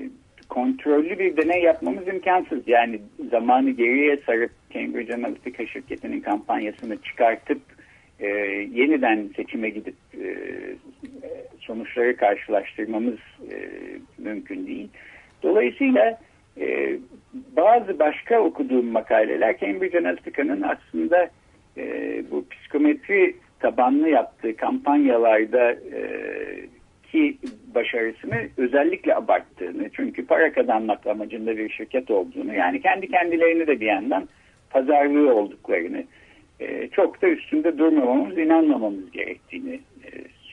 Speaker 10: kontrollü bir deney yapmamız imkansız. Yani zamanı geriye sarıp Cambridge Analytica şirketinin kampanyasını çıkartıp e, yeniden seçime gidip e, sonuçları karşılaştırmamız e, mümkün değil. Dolayısıyla e, bazı başka okuduğum makaleler Cambridge Analytica'nın aslında e, bu psikometri tabanlı yaptığı kampanyalarda e, ki başarısını özellikle abarttığını çünkü para kazanmak amacında bir şirket olduğunu yani kendi kendilerini de bir yandan pazarlığı olduklarını e, çok da üstünde durmamamız inanmamamız gerektiğini e,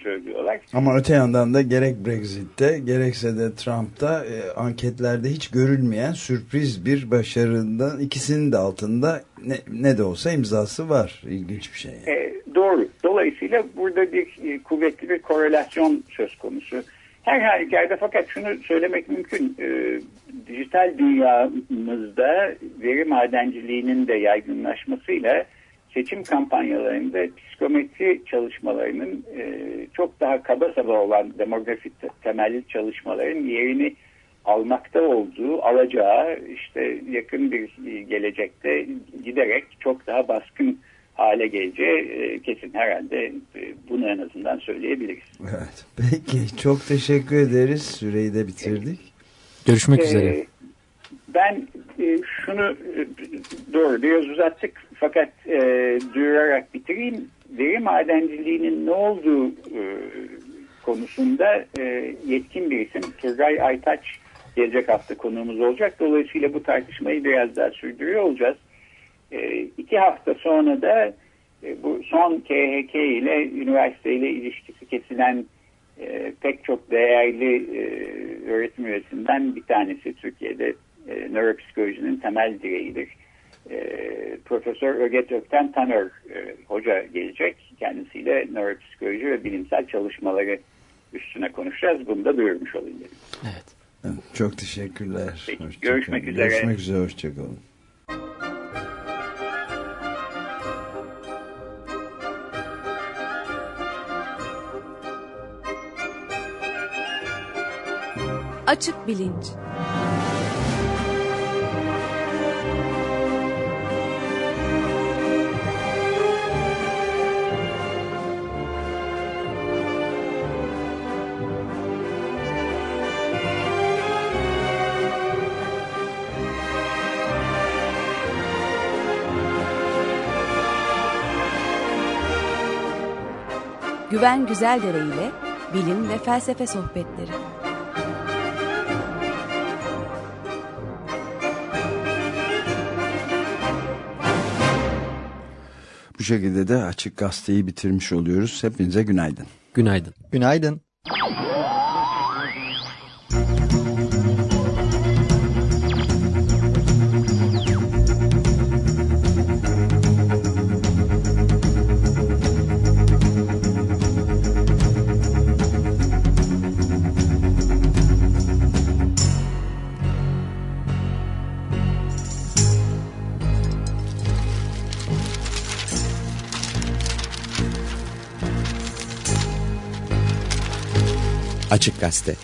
Speaker 10: söylüyorlar.
Speaker 1: Ama öte yandan da gerek Brexit'te gerekse de Trump'ta e, anketlerde hiç görülmeyen sürpriz bir başarından ikisinin de altında ne, ne de olsa imzası var. İlginç bir şey. Yani.
Speaker 10: E, doğru. Dolayısıyla burada bir e, kuvvetli bir korelasyon söz konusu. Her halükarda fakat şunu söylemek mümkün. E, dijital dünyamızda veri madenciliğinin de yaygınlaşmasıyla seçim kampanyalarında psikometri çalışmalarının e, çok daha kaba saba olan demografik temelli çalışmaların yerini almakta olduğu, alacağı işte yakın bir gelecekte giderek çok daha baskın hale geleceği e, kesin herhalde e, bunu en azından söyleyebiliriz.
Speaker 1: Evet. Peki çok teşekkür ederiz. Süreyi de bitirdik.
Speaker 2: Görüşmek ee, üzere.
Speaker 10: Ben e, şunu e, doğru biraz uzattık fakat e, duyurarak bitireyim. Veri madenciliğinin ne olduğu e, konusunda e, yetkin bir isim Turgay Aytaç gelecek hafta konuğumuz olacak. Dolayısıyla bu tartışmayı biraz daha sürdürüyor olacağız. E, iki hafta sonra da e, bu son KHK ile üniversiteyle ilişkisi kesilen e, pek çok değerli e, öğretim üyesinden bir tanesi Türkiye'de e, nöropsikolojinin temel direğidir. E, Profesör Öget Ökten Tanör e, hoca gelecek. Kendisiyle nöropsikoloji ve bilimsel çalışmaları üstüne konuşacağız. Bunu da duyurmuş olayım dedim.
Speaker 2: Evet.
Speaker 1: Çok teşekkürler.
Speaker 10: Peki, görüşmek üzere.
Speaker 1: Görüşmek üzere. Hoşçakalın.
Speaker 6: Açık Bilinç Güven Güzeldere ile bilim ve felsefe sohbetleri.
Speaker 1: Bu şekilde de Açık Gazete'yi bitirmiş oluyoruz. Hepinize günaydın.
Speaker 2: Günaydın.
Speaker 11: Günaydın.
Speaker 12: Açık Gazete